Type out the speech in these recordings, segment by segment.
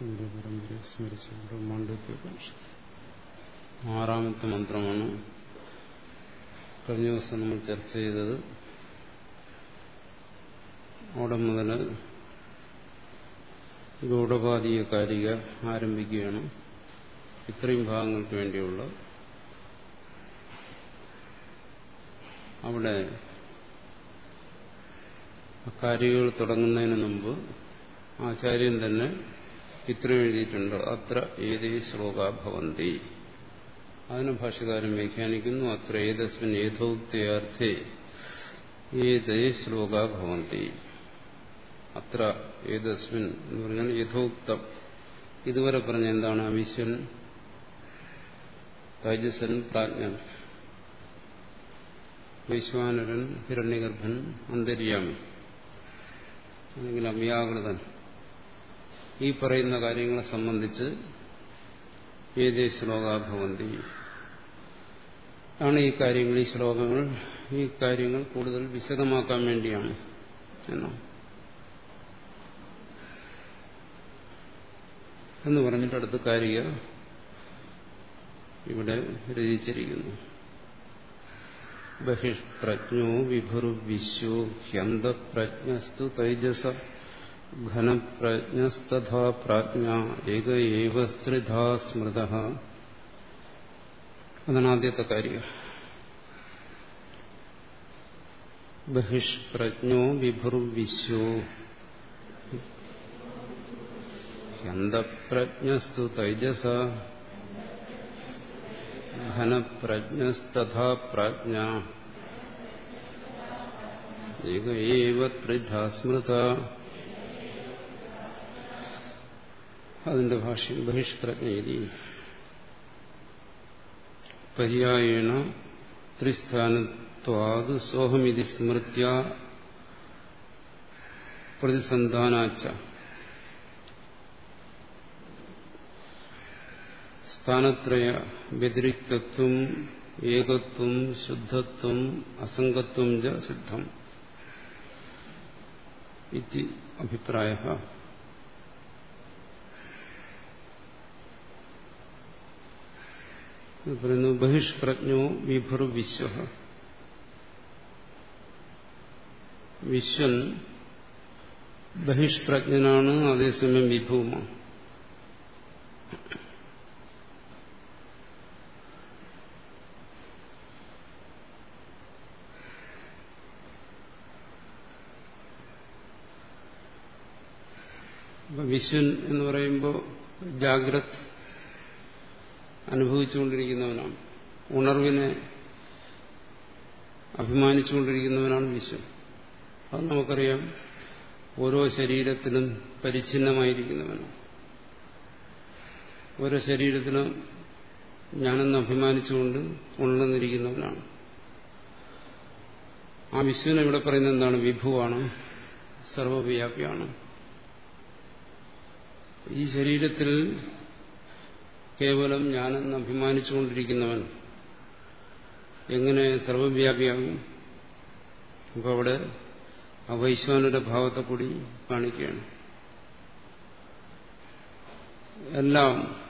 പരമ്പരയെ സ്മരിച്ചുകൊണ്ട് മാണ്ഡവ്യോപനിഷത്ത് ആറാമത്തെ മന്ത്രമാണ്. കഴിഞ്ഞ ദിവസം നമ്മൾ ചർച്ച ചെയ്തത് അവിടെ മുതൽ ഗൗഡപാതീയ കാരിക ആരംഭിക്കുകയാണ്. ഇത്രയും ഭാഗങ്ങൾക്ക് വേണ്ടിയുള്ള അവിടെ കാരികകൾ തുടങ്ങുന്നതിന് മുമ്പ് ആചാര്യൻ തന്നെ ഇത്രയും എഴുതിയിട്ടുണ്ട്. അത്ര ഏതേ ശ്ലോക ഭവന്തി. അതിന് ഭാഷകാരൻ വ്യാഖ്യാനിക്കുന്നു അത്ര ഏതസ്മിൻ ഏതോക്തയാർത്ഥേ ഏതേ ശ്ലോക ഭവന്തി. അത്ര ഏതസ്മിൻ എന്ന് പറഞ്ഞാൽ യഥോക്തം. ഇതുവരെ പറഞ്ഞ എന്താണ് അവിശ്വൻ തൈജസൻ പ്രാജ്ഞൻ. വൈശ്വാനരൻ ഹിരണ്യഗർഭൻ അന്തര്യാമി. അല്ലെങ്കിൽ അവ്യാകൃതൻ ഈ പറയുന്ന കാര്യങ്ങളെ സംബന്ധിച്ച് ഏതേ ശ്ലോകാഭവന്തി. ആണ് ഈ കാര്യങ്ങൾ ഈ ശ്ലോകങ്ങൾ ഈ കാര്യങ്ങൾ കൂടുതൽ വിശദമാക്കാൻ വേണ്ടിയാണ് എന്നോ. എന്ന് പറഞ്ഞിട്ട് അടുത്ത കാരിക ഇവിടെ രചിച്ചിരിക്കുന്നു. ബഹിഷ്പ്രജ്ഞോ വിഭുർവിശ്വോ ഹ്യന്തപ്രജ്ഞസ്തു തൈജസ ഘനപ്രജ്ഞസ്തഥാ പ്രാജ്ഞ ഏക ഏവ സ്ത്രിധാ സ്മൃത അതാണ് ആദ്യത്തെ കാര്യം ബഹിഷ്പ്രജ്ഞോ വിഭുർവിശ്വോ ഹ്യന്തപ്രജ്ഞസ്തു തൈജസ ഘനപ്രജ്ഞസ്തഥാ പ്രാജ്ഞ ഏക ഏവ ത്രിധാ സ്മൃത അതിന്റെ ഭാഷ്യം ബഹിഷ്പ്രജ്ഞയതി പര്യായേണ ത്രിസ്ഥാനത്വാത് സോഹമിതി സ്മൃത്യ പ്രതിസന്ധാനാച്ച. സ്ഥാനത്രയ വ്യതിരിക്തത്വം ഏകത്വം ശുദ്ധത്വം അസംഗത്വം ജ സിദ്ധം. ഇതി അഭിപ്രായ. പറയുന്നു ബഹിഷ്പ്രജ്ഞോ വിഭുർ വിശ്വ. വിശ്വൻ ബഹിഷ്പ്രജ്ഞനാണ് അതേസമയം വിഭുവുമാണ് വിശ്വൻ എന്ന് പറയുമ്പോൾ ജാഗ്രത് അനുഭവിച്ചുകൊണ്ടിരിക്കുന്നവനാണ്. ഉണർവിനെ അഭിമാനിച്ചുകൊണ്ടിരിക്കുന്നവനാണ് വിശ്വൻ. അത് നമുക്കറിയാം. ഓരോ ശരീരത്തിനും പരിച്ഛിന്നമായിരിക്കുന്നവനാണ്. ഓരോ ശരീരത്തിനും ഞാനെന്ന് അഭിമാനിച്ചുകൊണ്ട് ഉണർന്നിരിക്കുന്നവനാണ്. ആ വിശ്വനെ ഇവിടെ പറയുന്നത് എന്താണ്? വിഭുവാണ് സർവവ്യാപിയാണ്. ഈ ശരീരത്തിൽ കേവലം ഞാനെന്ന് അഭിമാനിച്ചുകൊണ്ടിരിക്കുന്നവൻ. എങ്ങനെ സർവവ്യാപിയാകും? അപ്പോൾ അവിടെ അവൈശ്വാനയുടെ ഭാവത്തെ കൂടി കാണിക്കുകയാണ്. എല്ലാം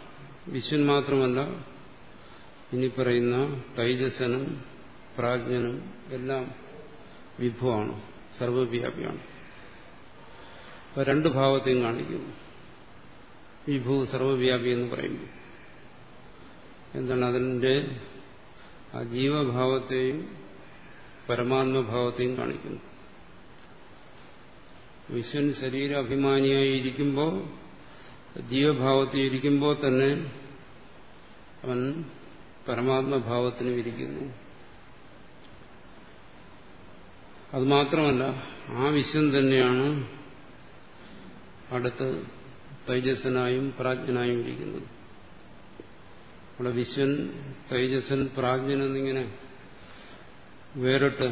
വിശ്വൻ മാത്രമല്ല ഇനി പറയുന്ന തൈജസനും പ്രാജ്ഞനും എല്ലാം വിഭവമാണ് സർവവ്യാപിയാണ്. രണ്ട് ഭാവത്തെയും കാണിക്കുന്നു. വിഭു സർവവ്യാപി എന്ന് പറയുന്നു. എന്താണ് അതിന്റെ ആ ജീവഭാവത്തെയും പരമാത്മഭാവത്തെയും കാണിക്കുന്നു. വിശ്വൻ ശരീരാഭിമാനിയായി ഇരിക്കുമ്പോൾ ജീവഭാവത്തിൽ ഇരിക്കുമ്പോൾ തന്നെ അവൻ പരമാത്മഭാവത്തിനും ഇരിക്കുന്നു. അതുമാത്രമല്ല ആ വിശ്വം തന്നെയാണ് അടുത്ത് തൈജസ്സനായും പ്രാജ്ഞനായും ഇരിക്കുന്നത്. അവിടെ വിശ്വൻ തേജസ്സൻ പ്രാജ്ഞൻ എന്നിങ്ങനെ വേറിട്ട്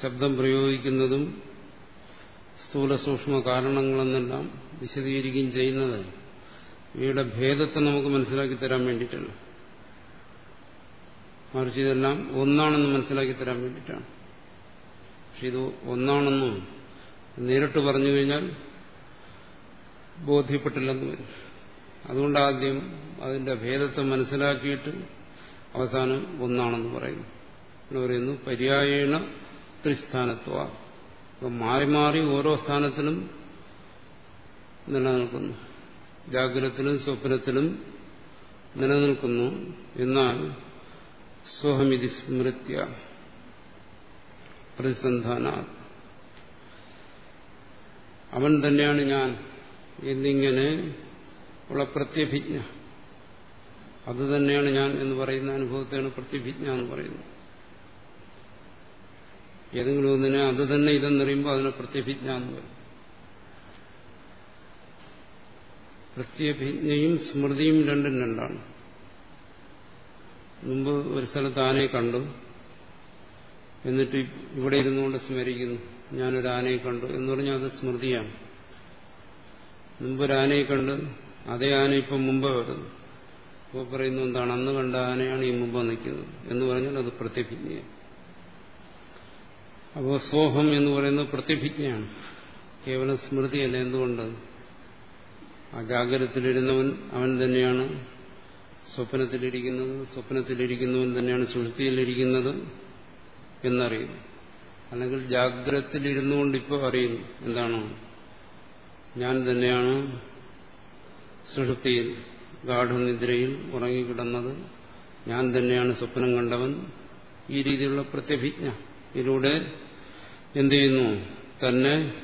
ശബ്ദം പ്രയോഗിക്കുന്നതും സ്ഥൂല സൂക്ഷ്മ കാരണങ്ങളെന്നെല്ലാം വിശദീകരിക്കുകയും ചെയ്യുന്നത് ഇവയുടെ ഭേദത്തെ നമുക്ക് മനസ്സിലാക്കി തരാൻ വേണ്ടിയിട്ടല്ല മറിച്ച് ഇതെല്ലാം ഒന്നാണെന്ന് മനസ്സിലാക്കി തരാൻ വേണ്ടിയിട്ടാണ്. പക്ഷെ ഇത് ഒന്നാണെന്നും വേണ്ടിയിട്ടാണ് നേരിട്ട് പറഞ്ഞു കഴിഞ്ഞാൽ ബോധ്യപ്പെട്ടില്ലെന്ന് വരും. അതുകൊണ്ട് ആദ്യം അതിന്റെ ഭേദത്തെ മനസ്സിലാക്കിയിട്ട് അവസാനം ഒന്നാണെന്ന് പറയും എന്ന് പറയുന്നു പര്യായേണ ത്രിസ്ഥാനത്വ. അപ്പം മാറി മാറി ഓരോ സ്ഥാനത്തിലും നിലനിൽക്കുന്നു. ജാഗ്രതത്തിലും സ്വപ്നത്തിലും നിലനിൽക്കുന്നു. എന്നാൽ സ്വഹമിതി സ്മൃത്യ പ്രതിസന്ധാന അവൻ തന്നെയാണ് ഞാൻ എന്നിങ്ങനെ ഉള്ള പ്രത്യഭിജ്ഞ. അത് തന്നെയാണ് ഞാൻ എന്ന് പറയുന്ന അനുഭവത്തെയാണ് പ്രത്യഭിജ്ഞ എന്ന് പറയുന്നത്. ഏതെങ്കിലും ഒന്നിനെ അത് തന്നെ ഇതെന്നറിയുമ്പോൾ അതിനെ പ്രത്യഭിജ്ഞ എന്ന് പറയും. പ്രത്യഭിജ്ഞയും സ്മൃതിയും രണ്ടും രണ്ടാണ്. മുമ്പ് ഒരു സ്ഥലത്ത് ആനയെ കണ്ടു. എന്നിട്ട് ഇവിടെ ഇരുന്നുകൊണ്ട് സ്മരിക്കുന്നു. ഞാനൊരു ആനയെ കണ്ടു എന്ന് പറഞ്ഞാൽ അത് സ്മൃതിയാണ്. മുമ്പ് ഒരു ആനയെ കണ്ട് അതേ ആന ഇപ്പം മുമ്പ് വരുന്നു. ഇപ്പോൾ പറയുന്നു എന്താണ്? അന്ന് കണ്ട ആനയാണ് ഈ മുമ്പ് നിൽക്കുന്നത് എന്ന് പറഞ്ഞാൽ അത് പ്രത്യഭിജ്ഞയാണ് അപ്പോൾ സോഹം എന്ന് പറയുന്നത് പ്രത്യഭിജ്ഞയാണ് കേവലം സ്മൃതിയല്ല. എന്തുകൊണ്ട്? ആ ജാഗ്രതത്തിലിരുന്നവൻ അവൻ തന്നെയാണ് സ്വപ്നത്തിലിരിക്കുന്നത്. സ്വപ്നത്തിലിരിക്കുന്നവൻ തന്നെയാണ് സുഹൃത്തിയിലിരിക്കുന്നത് എന്നറിയുന്നു. അല്ലെങ്കിൽ ജാഗ്രതത്തിലിരുന്നുകൊണ്ട് ഇപ്പോൾ അറിയുന്നു. എന്താണ്? ഞാൻ തന്നെയാണ് സുഷുപ്തിയിൽ ഗാഠനിദ്രയിൽ ഉറങ്ങിക്കിടന്നത് ഞാൻ തന്നെയാണ് സ്വപ്നം കണ്ടവൻ. ഈ രീതിയിലുള്ള പ്രത്യഭിജ്ഞ ഇതിലൂടെ എന്ത് ചെയ്യുന്നു? തന്നെ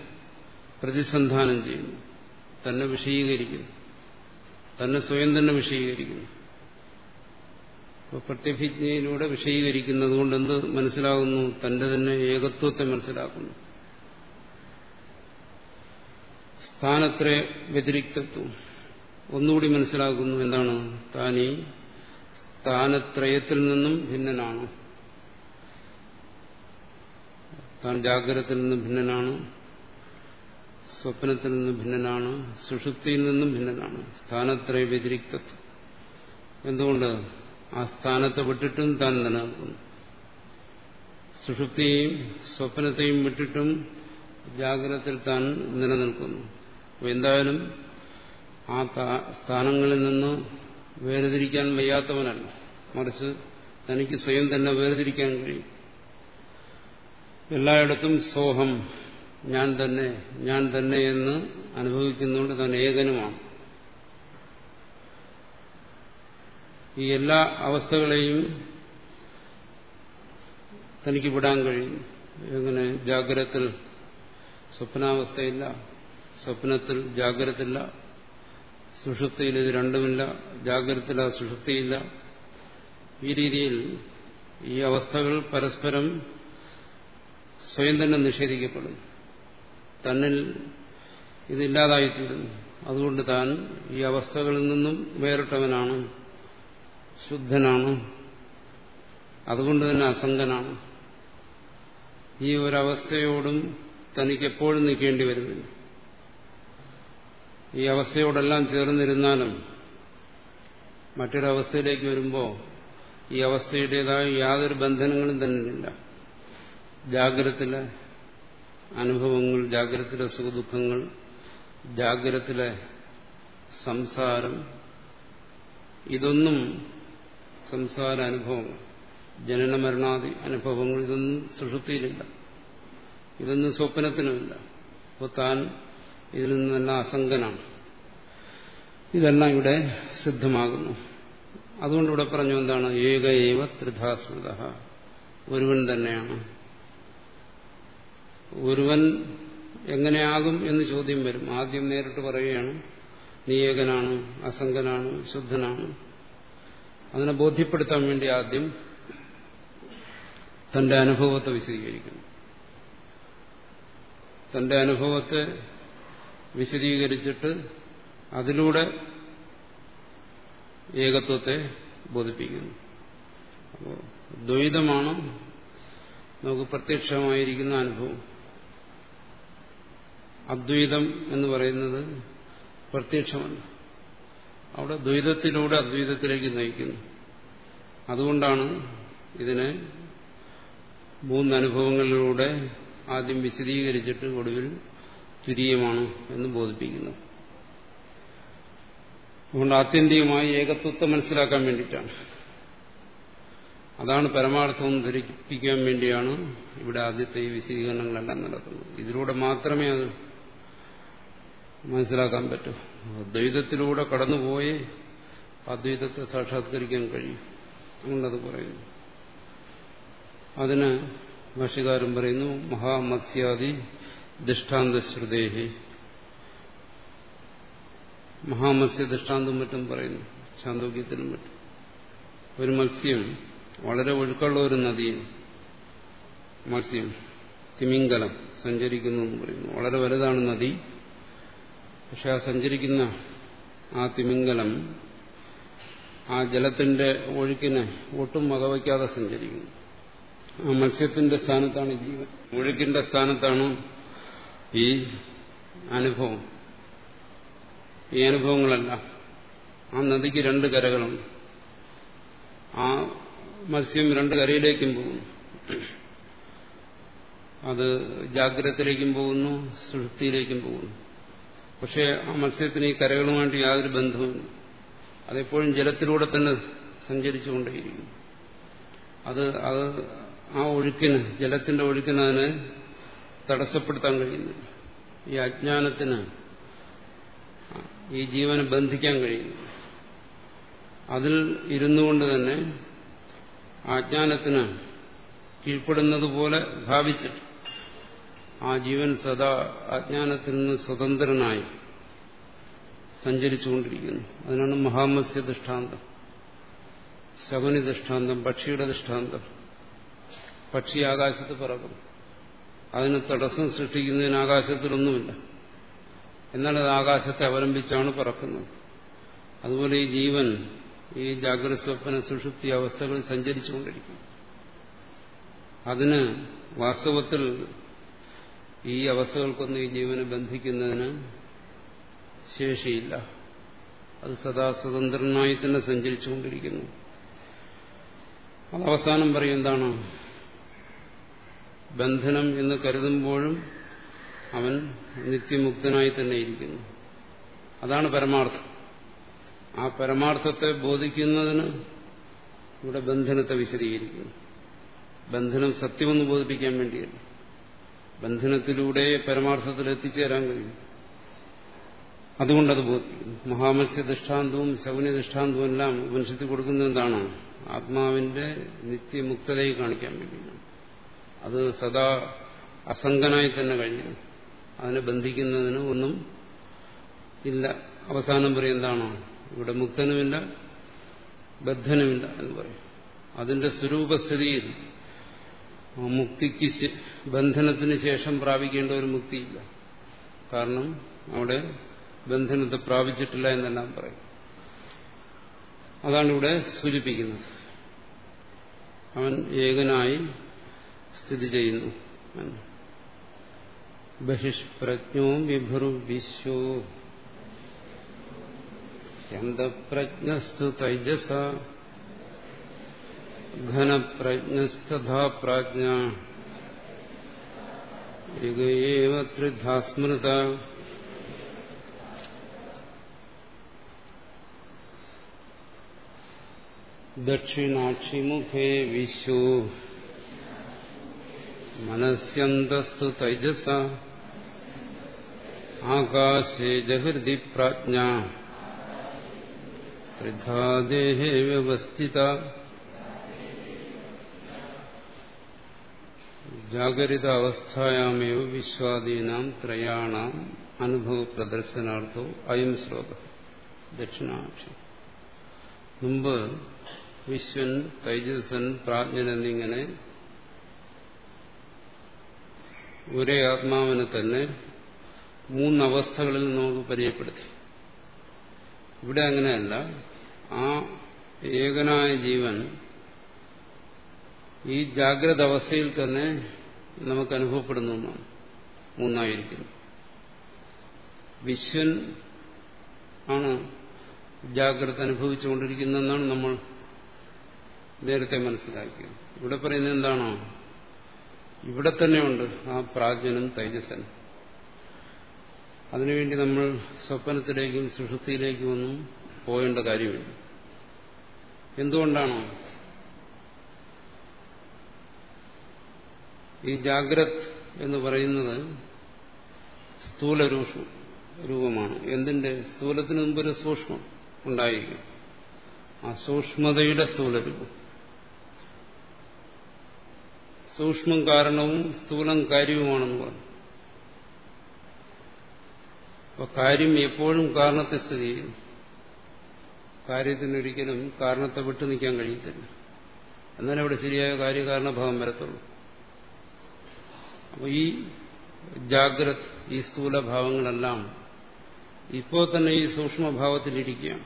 പ്രതിസന്ധാനം ചെയ്യുന്നു. തന്നെ വിഷയീകരിക്കുന്നു. തന്നെ സ്വയം തന്നെ വിഷയീകരിക്കുന്നു. പ്രത്യഭിജ്ഞയിലൂടെ വിഷയീകരിക്കുന്നത് കൊണ്ട് എന്ത് മനസ്സിലാകുന്നു? തന്റെ തന്നെ ഏകത്വത്തെ മനസ്സിലാക്കുന്നു. സ്ഥാനത്ര വ്യതിരിക്തത്വം. ഒന്നുകൂടി മനസ്സിലാക്കുന്നു എന്താണ്. താൻ ഈ സ്ഥാനത്രയത്തിൽ നിന്നും ഭിന്നനാണ്. താൻ ജാഗ്രതത്തിൽ നിന്നും ഭിന്നനാണ്. സ്വപ്നത്തിൽ നിന്നും ഭിന്നനാണ്. സുഷുപ്തിയിൽ നിന്നും ഭിന്നനാണ്. സ്ഥാനത്രയ വ്യതിരിക്തത്വം. എന്തുകൊണ്ട്? ആ സ്ഥാനത്തെ വിട്ടിട്ടും താൻ നിലനിൽക്കുന്നു സുഷുപ്തിയെയും സ്വപ്നത്തെയും വിട്ടിട്ടും ജാഗ്രതത്തിൽ താൻ നിലനിൽക്കുന്നു. എന്തായാലും ആ സ്ഥാനങ്ങളിൽ നിന്ന് വേർതിരിക്കാൻ വയ്യാത്തവനല്ല. മറിച്ച് തനിക്ക് സ്വയം തന്നെ വേർതിരിക്കാൻ കഴിയും. എല്ലായിടത്തും സോഹം ഞാൻ തന്നെ ഞാൻ തന്നെ എന്ന് അനുഭവിക്കുന്നതുകൊണ്ട് താൻ ഏകനുമാണ്. ഈ എല്ലാ അവസ്ഥകളെയും തനിക്ക് വിടാൻ കഴിയും. എങ്ങനെ ജാഗ്രതത്തിൽ സ്വപ്നാവസ്ഥയില്ല സ്വപ്നത്തിൽ ജാഗ്രതയില്ല സുഷുപ്തിയിൽ ഇത് രണ്ടുമില്ല ജാഗ്രതയില്ല സുഷുപ്തിയില്ല. ഈ രീതിയിൽ ഈ അവസ്ഥകൾ പരസ്പരം സ്വയം തന്നെ നിഷേധിക്കപ്പെടുന്നു. തന്നിൽ ഇതില്ലാതായിത്തീരുന്നു. അതുകൊണ്ട് താൻ ഈ അവസ്ഥകളിൽ നിന്നും വേറിട്ടവനാണ് ശുദ്ധനാണ് അതുകൊണ്ട് തന്നെ അസംഗനാണ്. ഈ ഒരവസ്ഥയോടും തനിക്കെപ്പോഴും നിൽക്കേണ്ടി വരുന്നില്ല. ഈ അവസ്ഥയോടെല്ലാം ചേർന്നിരുന്നാലും മറ്റൊരവസ്ഥയിലേക്ക് വരുമ്പോൾ ഈ അവസ്ഥയുടേതായ യാതൊരു ബന്ധനങ്ങളും തന്നില്ല ജാഗ്രതത്തിലെ അനുഭവങ്ങൾ ജാഗ്രതത്തിലെ സുഖദുഃഖങ്ങൾ ജാഗ്രതത്തിലെ സംസാരം ഇതൊന്നും സംസാര അനുഭവങ്ങൾ ജനന മരണാദി അനുഭവങ്ങൾ ഇതൊന്നും സുഷുപ്തിയിലില്ല. ഇതൊന്നും സ്വപ്നത്തിനുമില്ല. അപ്പോൾ താൻ ഇതിൽ നിന്നെല്ലാം അസംഗനാണ്. ഇതെല്ലാം ഇവിടെ സിദ്ധമാകുന്നു. അതുകൊണ്ട് ഇവിടെ പറഞ്ഞു എന്താണ്? ഏക ത്രിധാസ്മൃത ഒരുവൻ തന്നെയാണ്. ഒരുവൻ എങ്ങനെയാകും എന്ന് ചോദ്യം വരും. ആദ്യം നേരിട്ട് പറയുകയാണ് നീ ഏകനാണ് അസംഗനാണ് ശുദ്ധനാണ്. അതിനെ ബോധ്യപ്പെടുത്താൻ വേണ്ടി ആദ്യം തന്റെ അനുഭവത്തെ വിശദീകരിക്കുന്നു. തന്റെ അനുഭവത്തെ വിശദീകരിച്ചിട്ട് അതിലൂടെ ഏകത്വത്തെ ബോധിപ്പിക്കുന്നു. അപ്പോൾ ദ്വൈതമാണ് നമുക്ക് പ്രത്യക്ഷമായിരിക്കുന്ന അനുഭവം. അദ്വൈതം എന്ന് പറയുന്നത് പ്രത്യക്ഷമല്ല. അവിടെ ദ്വൈതത്തിലൂടെ അദ്വൈതത്തിലേക്ക് നയിക്കുന്നു. അതുകൊണ്ടാണ് ഇതിനെ മൂന്നനുഭവങ്ങളിലൂടെ ആദ്യം വിശദീകരിച്ചിട്ട് ഒടുവിൽ തുരിയമാണ് എന്ന് ബോധിപ്പിക്കുന്നത്. അതുകൊണ്ട് ആത്യന്തികമായി ഏകത്വത്തെ മനസ്സിലാക്കാൻ വേണ്ടിയിട്ടാണ്. അതാണ് പരമാർത്ഥം ധരിപ്പിക്കാൻ വേണ്ടിയാണ് ഇവിടെ ആദ്യത്തെ ഈ വിശദീകരണങ്ങളെല്ലാം നടക്കുന്നത്. ഇതിലൂടെ മാത്രമേ അത് മനസ്സിലാക്കാൻ പറ്റൂ. ദ്വൈതത്തിലൂടെ കടന്നുപോയി അദ്വൈതത്തെ സാക്ഷാത്കരിക്കാൻ കഴിയും. അങ്ങനത് പറയുന്നു. അതിന് ഭാഷ്യകാരൻ പറയുന്നു മഹാമത്സ്യാദി ദൃഷ്ടാന്തശ്രുതേഹി. മഹാമത്സ്യ ദൃഷ്ടാന്തം മറ്റും പറയുന്നു ചാന്തോക്യത്തിനും മറ്റും. ഒരു മത്സ്യം വളരെ ഒഴുക്കുള്ള ഒരു നദിയിൽ മത്സ്യം തിമിംഗലം സഞ്ചരിക്കുന്നു എന്ന് പറയുന്നു. വളരെ വലുതാണ് നദി. പക്ഷെ ആ സഞ്ചരിക്കുന്ന ആ തിമിംഗലം ആ ജലത്തിന്റെ ഒഴുക്കിനെ ഒട്ടും വകവയ്ക്കാതെ സഞ്ചരിക്കുന്നു. ആ മത്സ്യത്തിന്റെ സ്ഥാനത്താണ് ജീവൻ. ഒഴുക്കിന്റെ സ്ഥാനത്താണ് ഈ അനുഭവം. ഈ അനുഭവങ്ങളല്ല. ആ നദിക്ക് രണ്ട് കരകളുണ്ട്. ആ മത്സ്യം രണ്ട് കരയിലേക്കും പോകുന്നു. അത് ജാഗ്രതത്തിലേക്കും പോകുന്നു സുഷുപ്തിയിലേക്കും പോകുന്നു. പക്ഷേ ആ മത്സ്യത്തിന് ഈ കരകളുമായിട്ട് യാതൊരു ബന്ധവും അതെപ്പോഴും ജലത്തിലൂടെ തന്നെ സഞ്ചരിച്ചുകൊണ്ടേയിരിക്കും അത് അത് ആ ഒഴുക്കിന് ജലത്തിന്റെ ഒഴുക്കിന് അതിനെ തടസ്സപ്പെടുത്താൻ കഴിയുന്നില്ല. ഈ അജ്ഞാനത്തിന് ഈ ജീവനെ ബന്ധിക്കാൻ കഴിയുന്നു. അതിൽ ഇരുന്നു കൊണ്ട് തന്നെ ആജ്ഞാനത്തിന് കീഴ്പ്പെടുന്നത് പോലെ ഭാവിച്ചിട്ട് ആ ജീവൻ സദാ അജ്ഞാനത്തിൽ നിന്ന് സ്വതന്ത്രനായി സഞ്ചരിച്ചുകൊണ്ടിരിക്കുന്നു. അതിനാണ് മഹാമത്സ്യ ദൃഷ്ടാന്തം ശകുനി ദൃഷ്ടാന്തം പക്ഷിയുടെ ദൃഷ്ടാന്തം. പക്ഷി ആകാശത്ത് പറക്കുന്നു. അതിന് തടസ്സം സൃഷ്ടിക്കുന്നതിന് ആകാശത്തിലൊന്നുമില്ല. എന്നാൽ അത് ആകാശത്തെ അവലംബിച്ചാണ് പറക്കുന്നത്. അതുപോലെ ഈ ജീവൻ ഈ ജാഗ്രത സ്വപ്ന സുഷുപ്തി അവസ്ഥകൾ സഞ്ചരിച്ചുകൊണ്ടിരിക്കും അതിന് വാസ്തവത്തിൽ ഈ അവസ്ഥകൾക്കൊന്നും ഈ ജീവനെ ബന്ധിക്കുന്നതിന് ശേഷിയില്ല. അത് സദാ സ്വതന്ത്രനായി തന്നെ സഞ്ചരിച്ചുകൊണ്ടിരിക്കുന്നു. അത് അവസാനം പറയും എന്താണ്? ബന്ധനം എന്ന് കരുതുമ്പോഴും അവൻ നിത്യമുക്തനായി തന്നെ ഇരിക്കുന്നു. അതാണ് പരമാർത്ഥം. ആ പരമാർത്ഥത്തെ ബോധിക്കുന്നതിന് ഇവിടെ ബന്ധനത്തെ വിശദീകരിക്കുന്നു. ബന്ധനം സത്യമെന്ന് ബോധിപ്പിക്കാൻ വേണ്ടിയല്ല ബന്ധനത്തിലൂടെ പരമാർത്ഥത്തിൽ എത്തിച്ചേരാൻ കഴിയും. അതുകൊണ്ടത് ബോധിക്കുന്നു. മഹാമത്സ്യ ദൃഷ്ടാന്തവും ശൗന്യ ദൃഷ്ടാന്തവും എല്ലാം ഉപനിഷത്തിൽ കൊടുക്കുന്ന എന്താണ്? ആത്മാവിന്റെ നിത്യമുക്തതയെ കാണിക്കാൻ വേണ്ടിയാണ്. അത് സദാ അസംഗനായി തന്നെ കഴിഞ്ഞു. അതിനെ ബന്ധിക്കുന്നതിന് ഒന്നും ഇല്ല. അവസാനം പറയും എന്താണോ? ഇവിടെ മുക്തനുമില്ല ബദ്ധനുമില്ല എന്ന് പറയും. അതിന്റെ സ്വരൂപസ്ഥിതിയിൽ മുക്തിക്ക് ബന്ധനത്തിന് ശേഷം പ്രാപിക്കേണ്ട ഒരു മുക്തിയില്ല. കാരണം അവിടെ ബന്ധനത്തെ പ്രാപിച്ചിട്ടില്ല എന്നെല്ലാം പറയും. അതാണ് ഇവിടെ സൂചിപ്പിക്കുന്നത്. അവൻ ഏകനായി സ്ഥിതി ചെയ്യുന്നു. ബഹിഷ്പ്രജ്ഞോ വിഭുരു വിശ്വോ. യന്തപ്രജ്ഞസ്തു തൈജസ ഘനപ്രജ്ഞസ്ഥഥാ പ്രാജ്ഞ. യുഗയേവ ത്രിധാ സ്മൃത. ദക്ഷിണാക്ഷിമുഖേ വിശ്വോ. മനസ്യന്തസ്തു തൈജസ. ആകാശേ ജഹൃതി പ്രാജ്ഞ. ത്രിധാദേഹേ വ്യവസ്ഥിത. ജാഗരിത അവസ്ഥായാമേവ വിശ്വാദീനാം ത്രയാണാം അനുഭവ പ്രദർശനാർത്ഥോ അയം ശ്ലോക. ദക്ഷിണാക്ഷി മുമ്പ് വിശ്വൻ തൈജസൻ പ്രാജ്ഞൻ എന്നിങ്ങനെ ഒരേ ആത്മാവിനെ തന്നെ മൂന്നവസ്ഥകളിൽ നമുക്ക് പരിചയപ്പെടുത്തി. ഇവിടെ അങ്ങനെയല്ല. ആ ഏകനായ ജീവൻ ഈ ജാഗ്രത അവസ്ഥയിൽ തന്നെ നമുക്ക് അനുഭവപ്പെടുന്ന ഒന്നാണ് മൂന്നായിരിക്കുന്നു വിശ്വൻ ആണ് ജാഗ്രത അനുഭവിച്ചുകൊണ്ടിരിക്കുന്നതെന്നാണ് നമ്മൾ നേരത്തെ മനസ്സിലാക്കിയത്. ഇവിടെ പറയുന്നത് എന്താണോ? ഇവിടെ തന്നെയുണ്ട് ആ പ്രാജ്ഞനും തൈജസൻ. അതിനുവേണ്ടി നമ്മൾ സ്വപ്നത്തിലേക്കും സുഷുതിയിലേക്കും ഒന്നും പോയേണ്ട കാര്യമില്ല. എന്തുകൊണ്ടാണോ? ഈ ജാഗ്രത് എന്ന് പറയുന്നത് സ്ഥൂല രൂപം രൂപമാണ്. എന്തിന്റെ? സ്ഥൂലത്തിന് മുമ്പൊരു സൂക്ഷ്മം ഉണ്ടായിരിക്കും. ആ സൂക്ഷ്മതയുടെ സ്ഥൂല രൂപം സൂക്ഷ്മം കാരണവും സ്ഥൂലം കാര്യവുമാണെന്ന് പറഞ്ഞു. അപ്പൊ കാര്യം എപ്പോഴും കാരണത്തെ സ്ഥിതി ചെയ്യുന്നു. കാര്യത്തിനൊരിക്കലും കാരണത്തെ വിട്ടു നിൽക്കാൻ കഴിയത്തില്ല. എന്നാലും അവിടെ ശരിയായ കാര്യകാരണഭാവം വരത്തുള്ളൂ. അപ്പോൾ ഈ ജാഗ്രത് ഈ സ്ഥൂലഭാവങ്ങളെല്ലാം ഇപ്പോൾ തന്നെ ഈ സൂക്ഷ്മഭാവത്തിലിരിക്കുകയാണ്.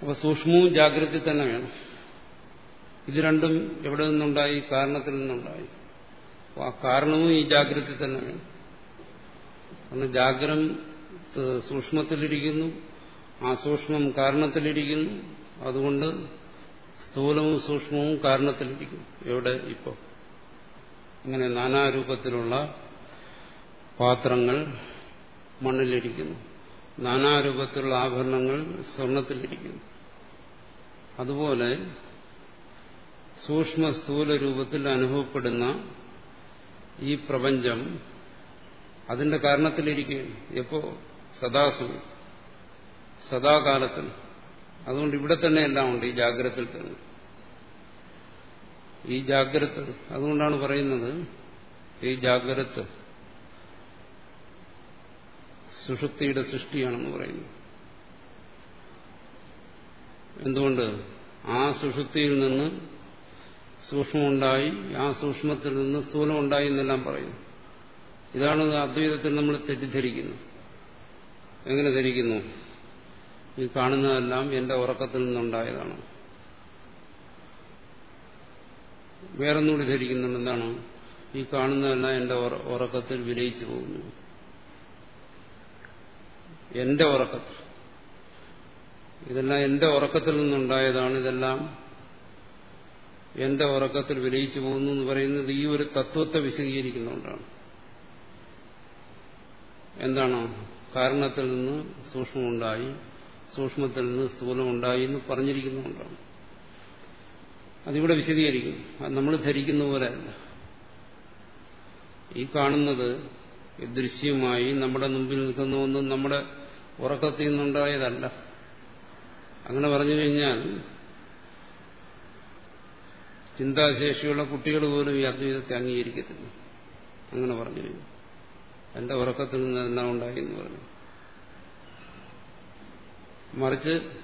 അപ്പോൾ സൂക്ഷ്മവും ജാഗ്രത തന്നെ വേണം. ഇത് രണ്ടും എവിടെ നിന്നുണ്ടായി? കാരണത്തിൽ നിന്നുണ്ടായി. അപ്പോൾ ആ കാരണവും ഈ ജാഗ്രത തന്നെ വേണം കാരണം ജാഗ്രം സൂക്ഷ്മത്തിലിരിക്കുന്നു. ആ സൂക്ഷ്മം കാരണത്തിലിരിക്കുന്നു. അതുകൊണ്ട് സ്ഥൂലവും സൂക്ഷ്മവും കാരണത്തിലിരിക്കുന്നു. എവിടെ? ഇപ്പോൾ ഇങ്ങനെ നാനാരൂപത്തിലുള്ള പാത്രങ്ങൾ മണ്ണിലിരിക്കുന്നു. നാനാരൂപത്തിലുള്ള ആഭരണങ്ങൾ സ്വർണത്തിലിരിക്കുന്നു. അതുപോലെ സൂക്ഷ്മ സ്ഥൂല രൂപത്തിൽ അനുഭവപ്പെടുന്ന ഈ പ്രപഞ്ചം അതിന്റെ കാരണത്തിലിരിക്കുകയാണ്. എപ്പോ? സദാസു സദാകാലത്തിൽ അതുകൊണ്ട് ഇവിടെ തന്നെ എല്ലാം ഉണ്ട് ഈ ജാഗ്രതയിൽ തന്നെ. ഈ ജാഗ്രത അതുകൊണ്ടാണ് പറയുന്നത് ഈ ജാഗ്രത സുഷുപ്തിയുടെ സൃഷ്ടിയാണെന്ന് പറയുന്നു. എന്തുകൊണ്ട്? ആ സുഷുപ്തിയിൽ നിന്ന് സൂക്ഷ്മമുണ്ടായി ആ സൂക്ഷ്മത്തിൽ നിന്ന് സ്ഥൂലം ഉണ്ടായി എന്നെല്ലാം പറയുന്നു ഇതാണ് അദ്വൈതത്തിൽ നമ്മൾ തെറ്റിദ്ധരിക്കുന്നു. എങ്ങനെ ധരിക്കുന്നു? ഈ കാണുന്നതെല്ലാം എന്റെ ഉറക്കത്തിൽ നിന്നുണ്ടായതാണ്. വേറൊന്നുകൂടി ധരിക്കുന്നുണ്ട് എന്താണ്? ഈ കാണുന്നതെല്ലാം എന്റെ ഉറക്കത്തിൽ വിലയിച്ചു പോകുന്നു. എന്റെ ഉറക്കത്തിൽ. ഇതെല്ലാം എന്റെ ഉറക്കത്തിൽ നിന്നുണ്ടായതാണ്. ഇതെല്ലാം എന്റെ ഉറക്കത്തിൽ വിലയിച്ചു പോകുന്നു എന്ന് പറയുന്നത് ഈ ഒരു തത്വത്തെ വിശദീകരിക്കുന്നുകൊണ്ടാണ് എന്താണ്? കാരണത്തിൽ നിന്ന് സൂക്ഷ്മമുണ്ടായി സൂക്ഷ്മത്തിൽ നിന്ന് സ്ഥൂലമുണ്ടായി എന്ന് പറഞ്ഞിരിക്കുന്നുകൊണ്ടാണ് അതിവിടെ വിശദീകരിക്കും. അത് നമ്മൾ ധരിക്കുന്ന പോലെ ഈ കാണുന്നത് ദൃശ്യമായി നമ്മുടെ മുമ്പിൽ നിൽക്കുന്ന ഒന്നും നമ്മുടെ ഉറക്കത്തിൽ നിന്നുണ്ടായതല്ല. അങ്ങനെ പറഞ്ഞു കഴിഞ്ഞാൽ ചിന്താശേഷിയുള്ള കുട്ടികൾ പോലും ഈ അദ്വൈതത്തെ അംഗീകരിക്കത്തില്ല. അങ്ങനെ പറഞ്ഞു എന്റെ ഉറക്കത്തിൽ നിന്ന് എന്നാ ഉണ്ടായി എന്ന് പറഞ്ഞു. മറിച്ച്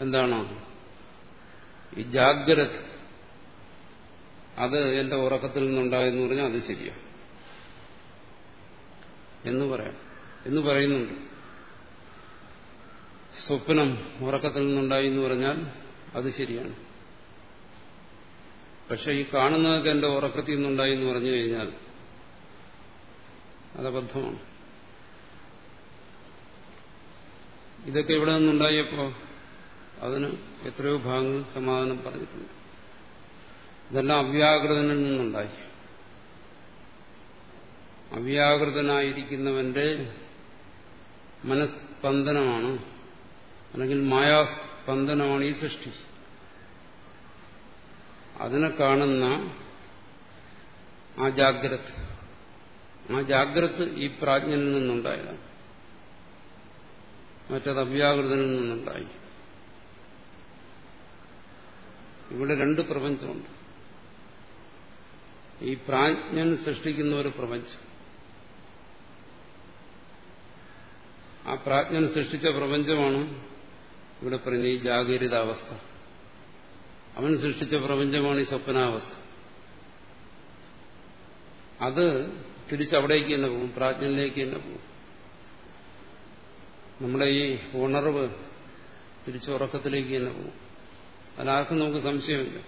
എന്താണോ? ഈ ജാഗ്രത. അത് എന്റെ ഉറക്കത്തിൽ നിന്നുണ്ടായെന്ന് പറഞ്ഞാൽ അത് ശരിയാണ് എന്ന് പറയാം. എന്ന് പറയുന്നുണ്ട്. സ്വപ്നം ഉറക്കത്തിൽ നിന്നുണ്ടായി എന്ന് പറഞ്ഞാൽ അത് ശരിയാണ്. പക്ഷെ ഈ കാണുന്നതൊക്കെ എന്റെ ഉറക്കത്തിൽ നിന്നുണ്ടായി എന്ന് പറഞ്ഞു കഴിഞ്ഞാൽ അതബദ്ധമാണ് ഇതൊക്കെ ഇവിടെ നിന്നുണ്ടായപ്പോ അതിന് എത്രയോ ഭാഗങ്ങൾ സമാധാനം പറഞ്ഞിട്ടുണ്ട്. ഇതെല്ലാം അവ്യാകൃതനിൽ നിന്നുണ്ടായി. അവ്യാകൃതനായിരിക്കുന്നവന്റെ മനസ്പന്ദനമാണ് അല്ലെങ്കിൽ മായാസ്പന്ദനമാണ് ഈ സൃഷ്ടി. അതിനെ കാണുന്ന ആ ജാഗ്രത്. ആ ജാഗ്രത് ഈ പ്രാജ്ഞനിൽ നിന്നുണ്ടായതാണ്. മറ്റത് അവ്യാകൃതനിൽ നിന്നുണ്ടായി. ഇവിടെ രണ്ട് പ്രപഞ്ചമുണ്ട്. ഈ പ്രാജ്ഞൻ സൃഷ്ടിക്കുന്ന ഒരു പ്രപഞ്ചം. ആ പ്രാജ്ഞൻ സൃഷ്ടിച്ച പ്രപഞ്ചമാണ് ഇവിടെ പറഞ്ഞ ഈ ജാഗരിതാവസ്ഥ. അവൻ സൃഷ്ടിച്ച പ്രപഞ്ചമാണ് ഈ സ്വപ്നാവസ്ഥ അത് തിരിച്ചവിടേക്ക് തന്നെ പോകും പ്രാജ്ഞനിലേക്ക് തന്നെ പോകും. നമ്മുടെ ഈ ഉണർവ് തിരിച്ചുറക്കത്തിലേക്ക് തന്നെ പോകും. അതാർക്കും നമുക്ക് സംശയമില്ല.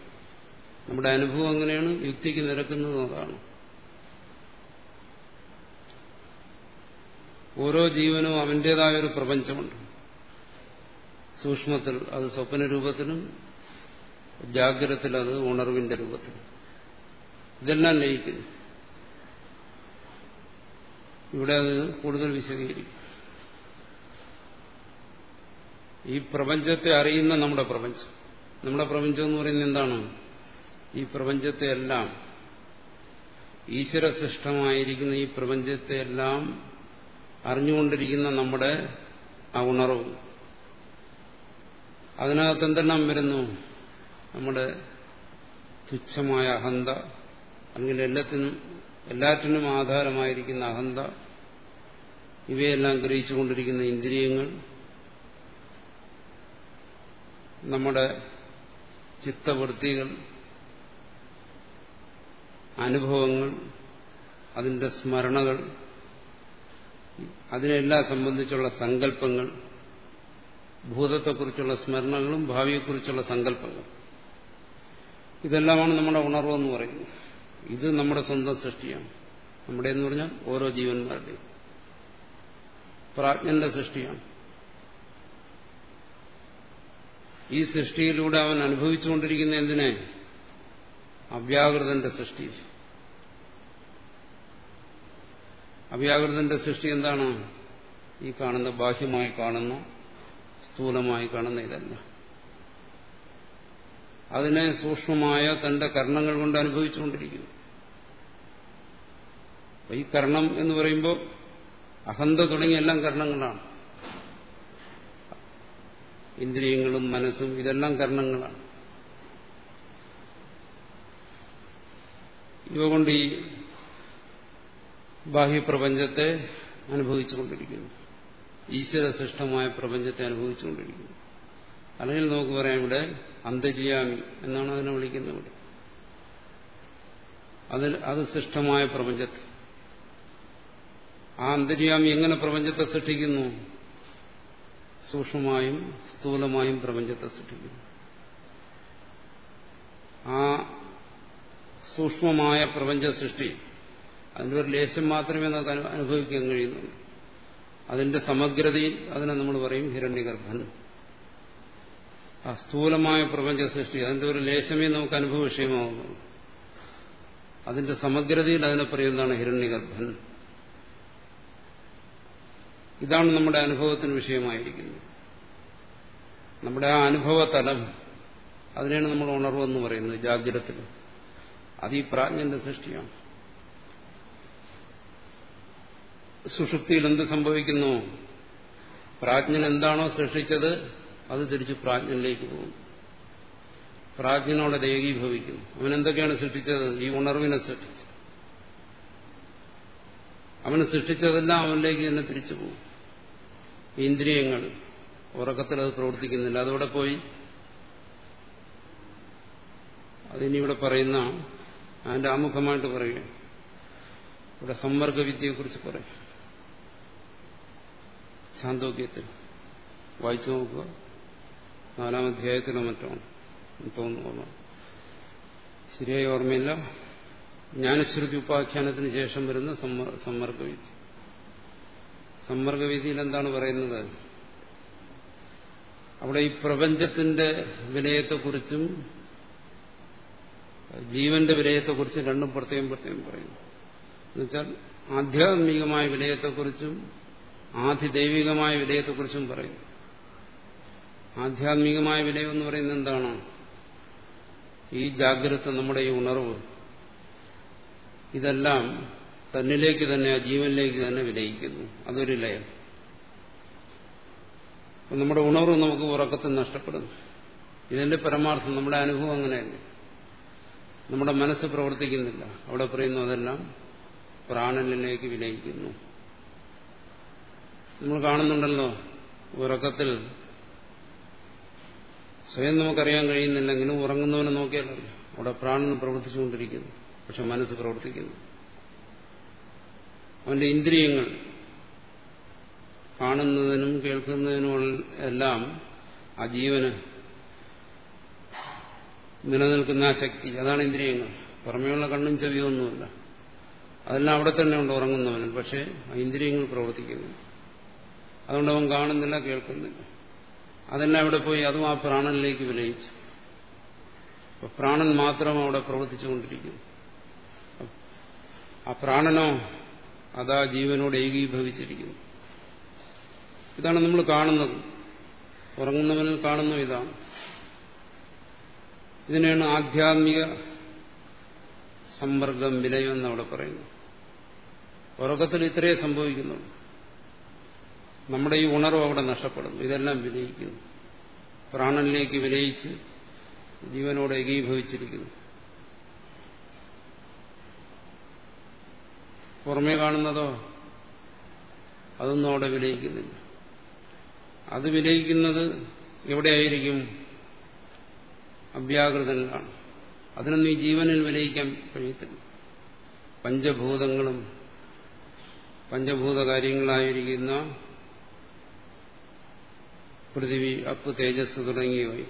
നമ്മുടെ അനുഭവം അങ്ങനെയാണ് യുക്തിക്ക് നിരക്കുന്നതും അതാണ്. ഓരോ ജീവനും അവന്റേതായ ഒരു പ്രപഞ്ചമുണ്ട്. സൂക്ഷ്മത്തിൽ അത് സ്വപ്ന രൂപത്തിലും ജാഗ്രതത്തിൽ അത് ഉണർവിന്റെ രൂപത്തിൽ. ഇതെല്ലാം ലയിക്കുന്നു. ഇവിടെ അത് കൂടുതൽ വിശദീകരിക്കും. ഈ പ്രപഞ്ചത്തെ അറിയുന്ന നമ്മുടെ പ്രപഞ്ചം. നമ്മുടെ പ്രപഞ്ചം എന്ന് പറയുന്നത് എന്താണ്? ഈ പ്രപഞ്ചത്തെ എല്ലാം ഈശ്വര സൃഷ്ടമായിരിക്കുന്ന ഈ പ്രപഞ്ചത്തെ എല്ലാം അറിഞ്ഞുകൊണ്ടിരിക്കുന്ന നമ്മുടെ ആ ഉണർവ്. അതിനകത്ത് എന്തെല്ലാം വരുന്നു? നമ്മുടെ തുച്ഛമായ അഹന്ത അല്ലെങ്കിൽ എല്ലാത്തിനും എല്ലാറ്റിനും ആധാരമായിരിക്കുന്ന അഹന്ത ഇവയെല്ലാം ഗ്രഹിച്ചുകൊണ്ടിരിക്കുന്ന ഇന്ദ്രിയങ്ങൾ നമ്മുടെ ചിത്തവൃത്തികൾ അനുഭവങ്ങൾ അതിന്റെ സ്മരണകൾ അതിനെല്ലാം സംബന്ധിച്ചുള്ള സങ്കല്പങ്ങൾ ഭൂതത്തെക്കുറിച്ചുള്ള സ്മരണകളും ഭാവിയെക്കുറിച്ചുള്ള സങ്കല്പങ്ങൾ ഇതെല്ലാമാണ് നമ്മുടെ ഉണർവെന്ന് പറയുന്നത്. ഇത് നമ്മുടെ സ്വന്തം സൃഷ്ടിയാണ്. നമ്മുടെ എന്ന് പറഞ്ഞാൽ ഓരോ ജീവന്മാരുടെയും. പ്രാജ്ഞന്റെ സൃഷ്ടിയാണ്. ഈ സൃഷ്ടിയിലൂടെ അവൻ അനുഭവിച്ചുകൊണ്ടിരിക്കുന്ന എന്തിനെ? അവ്യാകൃതന്റെ സൃഷ്ടി. അവ്യാകൃതന്റെ സൃഷ്ടി എന്താണ്? ഈ കാണുന്ന ബാഹ്യമായി കാണുന്ന സ്ഥൂലമായി കാണുന്ന ഇതല്ല. അതിനെ സൂക്ഷ്മമായ തന്റെ കർണങ്ങൾ കൊണ്ട് അനുഭവിച്ചുകൊണ്ടിരിക്കുന്നു. ഈ കർണം എന്ന് പറയുമ്പോൾ അഹന്ത തുടങ്ങിയ എല്ലാം കർണങ്ങളാണ് ഇന്ദ്രിയങ്ങളും മനസ്സും ഇതെല്ലാം കർണങ്ങളാണ് ഇവ കൊണ്ട് ഈ ബാഹ്യപ്രപഞ്ചത്തെ അനുഭവിച്ചുകൊണ്ടിരിക്കുന്നു. ഈശ്വര സൃഷ്ടമായ പ്രപഞ്ചത്തെ അനുഭവിച്ചുകൊണ്ടിരിക്കുന്നു. അല്ലെങ്കിൽ നമുക്ക് പറയാം ഇവിടെ അന്തര്യാമി എന്നാണ് അതിനെ വിളിക്കുന്നത് ഇവിടെ. അതിൽ അത് സൃഷ്ടമായ പ്രപഞ്ചത്തെ ആ അന്തര്യാമി എങ്ങനെ പ്രപഞ്ചത്തെ സൃഷ്ടിക്കുന്നു? സൂക്ഷ്മമായും സ്ഥൂലമായും പ്രപഞ്ചത്തെ സൃഷ്ടിക്കുന്നു. ആ സൂക്ഷ്മമായ പ്രപഞ്ച സൃഷ്ടി അതിന്റെ ഒരു ലേശം മാത്രമേ നമുക്ക് അനുഭവിക്കാൻ കഴിയുന്നുള്ളൂ. അതിന്റെ സമഗ്രതയിൽ അതിനെ നമ്മൾ പറയും ഹിരണ്യഗർഭൻ. ആ സ്ഥൂലമായ പ്രപഞ്ച സൃഷ്ടി അതിന്റെ ഒരു ലേശമേ നമുക്ക് അനുഭവ വിഷയമാകുന്നു അതിന്റെ സമഗ്രതയിൽ അതിനെ പറയുന്നതാണ് ഹിരണ്യഗർഭൻ. ഇതാണ് നമ്മുടെ അനുഭവത്തിന് വിഷയമായിരിക്കുന്നത്. നമ്മുടെ ആ അനുഭവതലം അതിനെയാണ് നമ്മൾ ഉണർവെന്ന് പറയുന്നത് ജാഗ്രതത്തിൽ. അത് ഈ പ്രാജ്ഞന്റെ സൃഷ്ടിയാണ്. സുഷുപ്തിയിൽ എന്ത് സംഭവിക്കുന്നു? പ്രാജ്ഞൻ എന്താണോ സൃഷ്ടിച്ചത് അത് തിരിച്ച് പ്രാജ്ഞനിലേക്ക് പോകും. പ്രാജ്ഞനോടെ ഏകീഭവിക്കുന്നു അവൻ എന്തൊക്കെയാണ് സൃഷ്ടിച്ചത്? ഈ ഉണർവിനെ സൃഷ്ടിച്ചു. അവന് സൃഷ്ടിച്ചതെല്ലാം അവനിലേക്ക് തന്നെ തിരിച്ചു പോകും. ഇന്ദ്രിയങ്ങൾ ഉറക്കത്തിൽ അത് പ്രവർത്തിക്കുന്നില്ല. അതോടെ പോയി? അതിനിവിടെ പറയുന്ന അതിന്റെ ആമുഖമായിട്ട് പറയുക ഇവിടെ സമ്മർദ്ദവിദ്യയെക്കുറിച്ച് പറയും. ശാന്തോക്യത്തിൽ വായിച്ചു നോക്കുക. നാലാം അധ്യായത്തിലോ മറ്റാണ് തോന്നുന്നു ശരിയായി ഓർമ്മയില്ല. ജ്ഞാനശ്രുതി ഉപാഖ്യാനത്തിന് ശേഷം വരുന്ന സമ്മർഗവിധി. സമ്മർഗവിധിയിൽ എന്താണ് പറയുന്നത്? അവിടെ ഈ പ്രപഞ്ചത്തിന്റെ വിനയത്തെക്കുറിച്ചും ജീവന്റെ വിനയത്തെക്കുറിച്ചും രണ്ടും പ്രത്യേകം പ്രത്യേകം പറയുന്നു. എന്നുവെച്ചാൽ ആധ്യാത്മികമായ വിനയത്തെക്കുറിച്ചും ആധിദൈവികമായ വിനയത്തെക്കുറിച്ചും പറയുന്നു. ആധ്യാത്മികമായ വിലയെന്ന് പറയുന്നത് എന്താണ്? ഈ ജാഗ്രത നമ്മുടെ ഈ ഉണർവ്. ഇതെല്ലാം തന്നിലേക്ക് തന്നെ ആ ജീവനിലേക്ക് തന്നെ വിലയിക്കുന്നു. അതൊരു ലയം. നമ്മുടെ ഉണർവ് നമുക്ക് ഉറക്കത്തിൽ നഷ്ടപ്പെടുന്നു. ഇതിന്റെ പരമാർത്ഥം നമ്മുടെ അനുഭവം അങ്ങനെയല്ല? നമ്മുടെ മനസ്സ് പ്രവർത്തിക്കുന്നില്ല. അവിടെ പറയുന്നു അതെല്ലാം പ്രാണനിലേക്ക് വിലയിക്കുന്നു. നമ്മൾ കാണുന്നുണ്ടല്ലോ ഉറക്കത്തിൽ സ്വയം നമുക്കറിയാൻ കഴിയുന്നില്ലെങ്കിലും ഉറങ്ങുന്നവനെ നോക്കിയാലറിയാം അവിടെ പ്രാണൻ പ്രവർത്തിച്ചുകൊണ്ടിരിക്കുന്നു. പക്ഷെ മനസ്സ് പ്രവർത്തിക്കുന്നു. അവന്റെ ഇന്ദ്രിയങ്ങൾ കാണുന്നതിനും കേൾക്കുന്നതിനും എല്ലാം ആ ജീവന് നിലനിൽക്കുന്ന ആ ശക്തി. അതാണ് ഇന്ദ്രിയങ്ങൾ. പുറമേയുള്ള കണ്ണും ചെവിയൊന്നുമില്ല. അതെല്ലാം അവിടെ തന്നെ ഉണ്ട് ഉറങ്ങുന്നവനും പക്ഷെ ആ ഇന്ദ്രിയങ്ങൾ പ്രവർത്തിക്കുന്നു അതുകൊണ്ട് അവൻ കാണുന്നില്ല കേൾക്കുന്നില്ല. അതെല്ലാം അവിടെ പോയി അതും ആ പ്രാണനിലേക്ക് വിലയിച്ചു. അപ്പൊ പ്രാണൻ മാത്രം അവിടെ പ്രവർത്തിച്ചുകൊണ്ടിരിക്കുന്നു. ആ പ്രാണനോ അതാ ജീവനോട് ഏകീഭവിച്ചിരിക്കുന്നു. ഇതാണ് നമ്മൾ കാണുന്നത്. ഉറങ്ങുന്നവനിൽ കാണുന്നു ഇതാണ്. ഇതിനെയാണ് ആധ്യാത്മിക സമ്പർക്കം എന്ന് എന്നവിടെ പറയുന്നു ഉറക്കത്തിൽ ഇത്രയേ സംഭവിക്കുന്നുള്ളൂ. നമ്മുടെ ഈ ഉണർവ് അവിടെ നഷ്ടപ്പെടുന്നു. ഇതെല്ലാം വിലയിക്കുന്നു. പ്രാണനിലേക്ക് വിലയിച്ച് ജീവനോട് ഏകീഭവിച്ചിരിക്കുന്നു. പുറമേ കാണുന്നതോ അതൊന്നും അവിടെ വിലയിക്കുന്നില്ല. അത് വിലയിക്കുന്നത് എവിടെയായിരിക്കും? അവ്യാകൃതനിലാണ് അതിനൊന്നും ഈ ജീവനിൽ വിലയിക്കാൻ കഴിയത്തില്ല. പഞ്ചഭൂതങ്ങളും പഞ്ചഭൂത കാര്യങ്ങളായിരിക്കുന്ന പൃഥിവി അപ്പ് തേജസ് തുടങ്ങിയവ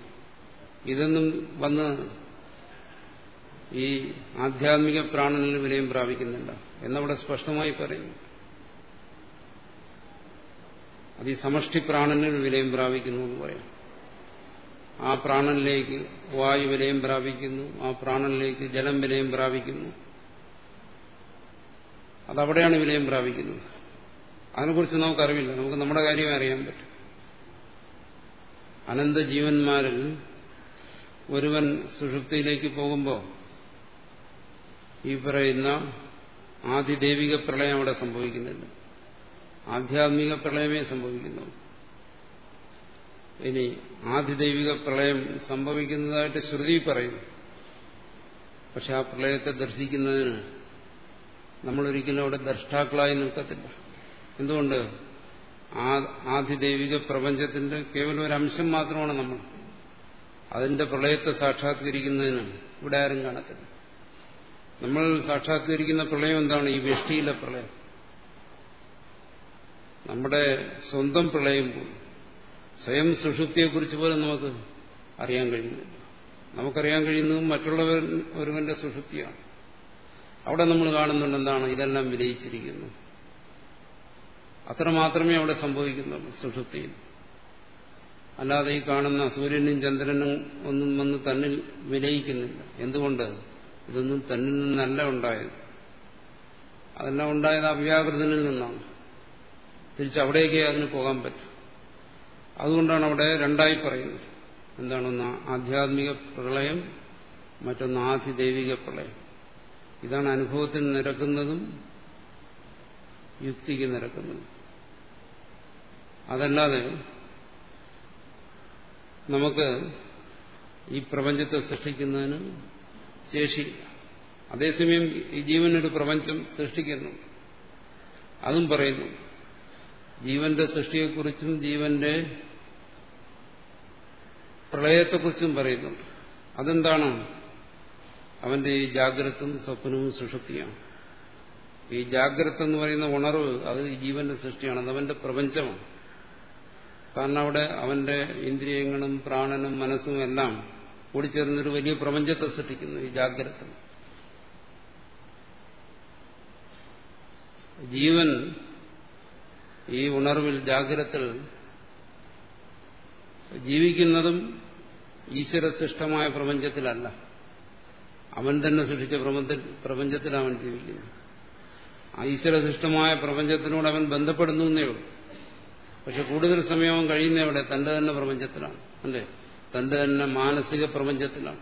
ഇതൊന്നും വന്ന് ഈ ആധ്യാത്മിക പ്രാണനിൽ വിനയം പ്രാപിക്കുന്നില്ല എന്നവിടെ സ്പഷ്ടമായി പറയുന്നു. അത് ഈ സമഷ്ടി പ്രാണനിൽ വിനയം പ്രാപിക്കുന്നു എന്ന് പറയാം. ആ പ്രാണനിലേക്ക് വായു വിനയം പ്രാപിക്കുന്നു. ആ പ്രാണനിലേക്ക് ജലം വിനയം പ്രാപിക്കുന്നു. അതവിടെയാണ് വിനയം പ്രാപിക്കുന്നത്. അതിനെക്കുറിച്ച് നമുക്കറിവില്ല. നമുക്ക് നമ്മുടെ കാര്യം അറിയാൻ പറ്റും. അനന്ത ജീവന്മാരിൽ ഒരുവൻ സുഷുപ്തിയിലേക്ക് പോകുമ്പോൾ ഈ പറയുന്ന ആദിദേവിക പ്രളയം അവിടെ സംഭവിക്കുന്നില്ല ആധ്യാത്മിക പ്രളയമേ സംഭവിക്കുന്നു. ഇനി ആദിദൈവിക പ്രളയം സംഭവിക്കുന്നതായിട്ട് ശ്രുതി പറയും. പക്ഷെ ആ പ്രളയത്തെ ദർശിക്കുന്നതിന് നമ്മളൊരിക്കലും അവിടെ ദ്രഷ്ടാക്കളായി നിൽക്കത്തില്ല. എന്തുകൊണ്ട്? ആ ആദിദൈവിക പ്രപഞ്ചത്തിന്റെ കേവലം ഒരു അംശം മാത്രമാണ് നമ്മൾ. അതിന്റെ പ്രളയത്തെ സാക്ഷാത്കരിക്കുന്നതിന് ഇവിടെ ആരും കാണത്തില്ല. നമ്മൾ സാക്ഷാത്കരിക്കുന്ന പ്രളയം എന്താണ്? ഈ വ്യഷ്ടിയിലെ പ്രളയം. നമ്മുടെ സ്വന്തം പ്രളയം പോലും. സ്വയം സുഷുപ്തിയെക്കുറിച്ച് പോലും നമുക്ക് അറിയാൻ കഴിയുന്നില്ല. നമുക്കറിയാൻ കഴിയുന്നതും മറ്റുള്ളവർ ഒരുവന്റെ സുഷുപ്തിയാണ്. അവിടെ നമ്മൾ കാണുന്നുണ്ട് എന്താണ്? ഇതെല്ലാം വിലയിച്ചിരിക്കുന്നു. അത്ര മാത്രമേ അവിടെ സംഭവിക്കുന്നുള്ളൂ സുഷുപ്തിയിൽ. അല്ലാതെ ഈ കാണുന്ന സൂര്യനും ചന്ദ്രനും ഒന്നും വന്ന് തന്നിൽ വിലയിക്കുന്നില്ല. എന്തുകൊണ്ട്? ഇതൊന്നും തന്നിൽ നിന്നല്ല ഉണ്ടായത്. അതെല്ലാം ഉണ്ടായത് അവ്യാകൃതനിൽ നിന്നാണ്. തിരിച്ചവിടേക്കേ അതിന് പോകാൻ പറ്റും. അതുകൊണ്ടാണ് അവിടെ രണ്ടായി പറയുന്നത്. എന്താണൊന്ന്? ആധ്യാത്മിക പ്രളയം മറ്റൊന്ന് ആധിദൈവിക പ്രളയം. ഇതാണ് അനുഭവത്തിൽ നിരക്കുന്നതും യുക്തിക്ക് നിരക്കുന്നത് അതല്ലാതെ നമുക്ക് ഈ പ്രപഞ്ചത്തെ സൃഷ്ടിക്കുന്നതിന് ശേഷിയില്ല. അതേസമയം ഈ ജീവനൊരു പ്രപഞ്ചം സൃഷ്ടിക്കുന്നു. അതും പറയുന്നു ജീവന്റെ സൃഷ്ടിയെക്കുറിച്ചും ജീവന്റെ പ്രളയത്തെക്കുറിച്ചും പറയുന്നുണ്ട് അതെന്താണ്? അവന്റെ ഈ ജാഗ്രതും സ്വപ്നവും സുഷുപ്തിയാണ്. ഈ ജാഗ്രത എന്ന് പറയുന്ന ഉണർവ് അത് ജീവന്റെ സൃഷ്ടിയാണ് അത് അവന്റെ പ്രപഞ്ചമാണ്. കാരണം അവിടെ അവന്റെ ഇന്ദ്രിയങ്ങളും പ്രാണനും മനസ്സും എല്ലാം കൂടിച്ചേർന്നൊരു വലിയ പ്രപഞ്ചത്തെ സൃഷ്ടിക്കുന്നു ഈ ജാഗ്രത. ജീവൻ ഈ ഉണർവിൽ ജാഗ്രത ജീവിക്കുന്നതും ഈശ്വര സൃഷ്ടമായ പ്രപഞ്ചത്തിലല്ല. അവൻ തന്നെ സൃഷ്ടിച്ച പ്രപഞ്ചത്തിലാണ് അവൻ ജീവിക്കുന്നു ആ ഈശ്വരസൃഷ്ടമായ പ്രപഞ്ചത്തിനോട് അവൻ ബന്ധപ്പെടുന്നു എന്നേ ഉള്ളൂ. പക്ഷെ കൂടുതൽ സമയവും അവൻ കഴിയുന്ന എവിടെ തന്റെ തന്നെ പ്രപഞ്ചത്തിലാണ്. അല്ലേ? തന്റെ തന്നെ മാനസിക പ്രപഞ്ചത്തിലാണ്.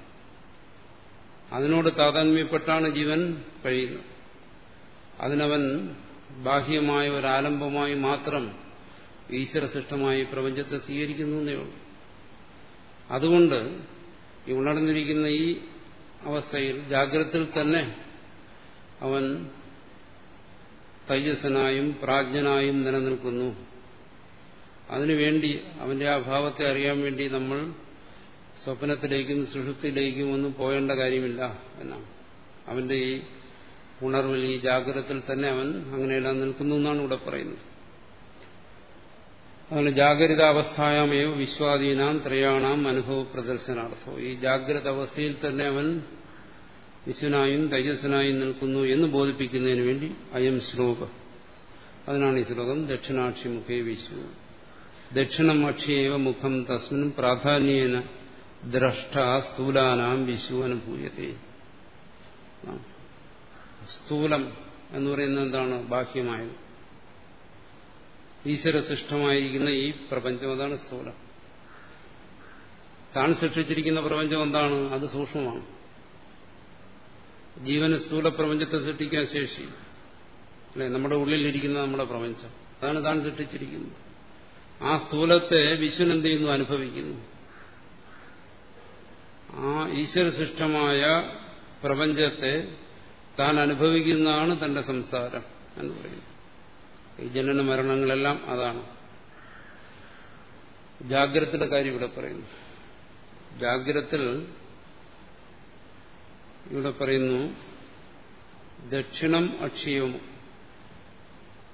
അതിനോട് താതാത്മ്യപ്പെട്ടാണ് ജീവൻ കഴിയുന്നത്. അതിനവൻ ബാഹ്യമായ ഒരാലംബമായി മാത്രം ഈശ്വരസൃഷ്ടമായി പ്രപഞ്ചത്തെ സ്വീകരിക്കുന്നു എന്നേ ഉള്ളൂ. അതുകൊണ്ട് ഈ ഉണർന്നിരിക്കുന്ന ഈ അവസ്ഥയിൽ ജാഗ്രതയിൽ തന്നെ അവൻ തൈജസ്സനായും പ്രാജ്ഞനായും നിലനിൽക്കുന്നു. അതിനുവേണ്ടി അവന്റെ ആ ഭാവത്തെ അറിയാൻ വേണ്ടി നമ്മൾ സ്വപ്നത്തിലേക്കും സുഷുപ്തിയിലേക്കും ഒന്നും പോകേണ്ട കാര്യമില്ല എന്നാണ്. അവന്റെ ഈ ഉണർവിൽ ഈ ജാഗ്രതത്തിൽ തന്നെ അവൻ അങ്ങനെയെല്ലാം നിൽക്കുന്നു എന്നാണ് ഇവിടെ പറയുന്നത്. അതുകൊണ്ട് ജാഗ്രത അവസ്ഥായാമേവ വിശ്വാദീനാം ത്രയാണാം അനുഭവ പ്രദർശനാർത്ഥം ഈ ജാഗ്രത അവസ്ഥയിൽ തന്നെ അവൻ വിശ്വനായും തേജസ്സനായും നിൽക്കുന്നു എന്ന് ബോധിപ്പിക്കുന്നതിന് വേണ്ടി അയം ശ്ലോകം. അതിനാണ് ഈ ശ്ലോകം ദക്ഷിണാക്ഷി മുഖേ വിശ്വ. ദക്ഷിണം അക്ഷിയേവ മുഖം തസ്മിൻ പ്രാധാന്യേന ദ്രഷ്ട സ്ഥൂലാനാം വിശു അനുഭൂയത്തെ. സ്ഥൂലം എന്ന് പറയുന്നത് എന്താണ്? ബാഹ്യമായത്. ഈശ്വര സൃഷ്ടമായിരിക്കുന്ന ഈ പ്രപഞ്ചം അതാണ് സ്ഥൂലം. താൻ സൃഷ്ടിച്ചിരിക്കുന്ന പ്രപഞ്ചം എന്താണ്? അത് സൂക്ഷ്മമാണ്. ജീവന് സ്ഥൂല പ്രപഞ്ചത്തെ സൃഷ്ടിക്കാൻ ശേഷി. അല്ലെ? നമ്മുടെ ഉള്ളിലിരിക്കുന്ന നമ്മുടെ പ്രപഞ്ചം. അതാണ് താൻ സൃഷ്ടിച്ചിരിക്കുന്നത്. ആ സ്ഥൂലത്തെ വിശ്വൻ എന്ത് ചെയ്യുന്നു? അനുഭവിക്കുന്നു. ആ ഈശ്വരസൃഷ്ടമായ പ്രപഞ്ചത്തെ താൻ അനുഭവിക്കുന്നതാണ് തന്റെ സംസാരം എന്ന് പറയുന്നത്. ഈ ജനന മരണങ്ങളെല്ലാം അതാണ്. ജാഗ്രതയുടെ കാര്യം ഇവിടെ പറയുന്നു. ജാഗ്രത്തിൽ ഇവിടെ പറയുന്നു ദക്ഷിണം അക്ഷയവും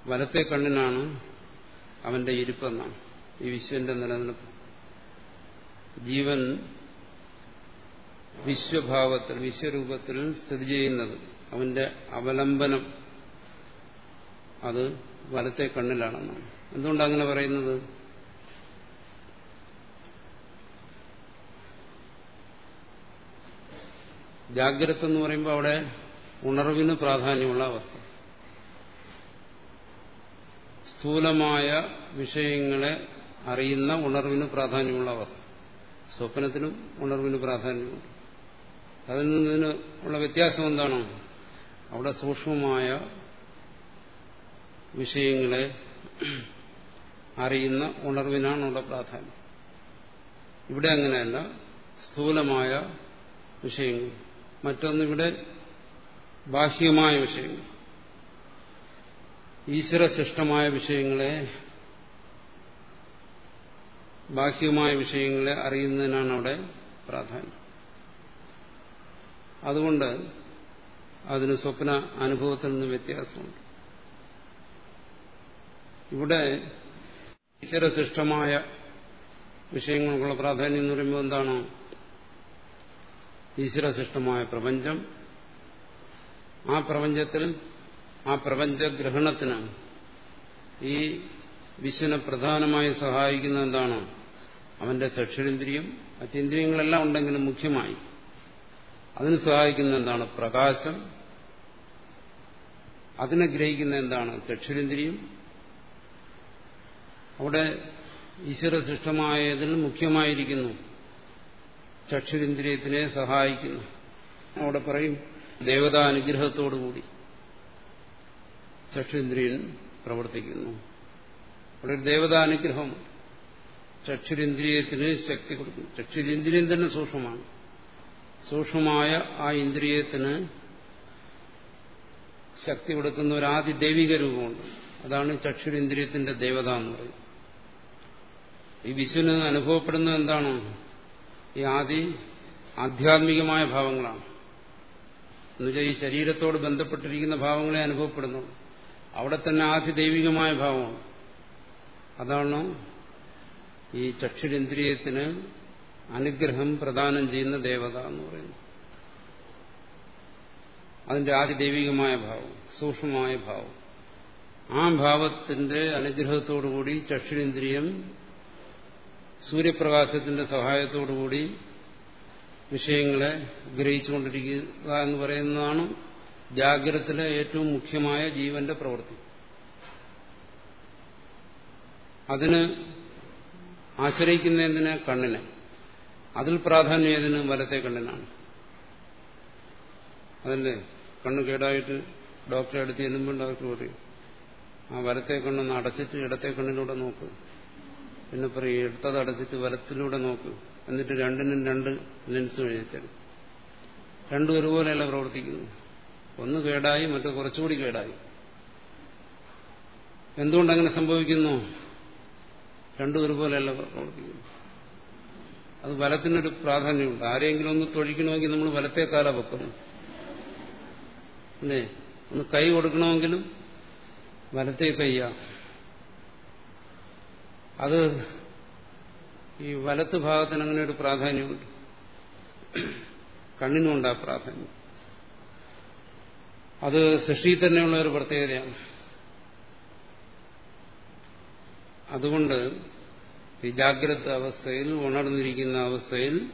വലത്തെ കണ്ണിനാണ് അവന്റെ ഇരിപ്പെന്നാണ്. ഈ വിശ്വന്റെ നിലനിൽപ്പ്. ജീവൻ വിശ്വഭാവത്തിൽ വിശ്വരൂപത്തിൽ സ്ഥിതി ചെയ്യുന്നത് അവന്റെ അവലംബനം അത് വലത്തെ കണ്ണിലാണെന്നാണ്. എന്തുകൊണ്ടാണ് അങ്ങനെ പറയുന്നത്? ജാഗ്രത എന്ന് പറയുമ്പോൾ അവിടെ ഉണർവിന് പ്രാധാന്യമുള്ള അവസ്ഥ. സ്ഥൂലമായ വിഷയങ്ങളെ അറിയുന്ന ഉണർവിന് പ്രാധാന്യമുള്ള അവസ്ഥ. സ്വപ്നത്തിനും ഉണർവിന് പ്രാധാന്യമുണ്ട്. അതിൽ നിന്നതിന് ഉള്ള വ്യത്യാസം എന്താണ്? അവിടെ സൂക്ഷ്മമായ വിഷയങ്ങളെ അറിയുന്ന ഉണർവിനാണുള്ള പ്രാധാന്യം. ഇവിടെ അങ്ങനെയല്ല. സ്ഥൂലമായ വിഷയങ്ങൾ. മറ്റൊന്നിവിടെ ബാഹ്യമായ വിഷയങ്ങൾ. ഈശ്വരസൃഷ്ടമായ വിഷയങ്ങളെ ബാഹ്യമായ വിഷയങ്ങളെ അറിയുന്നതിനാണ് അവിടെ പ്രാധാന്യം. അതുകൊണ്ട് അതിന് സ്വപ്ന അനുഭവത്തിൽ നിന്ന് വ്യത്യാസമുണ്ട്. ഇവിടെ ഈശ്വരസൃഷ്ടമായ വിഷയങ്ങൾക്കുള്ള പ്രാധാന്യം എന്ന് പറയുമ്പോൾ എന്താണ്? ഈശ്വരസൃഷ്ടമായ പ്രപഞ്ചം. ആ പ്രപഞ്ചത്തിൽ ആ പ്രപഞ്ചഗ്രഹണത്തിന് ഈ വിശ്വനെ പ്രധാനമായി സഹായിക്കുന്ന എന്താണ്? അവന്റെ ചക്ഷുരേന്ദ്രിയം മറ്റേന്ദ്രിയങ്ങളെല്ലാം ഉണ്ടെങ്കിലും മുഖ്യമായി. അതിന് സഹായിക്കുന്ന എന്താണ്? പ്രകാശം. അതിനെ ഗ്രഹിക്കുന്ന എന്താണ്? ചക്ഷുരേന്ദ്രിയം. അവിടെ ഈശ്വരസൃഷ്ടമായതിൽ മുഖ്യമായിരിക്കുന്നു. ചക്ഷുരേന്ദ്രിയത്തിനെ സഹായിക്കുന്നു. അവിടെ പറയും ദേവതാനുഗ്രഹത്തോടുകൂടി. ചക്ഷുരിന്ദ്രിയൻ പ്രവർത്തിക്കുന്നു. അവിടെ ഒരു ദേവതാനുഗ്രഹം. ചക്ഷുരിന്ദ്രിയത്തിന് ശക്തി കൊടുക്കുന്നു. ചക്ഷുരിന്ദ്രിയൻ തന്നെ സൂക്ഷ്മമാണ്. സൂക്ഷ്മമായ ആ ഇന്ദ്രിയത്തിന് ശക്തി കൊടുക്കുന്ന ഒരു ആദ്യ ദൈവിക രൂപമുണ്ട്. അതാണ് ചക്ഷുരിന്ദ്രിയത്തിന്റെ ദേവത എന്ന് പറയുന്നത്. ഈ വിശ്വന് അനുഭവപ്പെടുന്നത് എന്താണ്? ഈ ആദി ആധ്യാത്മികമായ ഭാവങ്ങളാണ്. എന്നുവെച്ചാൽ ഈ ശരീരത്തോട് ബന്ധപ്പെട്ടിരിക്കുന്ന ഭാവങ്ങളെ അനുഭവപ്പെടുന്നു. അവിടെ തന്നെ ആദ്യ ദൈവികമായ ഭാവമാണ്. അതാണ് ഈ ചക്ഷുരേന്ദ്രിയത്തിന് അനുഗ്രഹം പ്രദാനം ചെയ്യുന്ന ദേവത എന്ന് പറയുന്നു അതിന്റെ ആദ്യ ദൈവികമായ ഭാവം സൂക്ഷ്മമായ ഭാവം. ആ ഭാവത്തിന്റെ അനുഗ്രഹത്തോടുകൂടി ചക്ഷുരേന്ദ്രിയം സൂര്യപ്രകാശത്തിന്റെ സഹായത്തോടുകൂടി വിഷയങ്ങളെ ഗ്രഹിച്ചുകൊണ്ടിരിക്കുക എന്ന് പറയുന്നതാണ് ജാഗ്രതത്തിലെ ഏറ്റവും മുഖ്യമായ ജീവന്റെ പ്രവൃത്തി. അതിന് ആശ്രയിക്കുന്നതിന് കണ്ണിനെ. അതിൽ പ്രാധാന്യം ഏതിന്? വലത്തെ കണ്ണിനാണ്. അതല്ലേ? കണ്ണ് കേടായിട്ട് ഡോക്ടറെ അടുത്ത് ചെല്ലുമ്പോൾ ഡോക്ടർ പറയും ആ വലത്തെ കണ്ണൊന്ന് അടച്ചിട്ട് ഇടത്തെ കണ്ണിലൂടെ നോക്ക്. പിന്നെ പറയും എടുത്തത് അടച്ചിട്ട് വലത്തിലൂടെ നോക്ക്. എന്നിട്ട് രണ്ടിനും രണ്ട് ലെൻസ് എഴുതിത്തരും രണ്ടും ഒരുപോലെയല്ല പ്രവർത്തിക്കുന്നു ഒന്ന് കേടായി മറ്റു കുറച്ചുകൂടി കേടായി. എന്തുകൊണ്ടങ്ങനെ സംഭവിക്കുന്നു? രണ്ടും ഒരുപോലെയല്ല പ്രവർത്തിക്കുന്നു അത് വലത്തിനൊരു പ്രാധാന്യമുണ്ട്. ആരെങ്കിലും ഒന്ന് തൊഴിക്കണമെങ്കിൽ നമ്മൾ വലത്തേക്കാല കാല വെക്കുന്നു അല്ലേ? ഒന്ന് കൈ കൊടുക്കണമെങ്കിലും വലത്തേ കയ്യാ അത് ഈ വലത്ത് ഭാഗത്തിന് അങ്ങനെ ഒരു പ്രാധാന്യമുണ്ട് കണ്ണിനുണ്ട് ആ പ്രാധാന്യം. അത് സൃഷ്ടിയിൽ തന്നെയുള്ള ഒരു പ്രത്യേകതയാണ്. അതുകൊണ്ട് ഈ ജാഗ്രത അവസ്ഥയിൽ ഉണർന്നിരിക്കുന്ന അവസ്ഥയിൽ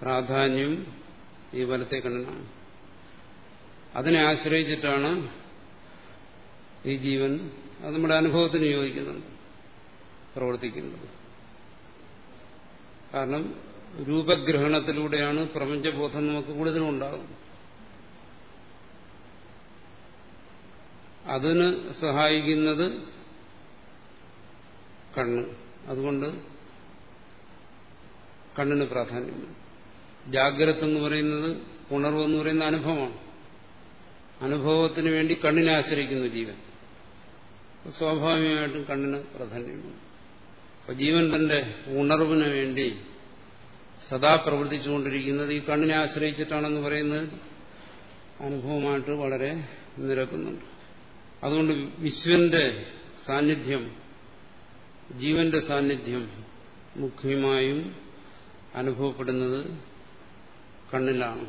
പ്രാധാന്യം ഈ വലത്തെ കണ്ണിനാണ്. അതിനെ ആശ്രയിച്ചിട്ടാണ് ഈ ജീവൻ അത് നമ്മുടെ അനുഭവത്തിന് യോജിക്കുന്നുണ്ട്. പ്രവർത്തിക്കുന്നത്. കാരണം രൂപഗ്രഹണത്തിലൂടെയാണ് പ്രപഞ്ചബോധം നമുക്ക് കൂടുതലും ഉണ്ടാകുന്നത്. അതിന് സഹായിക്കുന്നത് കണ്ണ്. അതുകൊണ്ട് കണ്ണിന് പ്രാധാന്യം ജാഗ്രത എന്ന് പറയുന്നത് ഉണർവ് എന്ന് പറയുന്ന അനുഭവമാണ്. അനുഭവത്തിന് വേണ്ടി കണ്ണിനെ ആശ്രയിക്കുന്നു ജീവൻ. സ്വാഭാവികമായിട്ടും കണ്ണിന് പ്രാധാന്യമുണ്ട്. ജീവൻ തന്റെ ഉണർവിന് വേണ്ടി സദാ പ്രവർത്തിച്ചുകൊണ്ടിരിക്കുന്നത് ഈ കണ്ണിനെ ആശ്രയിച്ചിട്ടാണെന്ന് പറയുന്നത് അനുഭവമായിട്ട് വളരെ നിരക്കുന്നുണ്ട്. അതുകൊണ്ട് വിശ്വന്റെ സാന്നിധ്യം ജീവന്റെ സാന്നിധ്യം മുഖ്യമായും അനുഭവപ്പെടുന്നത് കണ്ണിലാണ്.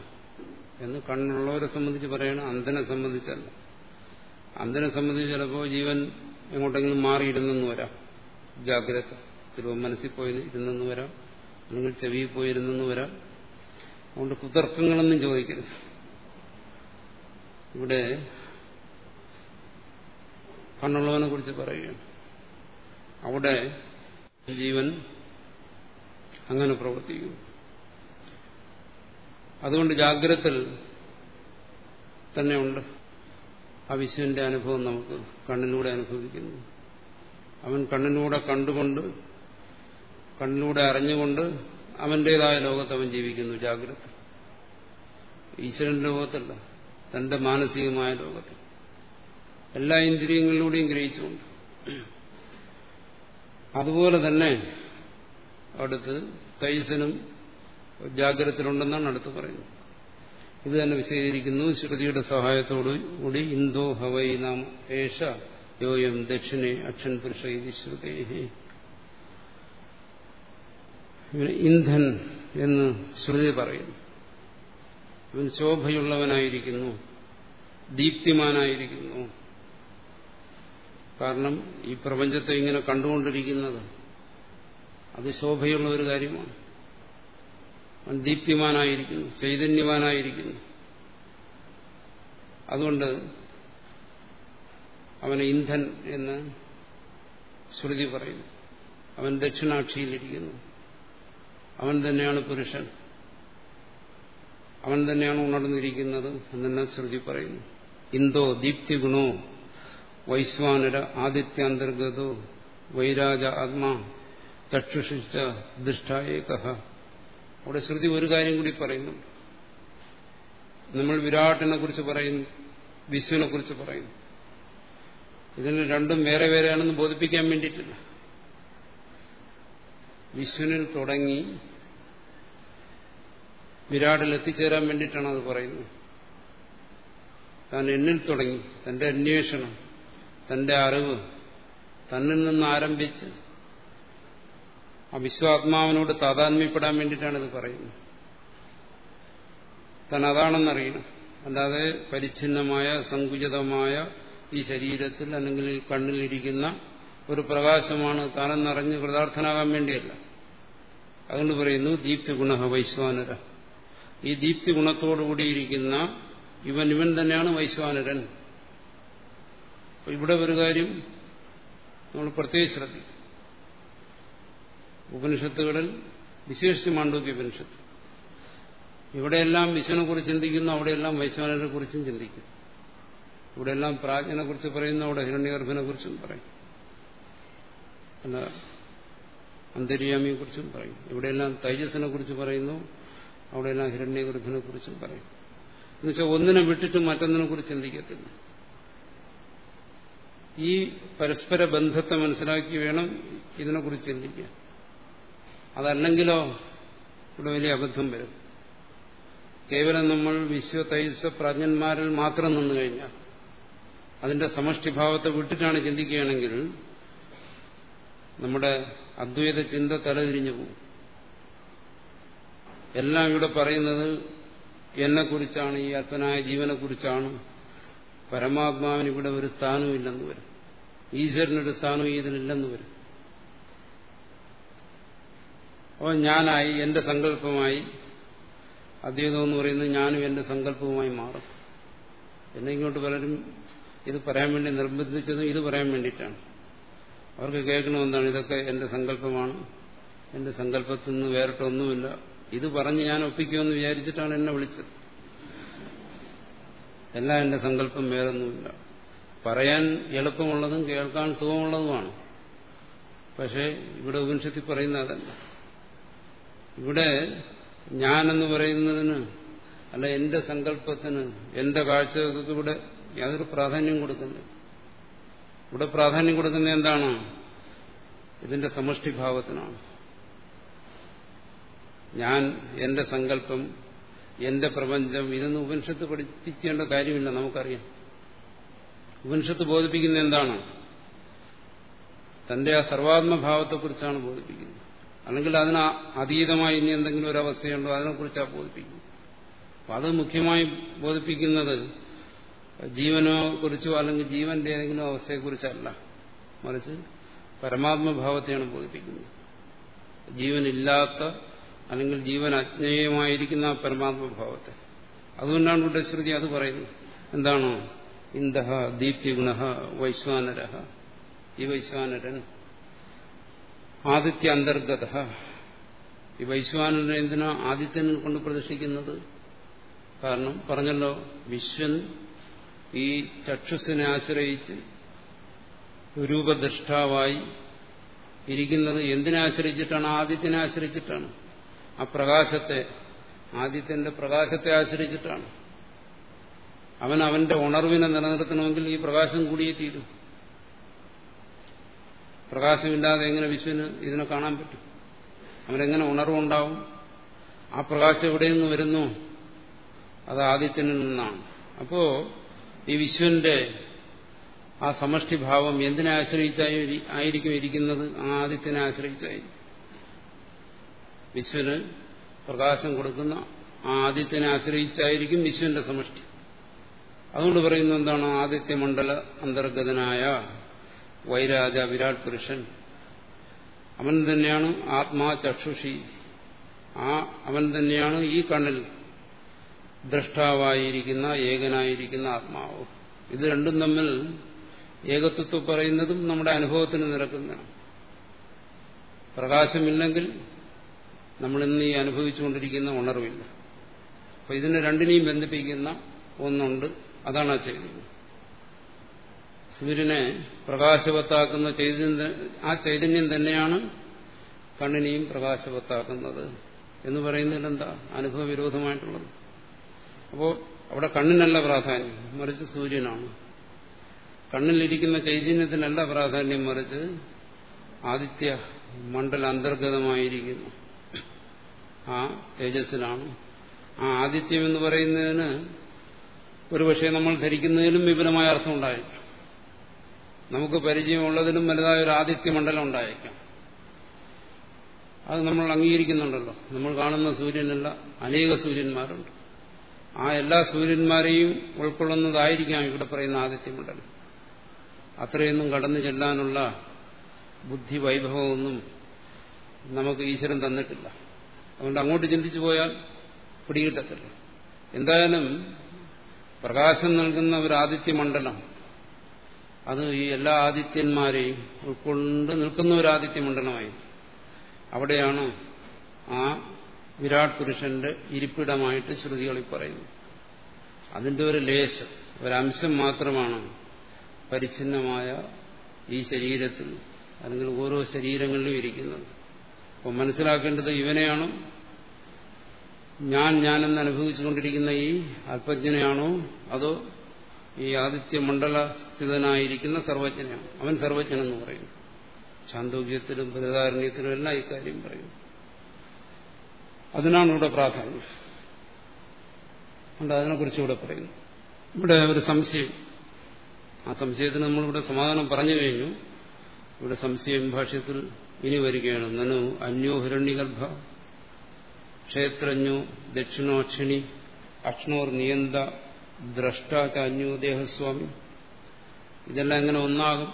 എന്ന് കണ്ണുള്ളവരെ സംബന്ധിച്ച് പറയണം അന്ധനെ സംബന്ധിച്ചല്ല. അന്ധനെ സംബന്ധിച്ച് ചിലപ്പോൾ ജീവൻ എങ്ങോട്ടെങ്കിലും മാറിയിരുന്നെന്ന് വരാം. ജാഗ്രത. ചിലപ്പോൾ മനസ്സിൽ പോയി ഇരുന്നെന്ന് വരാം. അല്ലെങ്കിൽ ചെവിയിൽ പോയിരുന്നെന്ന് വരാം. അതുകൊണ്ട് കുതർക്കങ്ങളൊന്നും ചോദിക്കരുത്. ഇവിടെ കണ്ണുള്ളവനെ കുറിച്ച് പറയുകയാണ്. അവിടെ ജീവൻ അങ്ങനെ പ്രവർത്തിക്കുന്നു. അതുകൊണ്ട് ജാഗ്രത തന്നെയുണ്ട്. ആ വിശ്വന്റെ അനുഭവം നമുക്ക് കണ്ണിലൂടെ അനുഭവിക്കുന്നു. അവൻ കണ്ണിലൂടെ കണ്ടുകൊണ്ട് കണ്ണിലൂടെ അറിഞ്ഞുകൊണ്ട് അവന്റേതായ ലോകത്ത് അവൻ ജീവിക്കുന്നു. ജാഗ്രത. ഈശ്വരന്റെ ലോകത്തല്ല തന്റെ മാനസികമായ ലോകത്തിൽ. എല്ലാ ഇന്ദ്രിയങ്ങളിലൂടെയും ഗ്രഹിച്ചുകൊണ്ട്. അതുപോലെ തന്നെ അടുത്ത് തൈസനും ജാഗ്രതത്തിലുണ്ടെന്നാണ് അടുത്ത് പറയുന്നത്. ഇത് തന്നെ വിശദീകരിക്കുന്നു. ശ്രുതിയുടെ സഹായത്തോടു കൂടി ഇന്തോ ഹവൈ നാം ഏഷ യോയം ദക്ഷിണേ അക്ഷൻ പുരുഷ ഇത് ശ്രുതേഹി. ഇന്ധൻ എന്ന് ശ്രുതി പറയുന്നു. അവൻ ശോഭയുള്ളവനായിരിക്കുന്നു ദീപ്തിമാനായിരിക്കുന്നു. കാരണം ഈ പ്രപഞ്ചത്തെ ഇങ്ങനെ കണ്ടുകൊണ്ടിരിക്കുന്നത് അത് ശോഭയുള്ള ഒരു കാര്യമാണ്. അവൻ ദീപ്തിമാനായിരിക്കുന്നു ചൈതന്യവാനായിരിക്കുന്നു. അതുകൊണ്ട് അവന് ഇന്ധൻ എന്ന് ശ്രുതി പറയുന്നു. അവൻ ദക്ഷിണാക്ഷിയിലിരിക്കുന്നു. അവൻ തന്നെയാണ് പുരുഷൻ. അവൻ തന്നെയാണ് ഉണർന്നിരിക്കുന്നത് എന്നെല്ലാം ശ്രുതി പറയുന്നു. ഇന്തോ ദീപ്തി ഗുണോ വൈശ്വാനര ആദിത്യാന്തർഗതോ വൈരാജ ആത്മാ ചക്ഷുഷിച്ച ദുഷ്ടായേക. അവിടെ ശ്രുതി ഒരു കാര്യം കൂടി പറയുന്നു. നമ്മൾ വിരാട്ടിനെ കുറിച്ച് പറയുന്നു വിശ്വനെ കുറിച്ച് പറയുന്നു ഇതിന് രണ്ടും വേറെ വേറെയാണെന്ന് ബോധിപ്പിക്കാൻ വേണ്ടിയിട്ടില്ല. വിശ്വനിൽ തുടങ്ങി വിരാടിൽ എത്തിച്ചേരാൻ വേണ്ടിയിട്ടാണ് അത് പറയുന്നത്. താൻ എന്നിൽ തുടങ്ങി. തന്റെ അന്വേഷണം തന്റെ അറിവ് തന്നിൽ നിന്ന് ആരംഭിച്ച് ആ വിശ്വാത്മാവിനോട് താതാത്മ്യപ്പെടാൻ വേണ്ടിയിട്ടാണ് ഇത് പറയുന്നത്. താൻ അതാണെന്നറിയണം. അല്ലാതെ പരിച്ഛിന്നമായ സങ്കുചിതമായ ഈ ശരീരത്തിൽ അല്ലെങ്കിൽ ഈ കണ്ണിലിരിക്കുന്ന ഒരു പ്രകാശമാണ് താനെന്നറിഞ്ഞ് കൃതാർത്ഥനാകാൻ വേണ്ടിയല്ല. അതുകൊണ്ട് പറയുന്നു ദീപ്തി ഗുണ വൈശ്വാനര. ഈ ദീപ്തി ഗുണത്തോടുകൂടിയിരിക്കുന്ന ഇവൻ ഇവൻ തന്നെയാണ് വൈശ്വാനരൻ. ഇവിടെ ഒരു കാര്യം നമ്മൾ പ്രത്യേകിച്ച് ശ്രദ്ധിക്കും. ഉപനിഷത്തുകളിൽ വിശേഷിച്ച് മാണ്ഡൂക്കി ഉപനിഷത്ത് ഇവിടെയെല്ലാം വിശ്വനെ കുറിച്ച് ചിന്തിക്കുന്നു അവിടെയെല്ലാം വൈശ്വാനരെ കുറിച്ചും ചിന്തിക്കും ഇവിടെയെല്ലാം പ്രാജ്ഞനെ കുറിച്ച് പറയുന്നു അവിടെ ഹിരണ്യഗർഭനെ കുറിച്ചും പറയും. അല്ല അന്തര്യാമിയെ കുറിച്ചും പറയും. ഇവിടെയെല്ലാം തൈജസിനെ കുറിച്ച് പറയുന്നു അവിടെയെല്ലാം ഹിരണ്യഗർഭനെ കുറിച്ചും പറയും. എന്നുവെച്ചാൽ ഒന്നിനെ വിട്ടിട്ട് മറ്റൊന്നിനെ കുറിച്ച് ചിന്തിക്കത്തില്ല. ഈ പരസ്പര ബന്ധത്തെ മനസ്സിലാക്കി വേണം ഇതിനെക്കുറിച്ച് ചിന്തിക്കാൻ. അതല്ലെങ്കിലോ ഇവിടെ വലിയ അബദ്ധം വരും. കേവലം നമ്മൾ വിശ്വ തൈസ പ്രാജ്ഞന്മാരിൽ മാത്രം നിന്നു കഴിഞ്ഞാൽ അതിന്റെ സമഷ്ടിഭാവത്തെ വിട്ടിട്ടാണ് ചിന്തിക്കുകയാണെങ്കിൽ നമ്മുടെ അദ്വൈത ചിന്ത തലതിരിഞ്ഞു പോകും. എല്ലാം ഇവിടെ പറയുന്നത് എന്നെക്കുറിച്ചാണ് ഈ അർത്ഥനായ ജീവനെക്കുറിച്ചാണ്. പരമാത്മാവിന് ഇവിടെ ഒരു സ്ഥാനവും ഇല്ലെന്ന് വരും. ഈശ്വരനൊരു സ്ഥാനവും ഇതിനില്ലെന്ന് വരും. അപ്പോൾ ഞാനായി എന്റെ സങ്കല്പമായി അദ്വൈതം എന്ന് പറയുന്നത് ഞാനും എന്റെ സങ്കല്പവുമായി മാറും. എന്നെ ഇങ്ങോട്ട് പലരും ഇത് പറയാൻ വേണ്ടി നിർബന്ധിച്ചതും ഇത് പറയാൻ വേണ്ടിയിട്ടാണ്. അവർക്ക് കേൾക്കണമെന്നാണ്. ഇതൊക്കെ എന്റെ സങ്കല്പമാണ്. എന്റെ സങ്കല്പത്തിൽ നിന്ന് വേറിട്ടൊന്നുമില്ല. ഇത് പറഞ്ഞ് ഞാൻ ഒപ്പിക്കുമെന്ന് വിചാരിച്ചിട്ടാണ് എന്നെ വിളിച്ചത്. എല്ലാം എന്റെ സങ്കല്പം വേറൊന്നുമില്ല. പറയാൻ എളുപ്പമുള്ളതും കേൾക്കാൻ സുഖമുള്ളതുമാണ്. പക്ഷേ ഇവിടെ ഉപനിഷത്തിൽ പറയുന്ന അതല്ല. ഇവിടെ ഞാനെന്ന് പറയുന്നതിന് അല്ല എന്റെ സങ്കല്പത്തിന് എന്റെ കാഴ്ചകൾക്ക് ഇവിടെ യാതൊരു പ്രാധാന്യം കൊടുക്കുന്നില്ല. ഇവിടെ പ്രാധാന്യം കൊടുക്കുന്നത് എന്താണ്? ഇതിന്റെ സമഷ്ടിഭാവത്തിനാണ്. ഞാൻ എന്റെ സങ്കല്പം എന്റെ പ്രപഞ്ചം ഇതൊന്നും ഉപനിഷത്ത് പഠിപ്പിക്കേണ്ട കാര്യമില്ല നമുക്കറിയാം. ഉപനിഷത്ത് ബോധിപ്പിക്കുന്ന എന്താണ്? തന്റെ ആ സർവാത്മഭാവത്തെക്കുറിച്ചാണ് ബോധിപ്പിക്കുന്നത്. അല്ലെങ്കിൽ അതിന് അതീതമായി ഇനി എന്തെങ്കിലും ഒരു അവസ്ഥയുണ്ടോ അതിനെക്കുറിച്ചാണ് ബോധിപ്പിക്കുന്നത്. അപ്പം അത് മുഖ്യമായി ബോധിപ്പിക്കുന്നത് ജീവനോ കുറിച്ചോ അല്ലെങ്കിൽ ജീവന്റെ ഏതെങ്കിലും അവസ്ഥയെക്കുറിച്ചല്ല. മറിച്ച് പരമാത്മഭാവത്തെയാണ് ബോധിപ്പിക്കുന്നത്. ജീവനില്ലാത്ത അല്ലെങ്കിൽ ജീവൻ അജ്ഞേയമായിരിക്കുന്ന ആ പരമാത്മഭാവത്തെ. അതുകൊണ്ടാണ് ഇവിടെ ശ്രുതി അത് പറയുന്നത്. എന്താണോ? ഇന്ദഹ ദീപ്തിഗുണ വൈശ്വാനര ഈ വൈശ്വാനരൻ ആദിത്യ അന്തർഗത ഈ വൈശ്വാനരൻ എന്തിനാ ആദിത്യനെ കൊണ്ട് പ്രതിഷ്ഠിക്കുന്നത് കാരണം പറഞ്ഞല്ലോ വിശ്വൻ ഈ ചക്ഷുസിനെ ആശ്രയിച്ച് രൂപദൃഷ്ടാവായി ഇരിക്കുന്നത് എന്തിനെ ആശ്രയിച്ചിട്ടാണ്? ആദിത്യനെ ആശ്രയിച്ചിട്ടാണ്. ആ പ്രകാശത്തെ ആദിത്യന്റെ പ്രകാശത്തെ ആശ്രയിച്ചിട്ടാണ്. അവൻ അവന്റെ ഉണർവിനെ നിലനിർത്തണമെങ്കിൽ ഈ പ്രകാശം കൂടിയേ തീരും. പ്രകാശമില്ലാതെ എങ്ങനെ വിശ്വന് ഇതിനെ കാണാൻ പറ്റും? അവനെങ്ങനെ ഉണർവുണ്ടാവും? ആ പ്രകാശം എവിടെ നിന്ന് വരുന്നു? അത് ആദിത്യനിൽ നിന്നാണ്. അപ്പോ ഈ വിശ്വന്റെ ആ സമഷ്ടിഭാവം എന്തിനെ ആശ്രയിച്ചായി ആയിരിക്കും ഇരിക്കുന്നത്? ആ ആദിത്യനെ ആശ്രയിച്ചായിരിക്കും. വിശ്വന് പ്രകാശം കൊടുക്കുന്ന ആ ആദിത്യനെ ആശ്രയിച്ചായിരിക്കും വിശ്വന്റെ സമഷ്ടി അതുകൊണ്ട് പറയുന്നത് എന്താണ്? ആദിത്യമണ്ഡല അന്തർഗതനായ വൈരാജ വിരാട് പുരുഷൻ. അവൻ തന്നെയാണ് ആത്മാ ചക്ഷുഷി. ആ അവൻ തന്നെയാണ് ഈ കണ്ണിൽ ദ്രഷ്ടാവായിരിക്കുന്ന ഏകനായിരിക്കുന്ന ആത്മാവ്. ഇത് രണ്ടും തമ്മിൽ ഏകത്വത്വം പറയുന്നതും നമ്മുടെ അനുഭവത്തിന് നിരക്കുന്നതാണ്. പ്രകാശമില്ലെങ്കിൽ നമ്മൾ ഇന്ന് ഈ അനുഭവിച്ചുകൊണ്ടിരിക്കുന്ന ഉണർവില്ല. അപ്പൊ ഇതിനെ രണ്ടിനെയും ബന്ധിപ്പിക്കുന്ന ഒന്നുണ്ട്. അതാണ് ആ ചൈതന്യം സൂര്യനെ പ്രകാശവത്താക്കുന്ന ചൈതന്യം ആ ചൈതന്യം തന്നെയാണ് കണ്ണിനെയും പ്രകാശവത്താക്കുന്നത് എന്ന് പറയുന്നതിൽ എന്താ? അനുഭവ വിരോധമായിട്ടുള്ളത് അപ്പോൾ അവിടെ കണ്ണിനല്ല പ്രാധാന്യം മറിച്ച് സൂര്യനാണ്. കണ്ണിലിരിക്കുന്ന ചൈതന്യത്തിനല്ല പ്രാധാന്യം മറിച്ച് ആദിത്യ മണ്ഡല അന്തർഗതമായിരിക്കുന്നു. ആ തേജസ്സിലാണ്. ആ ആദിത്യം എന്ന് പറയുന്നതിന് ഒരുപക്ഷെ നമ്മൾ ധരിക്കുന്നതിലും വിപുലമായ അർത്ഥം ഉണ്ടായേക്കാം നമുക്ക് പരിചയമുള്ളതിലും വലുതായ ഒരു ആദിത്യ മണ്ഡലം ഉണ്ടായേക്കാം. അത് നമ്മൾ അംഗീകരിക്കുന്നുണ്ടല്ലോ. നമ്മൾ കാണുന്ന സൂര്യനല്ല അനേക സൂര്യന്മാരുണ്ട്. ആ എല്ലാ സൂര്യന്മാരെയും ഉൾക്കൊള്ളുന്നതായിരിക്കാം ഇവിടെ പറയുന്ന ആദിത്യമണ്ഡലം. അത്രയൊന്നും കടന്നു ചെല്ലാനുള്ള ബുദ്ധി വൈഭവമൊന്നും നമുക്ക് ഈശ്വരൻ തന്നിട്ടില്ല. അതുകൊണ്ട് അങ്ങോട്ട് ചിന്തിച്ചു പോയാൽ പിടികിട്ടത്തില്ല. എന്തായാലും പ്രകാശം നൽകുന്ന ഒരു ആദിത്യമണ്ഡലം അത് ഈ എല്ലാ ആദിത്യന്മാരെയും ഉൾക്കൊണ്ട് നിൽക്കുന്ന ഒരു ആദിത്യമണ്ഡലമായി അവിടെയാണ് ആ വിരാട് പുരുഷന്റെ ഇരിപ്പിടമായിട്ട് ശ്രുതികളിൽ പറയുന്നു അതിന്റെ ഒരു ലേശം ഒരംശം മാത്രമാണ് പരിച്ഛിന്നമായ ഈ ശരീരത്തിൽ അല്ലെങ്കിൽ ഓരോ ശരീരങ്ങളിലും ഇരിക്കുന്നത്. അപ്പോൾ മനസ്സിലാക്കേണ്ടത് ഇവനെയാണോ? ഞാൻ ഞാനെന്ന് അനുഭവിച്ചുകൊണ്ടിരിക്കുന്ന ഈ അല്പജ്ഞനെയാണോ? അതോ ഈ ആദിത്യമണ്ഡല സ്ഥിതനായിരിക്കുന്ന സർവജ്ഞനാണ് അവൻ സർവജ്ഞനെന്ന് പറയും. ചാന്തോഗ്യത്തിലും ബൃഹദാരണ്യത്തിലും എല്ലാം ഇക്കാര്യം പറയും. അതിനാണ് ഇവിടെ പ്രാധാന്യം. അതുകൊണ്ട് അതിനെക്കുറിച്ച് ഇവിടെ പറയുന്നു ഇവിടെ ഒരു സംശയം. ആ സംശയത്തിന് നമ്മളിവിടെ സമാധാനം പറഞ്ഞു കഴിഞ്ഞു. ഇവിടെ സംശയം ഭാഷ്യത്തിൽ ഇനി വരികയാണ്. നനു അന്യോ ഹിരണ്യഗർഭ ക്ഷേത്രജ്ഞോ ദക്ഷിണോക്ഷിണി അക്ഷ്ണോർ നിയന്ത ദ്രഷ്ടാച്ച അന്യോ ദേഹസ്വാമി. ഇതെല്ലാം എങ്ങനെ ഒന്നാകും?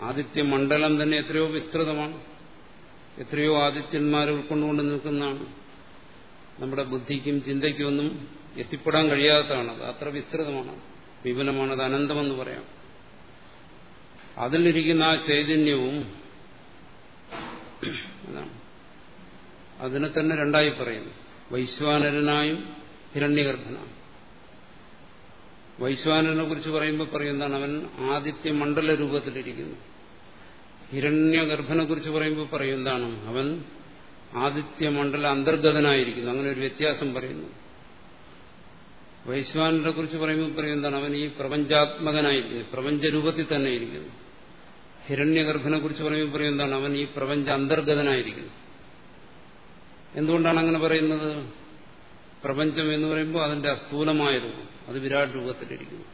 ആദിത്യ മണ്ഡലം തന്നെ എത്രയോ വിസ്തൃതമാണ്. എത്രയോ ആദിത്യന്മാരെ ഉൾക്കൊണ്ടുകൊണ്ട് നിൽക്കുന്നതാണ്. നമ്മുടെ ബുദ്ധിക്കും ചിന്തയ്ക്കും ഒന്നും എത്തിപ്പെടാൻ കഴിയാത്തതാണത് അത്ര വിസ്തൃതമാണ്. വിപുലമാണത് അനന്തമെന്ന് പറയാം. അതിലിരിക്കുന്ന ആ ചൈതന്യവും അതിനെ തന്നെ രണ്ടായി പറയുന്നു. വൈശ്വാനരനായും ഹിരണ്യഗർഭനായും. വൈശ്വാനരനെ കുറിച്ച് പറയുമ്പോൾ പറയുന്നതാണ് അവൻ ആദിത്യ മണ്ഡല രൂപത്തിലിരിക്കുന്നു. ഹിരണ്യഗർഭനെ കുറിച്ച് പറയുമ്പോൾ പറയുന്നതാണ് അവൻ ആദിത്യ മണ്ഡല അന്തർഗതനായിരിക്കുന്നു. അങ്ങനെ ഒരു വ്യത്യാസം പറയുന്നു. വൈശ്വാനരെ കുറിച്ച് പറയുമ്പോൾ പറയുന്നതാണ് അവൻ ഈ പ്രപഞ്ചാത്മകനായിരിക്കുന്നു. പ്രപഞ്ച രൂപത്തിൽ തന്നെ ഇരിക്കുന്നു. ഹിരണ്യഗർഭനെ കുറിച്ച് പറയുമ്പോൾ എന്താണ്? അവൻ ഈ പ്രപഞ്ച അന്തർഗതനായിരിക്കുന്നു. എന്തുകൊണ്ടാണ് അങ്ങനെ പറയുന്നത്? പ്രപഞ്ചം എന്ന് പറയുമ്പോൾ അതിന്റെ സ്ഥൂലമായ രൂപം. അത് വിരാട് രൂപത്തിലിരിക്കുന്നു.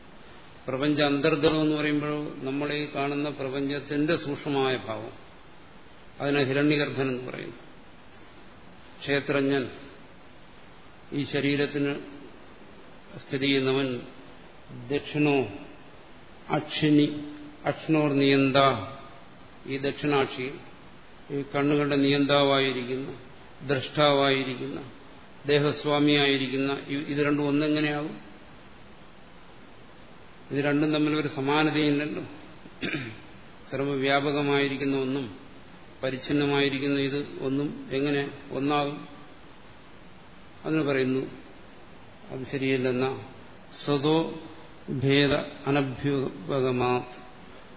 പ്രപഞ്ച അന്തർഗതം എന്ന് പറയുമ്പോൾ നമ്മൾ ഈ കാണുന്ന പ്രപഞ്ചത്തിന്റെ സൂക്ഷ്മമായ ഭാവം. അതിനെ ഹിരണ്യഗർഭൻ എന്ന് പറയുന്നു. ക്ഷേത്രജ്ഞൻ ഈ ശരീരത്തിന് സ്ഥിതി ചെയ്യുന്നവൻ ദക്ഷിണോ അക്ഷിണി അക്ഷ്ണോർ നിയന്ത ഈ ദക്ഷിണാക്ഷി ഈ കണ്ണുകളുടെ നിയന്താവായിരിക്കുന്ന ദ്രഷ്ടാവായിരിക്കുന്ന ദേഹസ്വാമിയായിരിക്കുന്ന ഇത് രണ്ടും ഒന്നെങ്ങനെയാകും ഇത് രണ്ടും തമ്മിൽ ഒരു സമാനതയില്ലല്ലോ. സർവവ്യാപകമായിരിക്കുന്ന ഒന്നും പരിച്ഛിന്നമായിരിക്കുന്ന ഇത് ഒന്നും എങ്ങനെ ഒന്നാകും? അതിന് പറയുന്നു അത് ശരിയല്ലെന്ന സ്വതോ ഭേദ അനഭ്യുപകമാ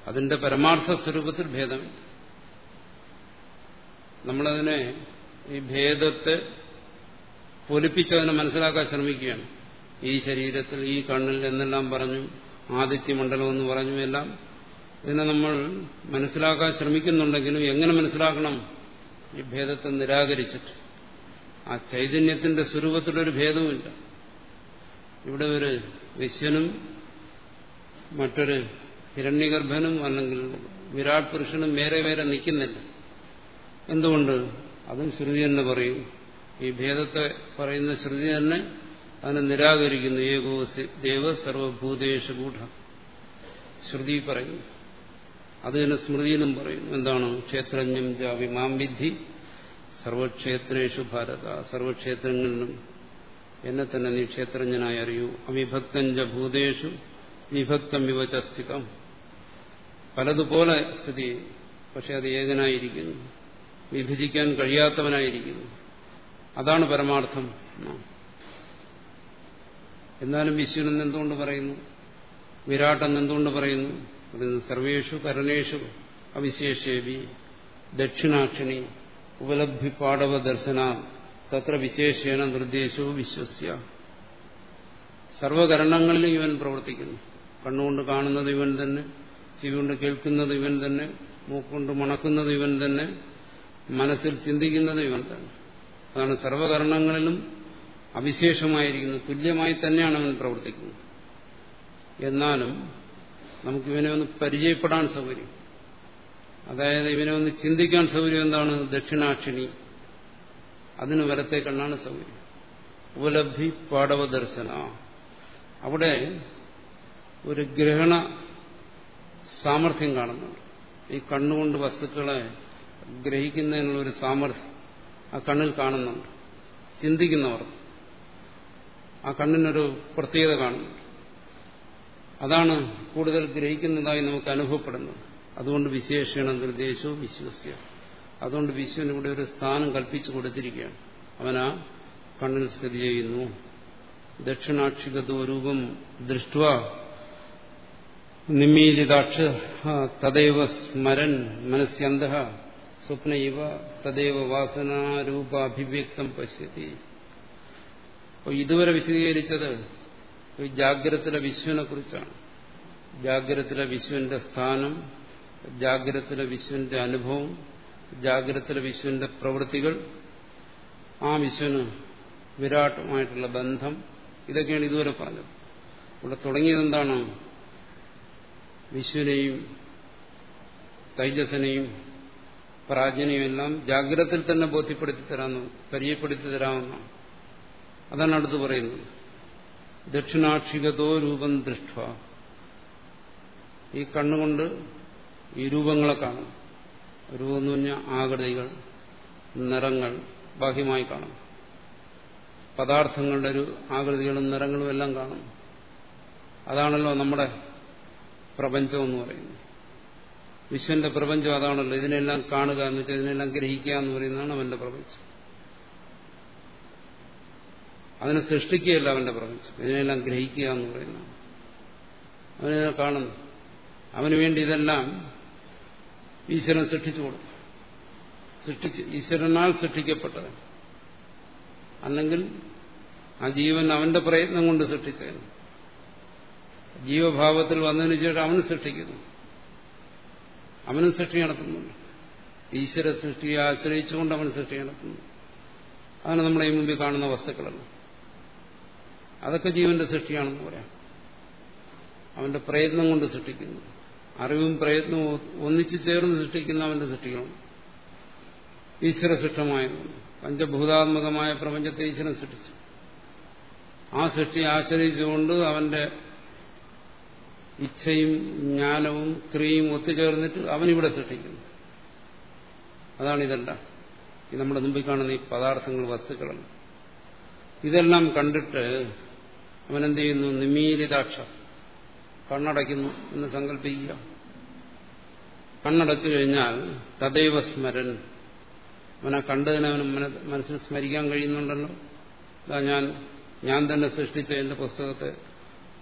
അതിന്റെ പരമാർത്ഥ സ്വരൂപത്തിൽ ഭേദമില്ല. നമ്മളതിനെ ഈ ഭേദത്തെ പൊലിപ്പിച്ചതിനെ മനസ്സിലാക്കാൻ ശ്രമിക്കുകയാണ്. ഈ ശരീരത്തിൽ ഈ കണ്ണിൽ എന്നെല്ലാം പറഞ്ഞു ആദിത്യമണ്ഡലം എന്ന് പറഞ്ഞു എല്ലാം ഇതിനെ നമ്മൾ മനസ്സിലാക്കാൻ ശ്രമിക്കുന്നുണ്ടെങ്കിലും എങ്ങനെ മനസ്സിലാക്കണം? ഈ ഭേദത്തെ നിരാകരിച്ചിട്ട്. ആ ചൈതന്യത്തിന്റെ സ്വരൂപത്തിലൊരു ഭേദവുമില്ല. ഇവിടെ ഒരു വിശ്വനും മറ്റൊരു ഹിരണ്യഗർഭനും അല്ലെങ്കിൽ വിരാട് പുരുഷനും വേറെ വേറെ നിൽക്കുന്നില്ല. എന്തുകൊണ്ട്? അതും ശ്രുതി തന്നെ പറയും. ഈ ഭേദത്തെ പറയുന്ന ശ്രുതി തന്നെ അതിനെ നിരാകരിക്കുന്നു. ഏകോ ദേവ സർവഭൂതേഷ ഗൂഢ. ശ്രുതി പറയുന്നു അത് തന്നെ സ്മൃതിയിലും പറയുന്നു. എന്താണ്? ക്ഷേത്രജ്ഞം ജാവി മാം വിദ്ധി. സർവക്ഷേത്രേഷു ഭാരത. സർവക്ഷേത്രങ്ങളിലും എന്നെ തന്നെ നീ ക്ഷേത്രജ്ഞനായി അറിയൂ. അവിഭക്തഞ്ച ഭൂതേഷു വിഭക്തം വിവചസ്ഥിതം പലതുപോലെ സ്ഥിതി പക്ഷെ അത് ഏകനായിരിക്കുന്നു. വിഭജിക്കാൻ കഴിയാത്തവനായിരിക്കുന്നു. അതാണ് പരമാർത്ഥം. എന്നാലും വിശ്വൻ എന്തുകൊണ്ട് പറയുന്നു? വിരാട്ടൻ എന്തുകൊണ്ട് പറയുന്നു? പറയുന്നു സർവേഷു കരണേഷു അവിശേഷേവി ദക്ഷിണാക്ഷിണി ഉപലബ്ധി പാടവ ദർശന തത്ര വിശേഷേണ നിർദ്ദേശവും വിശ്വസ്യ. സർവകരണങ്ങളിലും ഇവൻ പ്രവർത്തിക്കുന്നു. കണ്ണുകൊണ്ട് കാണുന്നത് ഇവൻ തന്നെ. ചെവി കൊണ്ട് കേൾക്കുന്നത് ഇവൻ തന്നെ മൂക്കൊണ്ട് മണക്കുന്നത് ഇവൻ തന്നെ മനസ്സിൽ ചിന്തിക്കുന്നത് ഇവൻ തന്നെ. അതാണ് സർവകരണങ്ങളിലും അവിശേഷമായിരിക്കുന്നത് തുല്യമായി തന്നെയാണ് അവൻ പ്രവർത്തിക്കുന്നത്. എന്നാലും നമുക്കിവനെ ഒന്ന് പരിചയപ്പെടാൻ സൗകര്യം. അതായത് ഇവനെ ഒന്ന് ചിന്തിക്കാൻ സൗകര്യം എന്താണ്? ദക്ഷിണാക്ഷിണി. അതിന് വരത്തെ കണ്ണാണ് സൗകര്യം. ഉപലബ്ധി പാടവദർശന. അവിടെ ഒരു ഗ്രഹണ സാമർഥ്യം കാണുന്നുണ്ട് ഈ കണ്ണുകൊണ്ട് വസ്തുക്കളെ ഗ്രഹിക്കുന്നതിനുള്ള ഒരു സാമർഥ്യം ആ കണ്ണിൽ കാണുന്നുണ്ട്. ചിന്തിക്കുന്നവർ ആ കണ്ണിനൊരു പ്രത്യേകത കാണുന്നുണ്ട്. അതാണ് കൂടുതൽ ഗ്രഹിക്കുന്നതായി നമുക്ക് അനുഭവപ്പെടുന്നത്. അതുകൊണ്ട് വിശേഷണ നിർദ്ദേശവും വിശ്വസ്യ അതുകൊണ്ട് വിശ്വന് ഇവിടെ ഒരു സ്ഥാനം കൽപ്പിച്ചു കൊടുത്തിരിക്കുകയാണ്. അവനാ കണ്ണിൽ സ്ഥിതി ചെയ്യുന്നു. ദക്ഷിണാക്ഷികതോ രൂപം ദൃഷ്ട നിമീലിതാക്ഷ തദൈവ സ്മരൻ മനസ്യന്ത സ്വപ്ന ഇവ തദൈവ വാസനാരൂപാഭിവ്യക്തം പശ്യത്തി ഇതുവരെ വിശദീകരിച്ചത് ഈ ജാഗ്രതത്തിലെ വിശ്വനെ കുറിച്ചാണ്. ജാഗ്രതത്തിലെ വിശ്വന്റെ സ്ഥാനം ജാഗ്രതത്തിലെ വിശ്വന്റെ അനുഭവം ജാഗ്രതത്തിലെ വിശ്വന്റെ പ്രവൃത്തികൾ ആ വിശ്വന് വിരാട്ടുമായിട്ടുള്ള ബന്ധം ഇതൊക്കെയാണ് ഇതുവരെ പറഞ്ഞത്. ഇവിടെ തുടങ്ങിയത് എന്താണ് വിശ്വനെയും തൈജസനെയും പ്രാജ്ഞനെയും എല്ലാം ജാഗ്രതത്തിൽ തന്നെ ബോധ്യപ്പെടുത്തി തരാമെന്ന് പരിചയപ്പെടുത്തി തരാമെന്നാണ് അതാണ് അടുത്ത് പറയുന്നത്. ദക്ഷിണാക്ഷികതോ രൂപം ദൃഷ്ട ഈ കണ്ണുകൊണ്ട് ഈ രൂപങ്ങളെ കാണും. രൂപം എന്ന് പറഞ്ഞാൽ ആകൃതികൾ നിറങ്ങൾ ബാഹ്യമായി കാണും. പദാർത്ഥങ്ങളുടെ ഒരു ആകൃതികളും നിറങ്ങളും എല്ലാം കാണും. അതാണല്ലോ നമ്മുടെ പ്രപഞ്ചം എന്ന് പറയുന്നു. വിശ്വന്റെ പ്രപഞ്ചം അതാണല്ലോ. ഇതിനെല്ലാം കാണുക എന്ന് വെച്ചാൽ ഇതിനെല്ലാം ഗ്രഹിക്കുക എന്ന് പറയുന്നതാണ് അവന്റെ പ്രപഞ്ചം. അതിനെ സൃഷ്ടിക്കുകയല്ല അവന്റെ പ്രപഞ്ചം. ഇതിനെല്ലാം ഗ്രഹിക്കുക എന്ന് പറയുന്നതാണ്. അവനെ കാണുന്നു. അവന് വേണ്ടി ഇതെല്ലാം ഈശ്വരൻ സൃഷ്ടിച്ചു കൊടുക്കും സൃഷ്ടിച്ച് ഈശ്വരനാൽ സൃഷ്ടിക്കപ്പെട്ടത് അല്ലെങ്കിൽ ആ ജീവൻ അവന്റെ പ്രയത്നം കൊണ്ട് സൃഷ്ടിച്ചതിന് ജീവഭാവത്തിൽ വന്നതിന് ശേഷം അവനും സൃഷ്ടിക്കുന്നു. അവനും സൃഷ്ടി നടത്തുന്നുണ്ട് ഈശ്വര സൃഷ്ടിയെ ആശ്രയിച്ചുകൊണ്ട് അവൻ സൃഷ്ടി നടത്തുന്നു. അതാണ് നമ്മളെ മുമ്പിൽ കാണുന്ന വസ്തുക്കളെല്ലാം. അതൊക്കെ ജീവന്റെ സൃഷ്ടിയാണെന്ന് പറയാം. അവന്റെ പ്രയത്നം കൊണ്ട് സൃഷ്ടിക്കുന്നു. അറിവും പ്രയത്നവും ഒന്നിച്ചു ചേർന്ന് സൃഷ്ടിക്കുന്ന അവന്റെ സൃഷ്ടികളാണ്. ഈശ്വര സൃഷ്ടമായതുകൊണ്ട് പഞ്ചഭൂതാത്മകമായ പ്രപഞ്ചത്തെ ഈശ്വരൻ സൃഷ്ടിച്ചു. ആ സൃഷ്ടിയെ ആശ്രയിച്ചുകൊണ്ട് അവന്റെ ഇച്ഛയും ജ്ഞാനവും ക്രിയയും ഒത്തുചേർന്നിട്ട് അവനിവിടെ സൃഷ്ടിക്കുന്നു. അതാണ് ഇതെല്ലാം. ഈ നമ്മുടെ മുമ്പിൽ കാണുന്ന ഈ പദാർത്ഥങ്ങൾ വസ്തുക്കളും ഇതെല്ലാം കണ്ടിട്ട് അവനെന്ത് ചെയ്യുന്നു? നിമീലിതാക്ഷ. കണ്ണടയ്ക്കുന്നു എന്ന് സങ്കല്പിക്കുക. കണ്ണടച്ചു കഴിഞ്ഞാൽ തദൈവ സ്മരൻ. അവനെ കണ്ടതിനെ മനസ്സിൽ സ്മരിക്കാൻ കഴിയുന്നുണ്ടല്ലോ. ഞാൻ ഞാൻ തന്നെ സൃഷ്ടിച്ച എന്റെ പുസ്തകത്തെ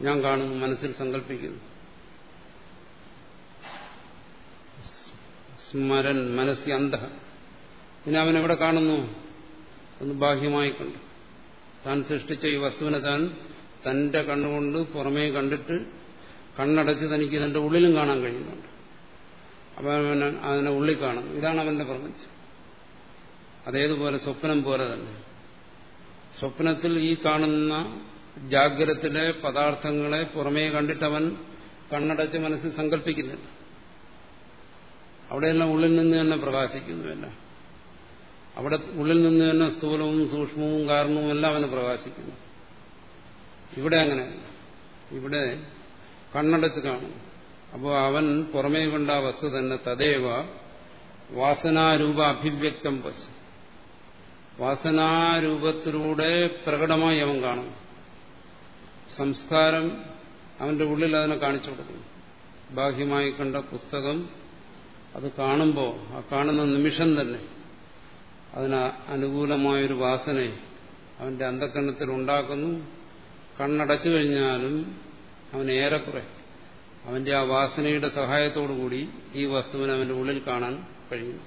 ഞാൻ കാണുന്നു മനസ്സിൽ സങ്കല്പിക്കുന്നു സ്മരൻ മനസ്സി അന്ധ. പിന്നെ അവൻ എവിടെ കാണുന്നു? ഒന്ന് ബാഹ്യമായി കണ്ടു. താൻ സൃഷ്ടിച്ച ഈ വസ്തുവിനെ താൻ തന്റെ കണ്ണുകൊണ്ട് പുറമേ കണ്ടിട്ട് കണ്ണടച്ച് തനിക്ക് തന്റെ ഉള്ളിലും കാണാൻ കഴിയുന്നുണ്ട്. അവൻ അതിനെ ഉള്ളിൽ കാണുന്നു. ഇതാണ് അവന്റെ പ്രപഞ്ചം. അതേതുപോലെ സ്വപ്നം പോലെ തന്നെ. സ്വപ്നത്തിൽ ഈ കാണുന്ന ജാഗ്രതത്തിലെ പദാർത്ഥങ്ങളെ പുറമേ കണ്ടിട്ടവൻ കണ്ണടച്ച് മനസ്സ് സങ്കല്പിക്കുന്നില്ല. അവിടെയെല്ലാം ഉള്ളിൽ നിന്ന് തന്നെ പ്രകാശിക്കുന്നുവല്ല അവിടെ ഉള്ളിൽ നിന്ന് തന്നെ സ്ഥൂലവും സൂക്ഷ്മവും കാരണവും എല്ലാം അവന് പ്രകാശിക്കുന്നു. ഇവിടെ അങ്ങനെ ഇവിടെ കണ്ണടച്ച് കാണും അപ്പോൾ അവൻ പുറമേ കണ്ട വസ്തു തന്നെ തദേവ വാസനാരൂപ അഭിവ്യക്തം പശു വാസനാരൂപത്തിലൂടെ പ്രകടമായി അവൻ കാണും സംസ്കാരം അവന്റെ ഉള്ളിൽ അതിനെ കാണിച്ചു കൊടുക്കുന്നു. ബാഹ്യമായി കണ്ട പുസ്തകം അത് കാണുമ്പോൾ ആ കാണുന്ന നിമിഷം തന്നെ അതിന് അനുകൂലമായൊരു വാസനയെ അവന്റെ അന്ധക്കരണത്തിൽ ഉണ്ടാക്കുന്നു. കണ്ണടച്ചു കഴിഞ്ഞാലും അവൻ ഏറെക്കുറെ അവന്റെ ആ വാസനയുടെ സഹായത്തോടുകൂടി ഈ വസ്തുവിനെ അവന്റെ ഉള്ളിൽ കാണാൻ കഴിയുന്നു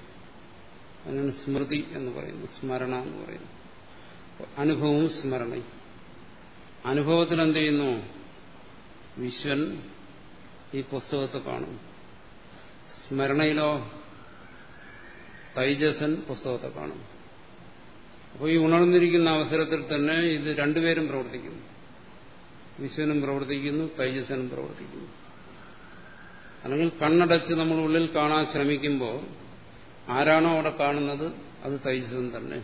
അതിനാണ് സ്മൃതി എന്ന് പറയുന്നു സ്മരണ എന്ന് പറയുന്നു അനുഭവവും സ്മരണയും. അനുഭവത്തിൽ എന്ത് ചെയ്യുന്നു വിശ്വൻ ഈ പുസ്തകത്തെ കാണും. സ്മരണയിലോ തൈജസൻ പുസ്തകത്തെ കാണും. അപ്പോൾ ഈ ഉണർന്നിരിക്കുന്ന അവസരത്തിൽ തന്നെ ഇത് രണ്ടുപേരും പ്രവർത്തിക്കുന്നു. വിശ്വനും പ്രവർത്തിക്കുന്നു തൈജസനും പ്രവർത്തിക്കുന്നു. അല്ലെങ്കിൽ കണ്ണടച്ച് നമ്മൾ ഉള്ളിൽ കാണാൻ ശ്രമിക്കുമ്പോൾ ആരാണോ അവിടെ കാണുന്നത് അത് തൈജസൻ തന്നെ.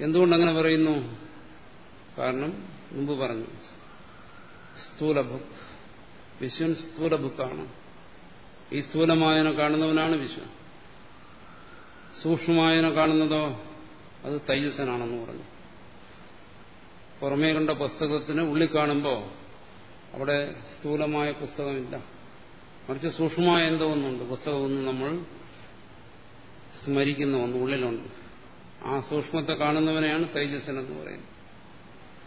എന്തുകൊണ്ടങ്ങനെ പറയുന്നു? കാരണം മുമ്പ് പറഞ്ഞു സ്ഥൂലഭുക്ക് വിശ്വൻ സ്ഥൂലഭുക്കാണ് ഈ സ്ഥൂലമായനെ കാണുന്നവനാണ് വിശ്വൻ. സൂക്ഷ്മമായനെ കാണുന്നതോ അത് തൈജസനാണെന്ന് പറഞ്ഞു. പുറമേ കണ്ട പുസ്തകത്തിന് ഉള്ളിൽ കാണുമ്പോൾ അവിടെ സ്ഥൂലമായ പുസ്തകമില്ല. മറിച്ച് സൂക്ഷ്മമായ എന്തോ ഒന്നുണ്ട്. പുസ്തകമൊന്നും നമ്മൾ സ്മരിക്കുന്ന ഒന്ന് ഉള്ളിലുണ്ട്. ആ സൂക്ഷ്മത്തെ കാണുന്നവനെയാണ് തൈജസൻ എന്ന് പറയുന്നത്.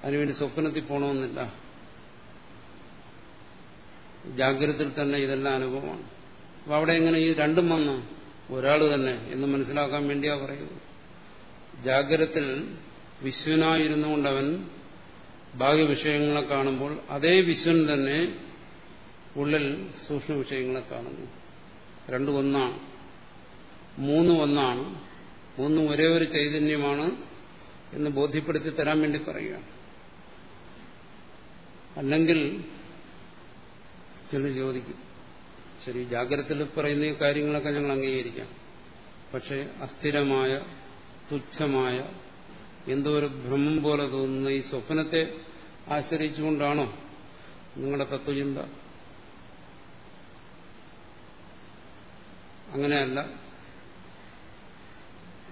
അതിനുവേണ്ടി സ്വപ്നത്തിൽ പോകണമെന്നില്ല ജാഗ്രതയിൽ തന്നെ ഇതെല്ലാം അനുഭവമാണ്. അപ്പൊ അവിടെ എങ്ങനെ ഈ രണ്ടും വന്നു? ഒരാൾ തന്നെ എന്ന് മനസ്സിലാക്കാൻ വേണ്ടിയാ പറയുന്നത്. ജാഗ്രതത്തിൽ വിശ്വനായിരുന്നുകൊണ്ടവൻ ബാഹ്യ വിഷയങ്ങളെ കാണുമ്പോൾ അതേ വിശ്വൻ തന്നെ ഉള്ളിൽ സൂക്ഷ്മ വിഷയങ്ങളെ കാണുന്നു. രണ്ടും ഒന്നാണ്. മൂന്നും ഒന്നാണ്. മൂന്നും ഒരേ ഒരു ചൈതന്യമാണ് എന്ന് ബോധ്യപ്പെടുത്തി തരാൻ വേണ്ടി പറയുകയാണ്. അല്ലെങ്കിൽ ചിലർ ചോദിക്കും. ശരി ജാഗ്രതത്തിൽ പറയുന്ന കാര്യങ്ങളൊക്കെ ഞങ്ങൾ അംഗീകരിക്കാം. പക്ഷെ അസ്ഥിരമായ തുച്ഛമായ എന്തോ ഒരു ഭ്രമം പോലെ തോന്നുന്ന ഈ സ്വപ്നത്തെ ആശ്രയിച്ചുകൊണ്ടാണോ നിങ്ങളുടെ തത്വചിന്ത? അങ്ങനെയല്ല.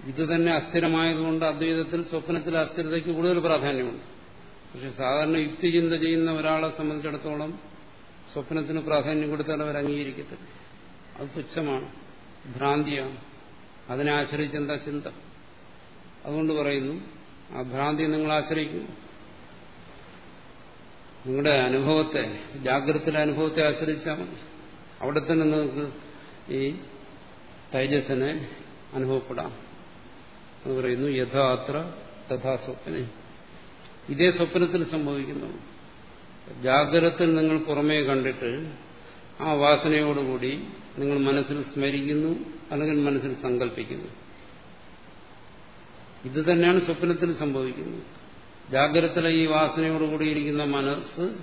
ഇത് തന്നെ അസ്ഥിരമായതുകൊണ്ട് അദ്വൈതത്തിൽ സ്വപ്നത്തിൽ അസ്ഥിരതയ്ക്ക് കൂടുതൽ പ്രാധാന്യമുണ്ട്. പക്ഷെ സാധാരണ യുക്തിചിന്ത ചെയ്യുന്ന ഒരാളെ സംബന്ധിച്ചിടത്തോളം സ്വപ്നത്തിന് പ്രാധാന്യം കൊടുത്താൽ അവർ അംഗീകരിക്കത്തില്ല അത് തുച്ഛമാണ്. ഭ്രാന്തിയാണ്. അതിനെ ആശ്രയിച്ച് എന്താ ചിന്ത? അതുകൊണ്ട് പറയുന്നു ആ ഭ്രാന്തി നിങ്ങൾ ആശ്രയിക്കുന്നു നിങ്ങളുടെ അനുഭവത്തെ ജാഗ്രതയിലെ അനുഭവത്തെ ആശ്രയിച്ചാൽ മതി. അവിടെ തന്നെ നിങ്ങൾക്ക് ഈ തൈജസ്സിനെ അനുഭവപ്പെടാം. എന്ന് പറയുന്നു യഥാത്ര തഥാ സ്വപ്നെ ഇതേ സ്വപ്നത്തിൽ സംഭവിക്കുന്നു. ജാഗ്രതത്തിൽ നിങ്ങൾ പുറമേ കണ്ടിട്ട് ആ വാസനയോടുകൂടി നിങ്ങൾ മനസ്സിൽ സ്മരിക്കുന്നു അല്ലെങ്കിൽ മനസ്സിൽ സങ്കല്പിക്കുന്നു ഇത് തന്നെയാണ് സ്വപ്നത്തിൽ സംഭവിക്കുന്നത്. ജാഗ്രതത്തിലെ ഈ വാസനയോടുകൂടി ഇരിക്കുന്ന മനസ്സ്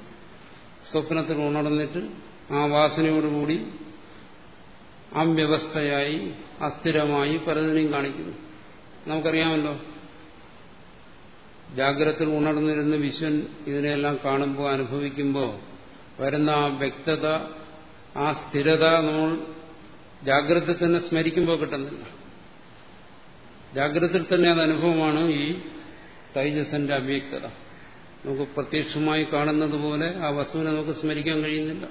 സ്വപ്നത്തിൽ ഉണർന്നിട്ട് ആ വാസനയോടുകൂടി അവ്യവസ്ഥയായി അസ്ഥിരമായി പലതിനെയും കാണിക്കുന്നു. നമുക്കറിയാമല്ലോ ജാഗ്രതത്തിൽ ഉണർന്നിരുന്ന് വിശ്വൻ ഇതിനെല്ലാം കാണുമ്പോൾ അനുഭവിക്കുമ്പോൾ വരുന്ന ആ വ്യക്തത ആ സ്ഥിരത നമ്മൾ ജാഗ്രത തന്നെ സ്മരിക്കുമ്പോൾ കിട്ടുന്നില്ല. ജാഗ്രതയിൽ തന്നെ അത് അനുഭവമാണ് ഈ തൈജസന്റെ അവ്യക്തത. നമുക്ക് പ്രത്യക്ഷമായി കാണുന്നത് പോലെ ആ വസ്തുവിനെ നമുക്ക് സ്മരിക്കാൻ കഴിയുന്നില്ല.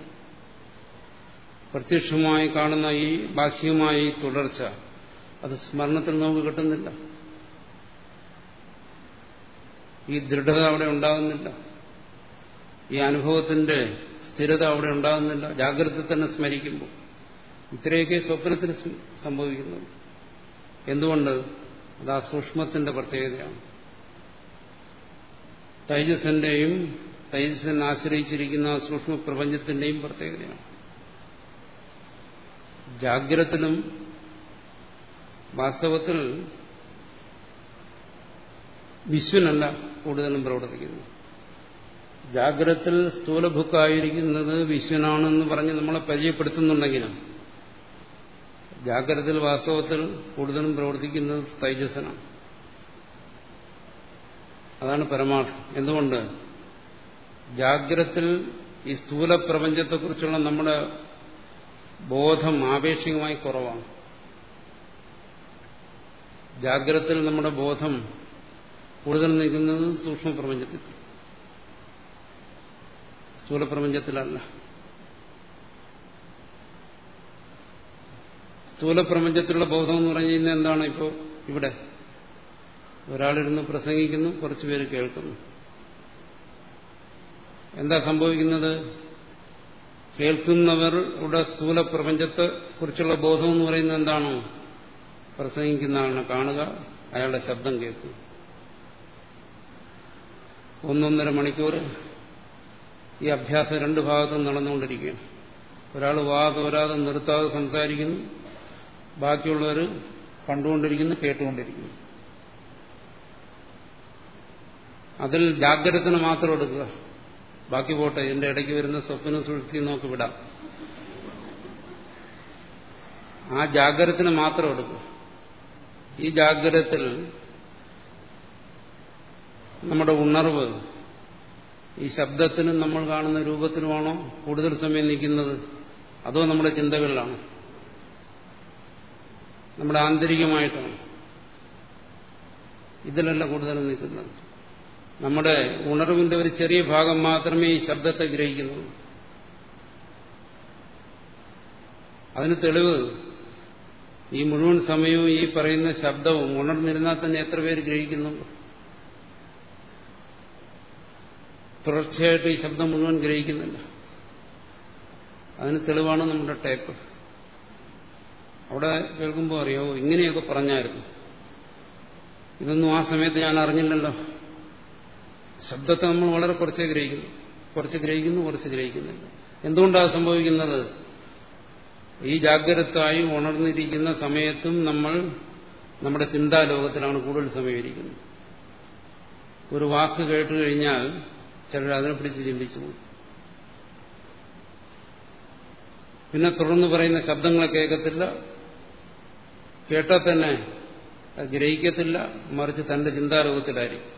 പ്രത്യക്ഷമായി കാണുന്ന ഈ ബാഹ്യമായ തുടർച്ച അത് സ്മരണത്തിൽ നമുക്ക് കിട്ടുന്നില്ല. ഈ ദൃഢത അവിടെ ഉണ്ടാകുന്നില്ല ഈ അനുഭവത്തിന്റെ സ്ഥിരത അവിടെ ഉണ്ടാകുന്നില്ല ജാഗ്രത തന്നെ സ്മരിക്കുമ്പോൾ. ഇത്രയൊക്കെ സ്വപ്നത്തിന് സംഭവിക്കുന്നു. എന്തുകൊണ്ട്? അത് ആ സൂക്ഷ്മത്തിന്റെ പ്രത്യേകതയാണ്. തൈജസിന്റെയും തൈജസ്സിനെ ആശ്രയിച്ചിരിക്കുന്ന ആ സൂക്ഷ്മ പ്രപഞ്ചത്തിന്റെയും പ്രത്യേകതയാണ്. ജാഗ്രതത്തിലും വാസ്തവത്തിൽ വിശ്വനല്ല കൂടുതലും പ്രവർത്തിക്കുന്നത്. ജാഗ്രതത്തിൽ സ്ഥൂലഭുക്കായിരിക്കുന്നത് വിശ്വനാണെന്ന് പറഞ്ഞ് നമ്മളെ പരിചയപ്പെടുത്തുന്നുണ്ടെങ്കിലും ജാഗ്രതയിൽ വാസ്തവത്തിൽ കൂടുതലും പ്രവർത്തിക്കുന്നത് തൈജസനാണ് അതാണ് പരമാർത്ഥം. എന്തുകൊണ്ട്? ജാഗ്രത്തിൽ ഈ സ്ഥൂല പ്രപഞ്ചത്തെക്കുറിച്ചുള്ള നമ്മുടെ ബോധം ആപേക്ഷികമായി കുറവാണ്. ജാഗ്രതത്തിൽ നമ്മുടെ ബോധം കൂടുതൽ നിൽക്കുന്നത് സൂക്ഷ്മ പ്രപഞ്ചത്തിൽ. സ്ഥൂലപ്രപഞ്ചത്തിലല്ല. സ്ഥൂലപ്രപഞ്ചത്തിലുള്ള ബോധം എന്ന് പറഞ്ഞു കഴിഞ്ഞാൽ എന്താണ് ഇപ്പോൾ ഇവിടെ? ഒരാളിരുന്ന് പ്രസംഗിക്കുന്നു കുറച്ചുപേര് കേൾക്കുന്നു. എന്താ സംഭവിക്കുന്നത്? കേൾക്കുന്നവരുടെ സ്ഥൂല പ്രപഞ്ചത്തെ കുറിച്ചുള്ള ബോധം എന്ന് പറയുന്നത് എന്താണ്? പ്രസംഗിക്കുന്ന ആളിനെ കാണുക അയാളുടെ ശബ്ദം കേൾക്കുക. ഒന്നൊന്നര മണിക്കൂർ ഈ അഭ്യാസം രണ്ട് ഭാഗത്തും നടന്നുകൊണ്ടിരിക്കുകയാണ്. ഒരാൾ വാ തോരാതെ നിർത്താതെ സംസാരിക്കുന്നു. ബാക്കിയുള്ളവർ കണ്ടുകൊണ്ടിരിക്കുന്നു കേട്ടുകൊണ്ടിരിക്കുന്നു. അതിൽ ജാഗ്രതത്തിന് മാത്രം എടുക്കുക. ബാക്കി പോട്ടെ എന്റെ ഇടയ്ക്ക് വരുന്ന സ്വപ്ന സുഷ്ടി നോക്കി വിടാം. ആ ജാഗ്രതത്തിന് മാത്രം എടുക്കുക. ഈ ജാഗ്രതത്തിൽ നമ്മുടെ ഉണർവ് ഈ ശബ്ദത്തിനും നമ്മൾ കാണുന്ന രൂപത്തിനുമാണോ കൂടുതൽ സമയം നിൽക്കുന്നത്? അതോ നമ്മുടെ ചിന്തകളിലാണോ? നമ്മുടെ ആന്തരികമായിട്ടാണ്? ഇതിലല്ല കൂടുതൽ നിൽക്കുന്നത്. നമ്മുടെ ഉണർവിന്റെ ഒരു ചെറിയ ഭാഗം മാത്രമേ ഈ ശബ്ദത്തെ ഗ്രഹിക്കുന്നു അതിന് തെളിവ് ഈ മുഴുവൻ സമയവും ഈ പറയുന്ന ശബ്ദവും ഉണർന്നിരുന്നാൽ തന്നെ എത്ര പേര് ഗ്രഹിക്കുന്നുണ്ട് തുടർച്ചയായിട്ട് ഈ ശബ്ദം മുഴുവൻ ഗ്രഹിക്കുന്നില്ല. അതിന് തെളിവാണ് നമ്മുടെ ടേപ്പ്. അവിടെ കേൾക്കുമ്പോൾ അറിയാവോ ഇങ്ങനെയൊക്കെ പറഞ്ഞായിരുന്നു. ഇതൊന്നും ആ സമയത്ത് ഞാൻ അറിഞ്ഞില്ലല്ലോ. ശബ്ദത്തെ നമ്മൾ വളരെ കുറച്ചേ ഗ്രഹിക്കുന്നു. കുറച്ച് ഗ്രഹിക്കുന്നു കുറച്ച് ഗ്രഹിക്കുന്നില്ല. എന്തുകൊണ്ടാണ് സംഭവിക്കുന്നത്? ഈ ജാഗ്രതായി ഉണർന്നിരിക്കുന്ന സമയത്തും നമ്മൾ നമ്മുടെ ചിന്താലോകത്തിലാണ് കൂടുതൽ സമയം ഇരിക്കുന്നത് ഒരു വാക്ക് കേട്ടു കഴിഞ്ഞാൽ ചിലർ അതിനെ പിടിച്ച് ചിന്തിച്ചു പിന്നെ തുടർന്ന് പറയുന്ന ശബ്ദങ്ങളെ കേൾക്കത്തില്ല. കേട്ടാൽ തന്നെ ഗ്രഹിക്കത്തില്ല. മറിച്ച് തന്റെ ചിന്താലോകത്തിലായിരിക്കും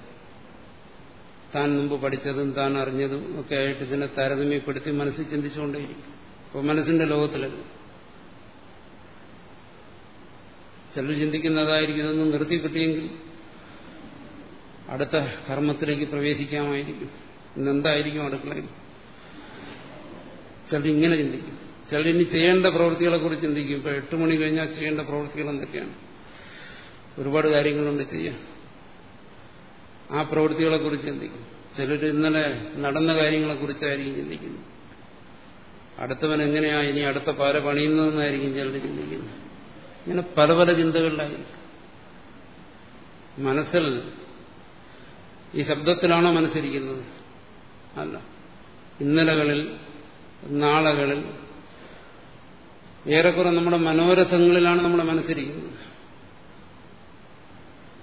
താൻ മുമ്പ് പഠിച്ചതും താൻ അറിഞ്ഞതും ഒക്കെ ആയിട്ട് ഇതിനെ താരതമ്യപ്പെടുത്തി മനസ്സിൽ ചിന്തിച്ചുകൊണ്ടേയിരിക്കും. അപ്പോൾ മനസ്സിന്റെ ലോകത്തിലല്ല. ചിലർ ചിന്തിക്കുന്നതായിരിക്കും ഇതൊന്നും നിർത്തി കിട്ടിയെങ്കിൽ അടുത്ത കർമ്മത്തിലേക്ക് പ്രവേശിക്കാമായിരിക്കും. ഇന്നെന്തായിരിക്കും അടുക്കളയിൽ? ചിലർ ഇങ്ങനെ ചിന്തിക്കും. ചിലർ ഇനി ചെയ്യേണ്ട പ്രവൃത്തികളെ കുറിച്ച് ചിന്തിക്കും. ഇപ്പൊ എട്ട് മണി കഴിഞ്ഞാൽ ചെയ്യേണ്ട പ്രവൃത്തികൾ എന്തൊക്കെയാണ്? ഒരുപാട് കാര്യങ്ങളുണ്ട് ചെയ്യാൻ. ആ പ്രവൃത്തികളെ കുറിച്ച് ചിന്തിക്കും. ചിലർ ഇന്നലെ നടന്ന കാര്യങ്ങളെ കുറിച്ചായിരിക്കും ചിന്തിക്കുന്നത് അടുത്തവൻ എങ്ങനെയാ ഇനി അടുത്ത പാര പണിയുന്നതെന്നായിരിക്കും ചിലർ ചിന്തിക്കുന്നത്. ഇങ്ങനെ പല പല ചിന്തകളിലായി മനസ്സിൽ ഈ ശബ്ദത്തിലാണോ മനസ്സിരിക്കുന്നത്? അല്ല. ഇന്നലകളിൽ നാളകളിൽ ഏറെക്കുറെ നമ്മുടെ മനോരഥങ്ങളിലാണ് നമ്മുടെ മനസ്സിരിക്കുന്നത്.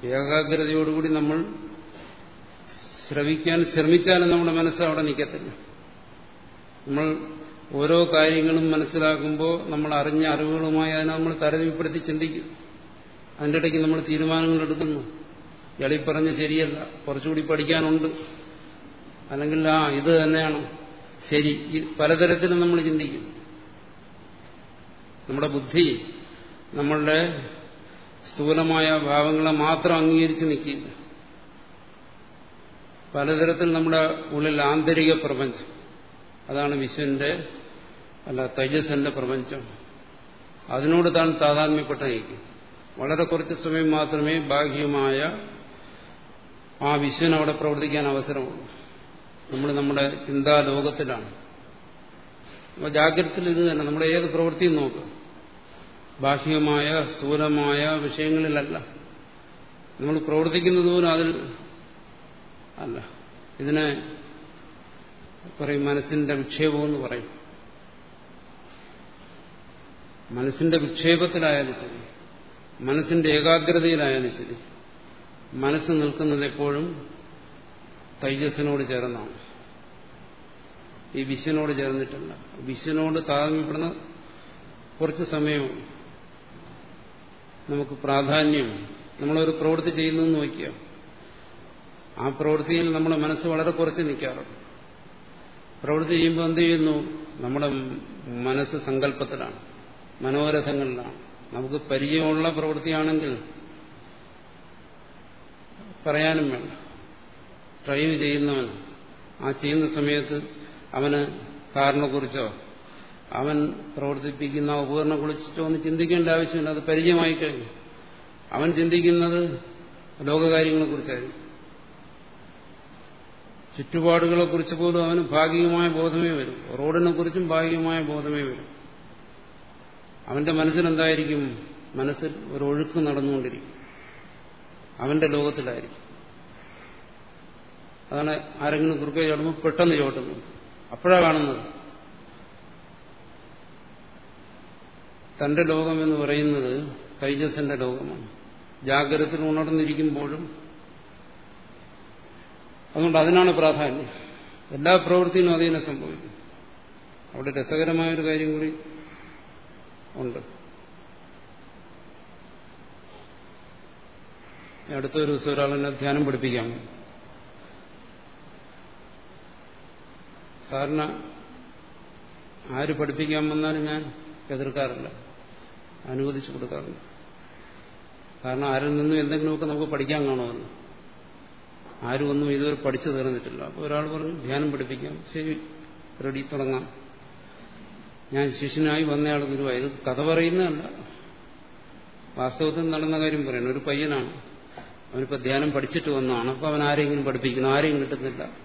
ഏകാഗ്രതയോടുകൂടി നമ്മൾ ശ്രവിക്കാൻ ശ്രമിച്ചാലും നമ്മുടെ മനസ്സ് അവിടെ നിൽക്കത്തില്ല. നമ്മൾ ഓരോ കാര്യങ്ങളും മനസ്സിലാക്കുമ്പോൾ നമ്മൾ അറിഞ്ഞ അറിവുകളുമായി അതിനെ നമ്മൾ താരതമ്യപ്പെടുത്തി ചിന്തിക്കും. അതിന്റെ ഇടയ്ക്ക് നമ്മൾ തീരുമാനങ്ങൾ എടുക്കുന്നു. ഇയാളീ പറഞ്ഞ് ശരിയല്ല. കുറച്ചുകൂടി പഠിക്കാനുണ്ട്. അല്ലെങ്കിൽ ആ ഇത് തന്നെയാണ്. ശരി പലതരത്തിലും നമ്മൾ ചിന്തിക്കും. നമ്മുടെ ബുദ്ധി നമ്മളുടെ സ്ഥൂലമായ ഭാവങ്ങളെ മാത്രം അംഗീകരിച്ച് നിൽക്കില്ല പലതരത്തിൽ നമ്മുടെ ഉള്ളിൽ ആന്തരിക പ്രപഞ്ചം. അതാണ് വിശ്വന്റെ അല്ല തേജസ്സന്റെ പ്രപഞ്ചം. അതിനോട് താൻ താതാത്മ്യപ്പെട്ട വളരെ കുറച്ച് സമയം മാത്രമേ ബാഹ്യമായ ആ വിശ്വൻ അവിടെ പ്രവർത്തിക്കാൻ അവസരമുള്ളൂ. നമ്മൾ നമ്മുടെ ചിന്താലോകത്തിലാണ് അപ്പോൾ ജാഗ്രതത്തിൽ ഇത് തന്നെ നമ്മുടെ ഏത് പ്രവൃത്തിയും നോക്കുക ബാഹ്യമായ സ്ഥൂലമായ വിഷയങ്ങളിലല്ല. നമ്മൾ പ്രവർത്തിക്കുന്നത് പോലും അതിൽ അല്ല. ഇതിനെ പറയും മനസ്സിന്റെ വിക്ഷേപം എന്ന് പറയും. മനസ്സിന്റെ വിക്ഷേപത്തിലായാലും ശരി മനസ്സിന്റെ ഏകാഗ്രതയിലായാലും ശരി മനസ്സ് നിൽക്കുന്നത് എപ്പോഴും തൈജസ്സിനോട് ചേർന്നാണ്. ഈ വിശ്വനോട് ചേർന്നിട്ടല്ല. വിശ്വനോട് താഴ്മപ്പെടുന്ന കുറച്ച് സമയം നമുക്ക് പ്രാധാന്യം നമ്മളൊരു പ്രവൃത്തി ചെയ്യുന്നു നോക്കിയ. ആ പ്രവൃത്തിയിൽ നമ്മുടെ മനസ്സ് വളരെ കുറച്ച് നിൽക്കാറുണ്ട്. പ്രവൃത്തി ചെയ്യുമ്പോൾ എന്ത് ചെയ്യുന്നു? നമ്മുടെ മനസ്സ് സങ്കല്പത്തിലാണ് മനോരഥങ്ങളിലാണ്. നമുക്ക് പരിചയമുള്ള പ്രവൃത്തിയാണെങ്കിൽ പറയാനും വേണ്ട. ഡ്രൈവ് ചെയ്യുന്നവൻ ആ ചെയ്യുന്ന സമയത്ത് അവന് കാറിനെ കുറിച്ചോ അവൻ പ്രവർത്തിപ്പിക്കുന്ന ഉപകരണം കുറിച്ചോ ഒന്ന് ചിന്തിക്കേണ്ട ആവശ്യമില്ല. അത് പരിചയമായി കഴിഞ്ഞു. അവൻ ചിന്തിക്കുന്നത് ലോകകാര്യങ്ങളെ കുറിച്ചായിരിക്കും ചുറ്റുപാടുകളെ കുറിച്ച് പോലും അവന് ഭാഗികമായ ബോധമേ വരും. റോഡിനെ കുറിച്ചും ഭാഗികമായ ബോധമേ വരും. അവന്റെ മനസ്സിലെന്തായിരിക്കും? മനസ്സിൽ ഒരു ഒഴുക്ക് നടന്നുകൊണ്ടിരിക്കും. അവന്റെ ലോകത്തിലായിരിക്കും. അതാണ് ആരെങ്കിലും കുറുക്കെ ചാടുമ്പോൾ പെട്ടെന്ന് ചോട്ടുന്നു അപ്പോഴാണ് കാണുന്നത്. തന്റെ ലോകം എന്ന് പറയുന്നത് തൈജസിന്റെ ലോകമാണ്. ജാഗ്രതത്തിൽ ഉണർന്നിരിക്കുമ്പോഴും അതുകൊണ്ട് അതിനാണ് പ്രാധാന്യം. എല്ലാ പ്രവൃത്തിയും അതിനെ സംഭവിക്കും. അവിടെ രസകരമായൊരു കാര്യം കൂടി ഉണ്ട്. അടുത്തൊരു ദിവസം ഒരാളെന്നെ ധ്യാനം പഠിപ്പിക്കാം സാറിന ആര് പഠിപ്പിക്കാൻ വന്നാലും ഞാൻ എതിർക്കാറില്ല. അനുവദിച്ചു കൊടുക്കാറില്ല. കാരണം ആരിൽ നിന്നും എന്തെങ്കിലുമൊക്കെ നമുക്ക് പഠിക്കാൻ കാണുമല്ലോ ആരും ഒന്നും ഇതുവരെ പഠിച്ചു തീർന്നിട്ടില്ല. അപ്പോൾ ഒരാൾ പറഞ്ഞു ധ്യാനം പഠിപ്പിക്കാം. ശരി റെഡി തുടങ്ങാം. ഞാൻ ശിഷ്യനായി വന്നയാൾ ഗുരുവായി ഇത് കഥ പറയുന്നതല്ല. വാസ്തവത്തിൽ നടന്ന കാര്യം പറയണം. ഒരു പയ്യനാണ്. അവനിപ്പോൾ ധ്യാനം പഠിച്ചിട്ട് വന്നതാണ്. അപ്പോൾ അവൻ ആരെങ്കിലും പഠിപ്പിക്കുന്നു? ആരെയും കിട്ടുന്നില്ല.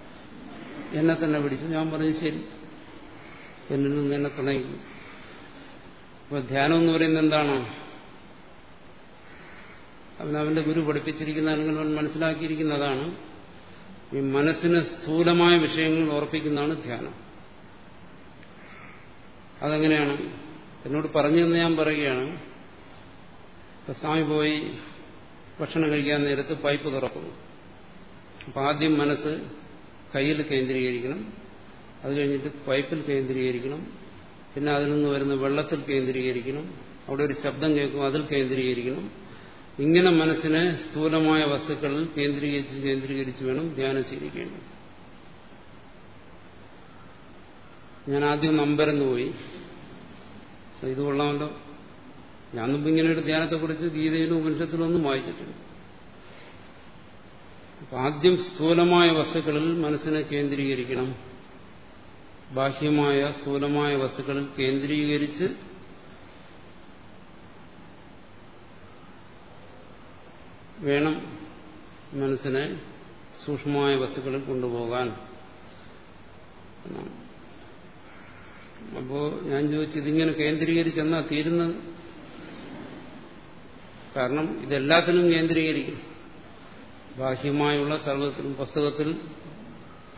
എന്നെ തന്നെ പിടിച്ചു. ഞാൻ പറഞ്ഞു ശരി. എന്നിൽ നിന്ന് എന്നെ തുടങ്ങി അപ്പൊ ധ്യാനം എന്ന് പറയുന്നത് എന്താണ്? അവൻ അവന്റെ ഗുരു പഠിപ്പിച്ചിരിക്കുന്ന അല്ലെങ്കിൽ അവൻ മനസ്സിലാക്കിയിരിക്കുന്നതാണ് ഈ മനസ്സിന് സ്ഥൂലമായ വിഷയങ്ങൾ ഓർപ്പിക്കുന്നതാണ് ധ്യാനം. അതെങ്ങനെയാണ്? എന്നോട് പറഞ്ഞെന്ന് ഞാൻ പറയുകയാണ്. ഇപ്പൊ സ്വാമി പോയി ഭക്ഷണം കഴിക്കാൻ നേരത്ത് പൈപ്പ് തുറക്കുന്നു. അപ്പം ആദ്യം മനസ്സ് കയ്യിൽ കേന്ദ്രീകരിക്കണം. അത് കഴിഞ്ഞിട്ട് പൈപ്പിൽ കേന്ദ്രീകരിക്കണം. പിന്നെ അതിൽ നിന്ന് വരുന്ന വെള്ളത്തിൽ കേന്ദ്രീകരിക്കണം. അവിടെ ഒരു ശബ്ദം കേൾക്കും അതിൽ കേന്ദ്രീകരിക്കണം. ഇങ്ങനെ മനസ്സിനെ സ്ഥൂലമായ വസ്തുക്കളിൽ കേന്ദ്രീകരിച്ച് കേന്ദ്രീകരിച്ച് വേണം ധ്യാനം ശീലിക്കേണ്ടത് ഞാൻ ആദ്യം നമ്പരന്ന് പോയി. ഇത് കൊള്ളാമല്ലോ. ഞാൻ ഇങ്ങനെ ഒരു ധ്യാനത്തെക്കുറിച്ച് ഗീതയിലും ഉപനിഷത്തിലും ഒന്നും വായിച്ചിട്ടില്ല. ആദ്യം സ്ഥൂലമായ വസ്തുക്കളിൽ മനസ്സിനെ കേന്ദ്രീകരിക്കണം. ബാഹ്യമായ സ്ഥൂലമായ വസ്തുക്കളിൽ കേന്ദ്രീകരിച്ച് വേണം മനസ്സിനെ സൂക്ഷ്മമായ വസ്തുക്കളിൽ കൊണ്ടുപോകാൻ. അപ്പോ ഞാൻ ചോദിച്ചു ഇതിങ്ങനെ കേന്ദ്രീകരിച്ചെന്നാ തീരുന്നത്? കാരണം ഇതെല്ലാത്തിനും കേന്ദ്രീകരിക്കും ബാഹ്യമായുള്ള സർവത്തിനും പുസ്തകത്തിൽ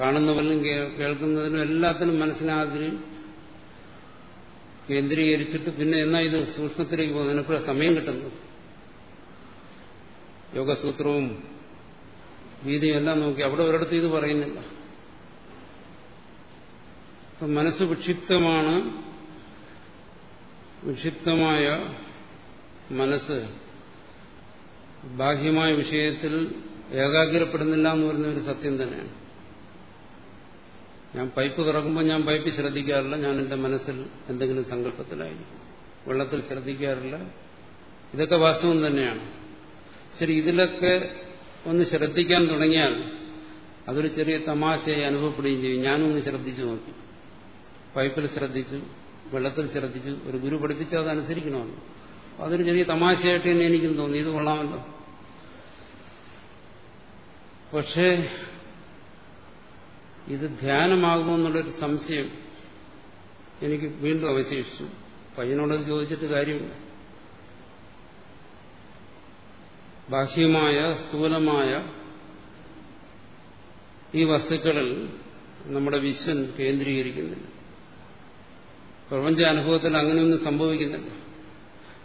കാണുന്നവരിലും കേൾക്കുന്നതിനും എല്ലാത്തിനും മനസ്സിനാതിരി കേന്ദ്രീകരിച്ചിട്ട് പിന്നെ എന്നാ ഇത് സൂക്ഷ്മത്തിലേക്ക് പോകുന്നത് നിനക്ക് സമയം കിട്ടുന്നത്? യോഗസൂത്രവും ഗീതയും എല്ലാം നോക്കി അവിടെ ഒരിടത്ത് ഇത് പറയുന്നില്ല. മനസ്സ് വിക്ഷിപ്തമാണ്. വിക്ഷിപ്തമായ മനസ്സ് ബാഹ്യമായ വിഷയത്തിൽ ഏകാഗ്രപ്പെടുന്നില്ല എന്ന് പറയുന്ന ഒരു സത്യം തന്നെയാണ്. ഞാൻ പൈപ്പ് തുറക്കുമ്പോൾ ഞാൻ പൈപ്പ് ശ്രദ്ധിക്കാറില്ല ഞാൻ എന്റെ മനസ്സിൽ എന്തെങ്കിലും സങ്കല്പത്തിലായിരിക്കും. വെള്ളത്തിൽ ശ്രദ്ധിക്കാറില്ല. ഇതൊക്കെ വാസ്തവം തന്നെയാണ്. ശരി ഇതിലൊക്കെ ഒന്ന് ശ്രദ്ധിക്കാൻ തുടങ്ങിയാൽ അതൊരു ചെറിയ തമാശയായി അനുഭവപ്പെടുകയും ചെയ്യും. ഞാനൊന്ന് ശ്രദ്ധിച്ചു നോക്കി. പൈപ്പിൽ ശ്രദ്ധിച്ചു വെള്ളത്തിൽ ശ്രദ്ധിച്ചു ഒരു ഗുരു പഠിപ്പിച്ചാൽ അത് അനുസരിക്കണമല്ലോ അതൊരു ചെറിയ തമാശയായിട്ട് തന്നെ എനിക്കും തോന്നി. ഇത് കൊള്ളാമല്ലോ. പക്ഷേ ഇത് ധ്യാനമാകുമെന്നുള്ളൊരു സംശയം എനിക്ക് വീണ്ടും അവശേഷിച്ചു. പയ്യനോട് ചോദിച്ചിട്ട് കാര്യമില്ല. ബാഹ്യമായ സ്ഥൂലമായ ഈ വസ്തുക്കളിൽ നമ്മുടെ വിശ്വൻ കേന്ദ്രീകരിക്കുന്നില്ല. പ്രപഞ്ച അനുഭവത്തിൽ അങ്ങനെയൊന്നും സംഭവിക്കുന്നില്ല.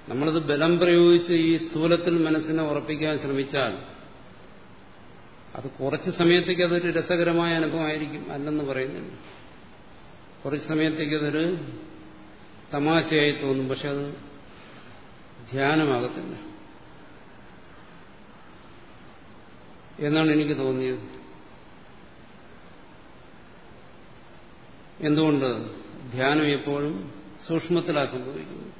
നമ്മളത് ബലം പ്രയോഗിച്ച് ഈ സ്ഥൂലത്തിൽ മനസ്സിനെ ഉറപ്പിക്കാൻ ശ്രമിച്ചാൽ അത് കുറച്ച് സമയത്തേക്ക് അതൊരു രസകരമായ അനുഭവമായിരിക്കും അല്ലെന്ന് പറയുന്നില്ല. കുറച്ച് സമയത്തേക്ക് അതൊരു തമാശയായി തോന്നും പക്ഷെ അത് ധ്യാനമാകത്തില്ല. എന്നാണ് എനിക്ക് തോന്നിയത്. എന്തുകൊണ്ട് ധ്യാനം എപ്പോഴും സൂക്ഷ്മത്തിലാണ് സംഭവിക്കുന്നത്?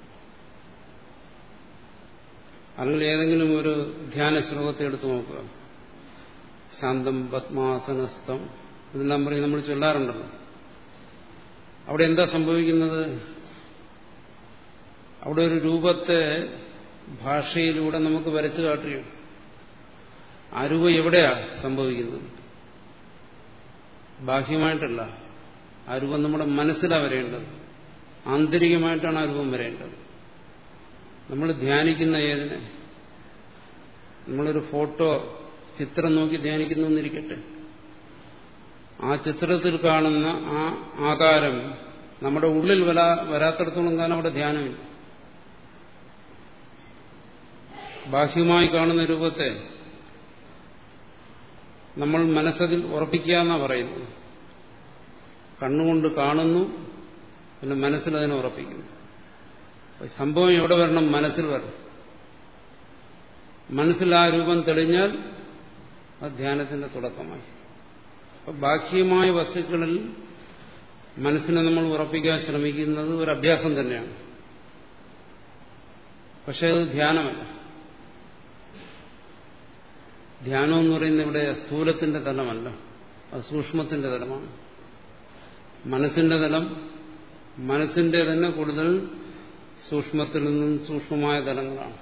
അല്ലെങ്കിൽ ഏതെങ്കിലും ഒരു ധ്യാന ശ്ലോകത്തെ എടുത്തു നോക്കുക. ശാന്തം പത്മാസനസ്ഥം ഇതെല്ലാം പറഞ്ഞ് നമ്മൾ ചൊല്ലാറുണ്ടല്ലോ. അവിടെ എന്താ സംഭവിക്കുന്നത്? അവിടെ ഒരു രൂപത്തെ ഭാഷയിലൂടെ നമുക്ക് വരച്ചു കാട്ടുകയാണ് ആ രൂപം എവിടെയാ സംഭവിക്കുന്നത്? ബാഹ്യമായിട്ടല്ല. ആ രൂപം നമ്മുടെ മനസ്സിലാണ് വരേണ്ടത്. ആന്തരികമായിട്ടാണ് ആ രൂപം വരേണ്ടത്. നമ്മൾ ധ്യാനിക്കുന്ന ഏതിനെ? നമ്മളൊരു ഫോട്ടോ ചിത്രം നോക്കി ധ്യാനിക്കുന്നു എന്നിരിക്കട്ടെ. ആ ചിത്രത്തിൽ കാണുന്ന ആ ആകാരം നമ്മുടെ ഉള്ളിൽ വരാ വരാത്തിടത്തോളം കാലം അവിടെ ധ്യാനമില്ല. ബാഹ്യമായി കാണുന്ന രൂപത്തെ നമ്മൾ മനസ്സതിൽ ഉറപ്പിക്കുക എന്നാണ് പറയുന്നത്. കണ്ണുകൊണ്ട് കാണുന്നു പിന്നെ മനസ്സിൽ അതിനെ ഉറപ്പിക്കുന്നു. സംഭവം എവിടെ വരണം? മനസ്സിൽ വരണം. മനസ്സിൽ ആ രൂപം തെളിഞ്ഞാൽ അത് ധ്യാനത്തിന്റെ തുടക്കമായി. ബാഹ്യമായ വസ്തുക്കളിൽ മനസ്സിനെ നമ്മൾ ഉറപ്പിക്കാൻ ശ്രമിക്കുന്നത് ഒരു അഭ്യാസം തന്നെയാണ്. പക്ഷെ അത് ധ്യാനമല്ല. ധ്യാനം എന്ന് പറയുന്നത് ഇവിടെ സ്ഥൂലത്തിന്റെ തലമല്ല അത് സൂക്ഷ്മത്തിന്റെ തലമാണ്. മനസ്സിന്റെ തലം മനസ്സിന്റെ തന്നെ കൂടുതൽ സൂക്ഷ്മത്തിൽ നിന്നും സൂക്ഷ്മമായ തലങ്ങളാണ്.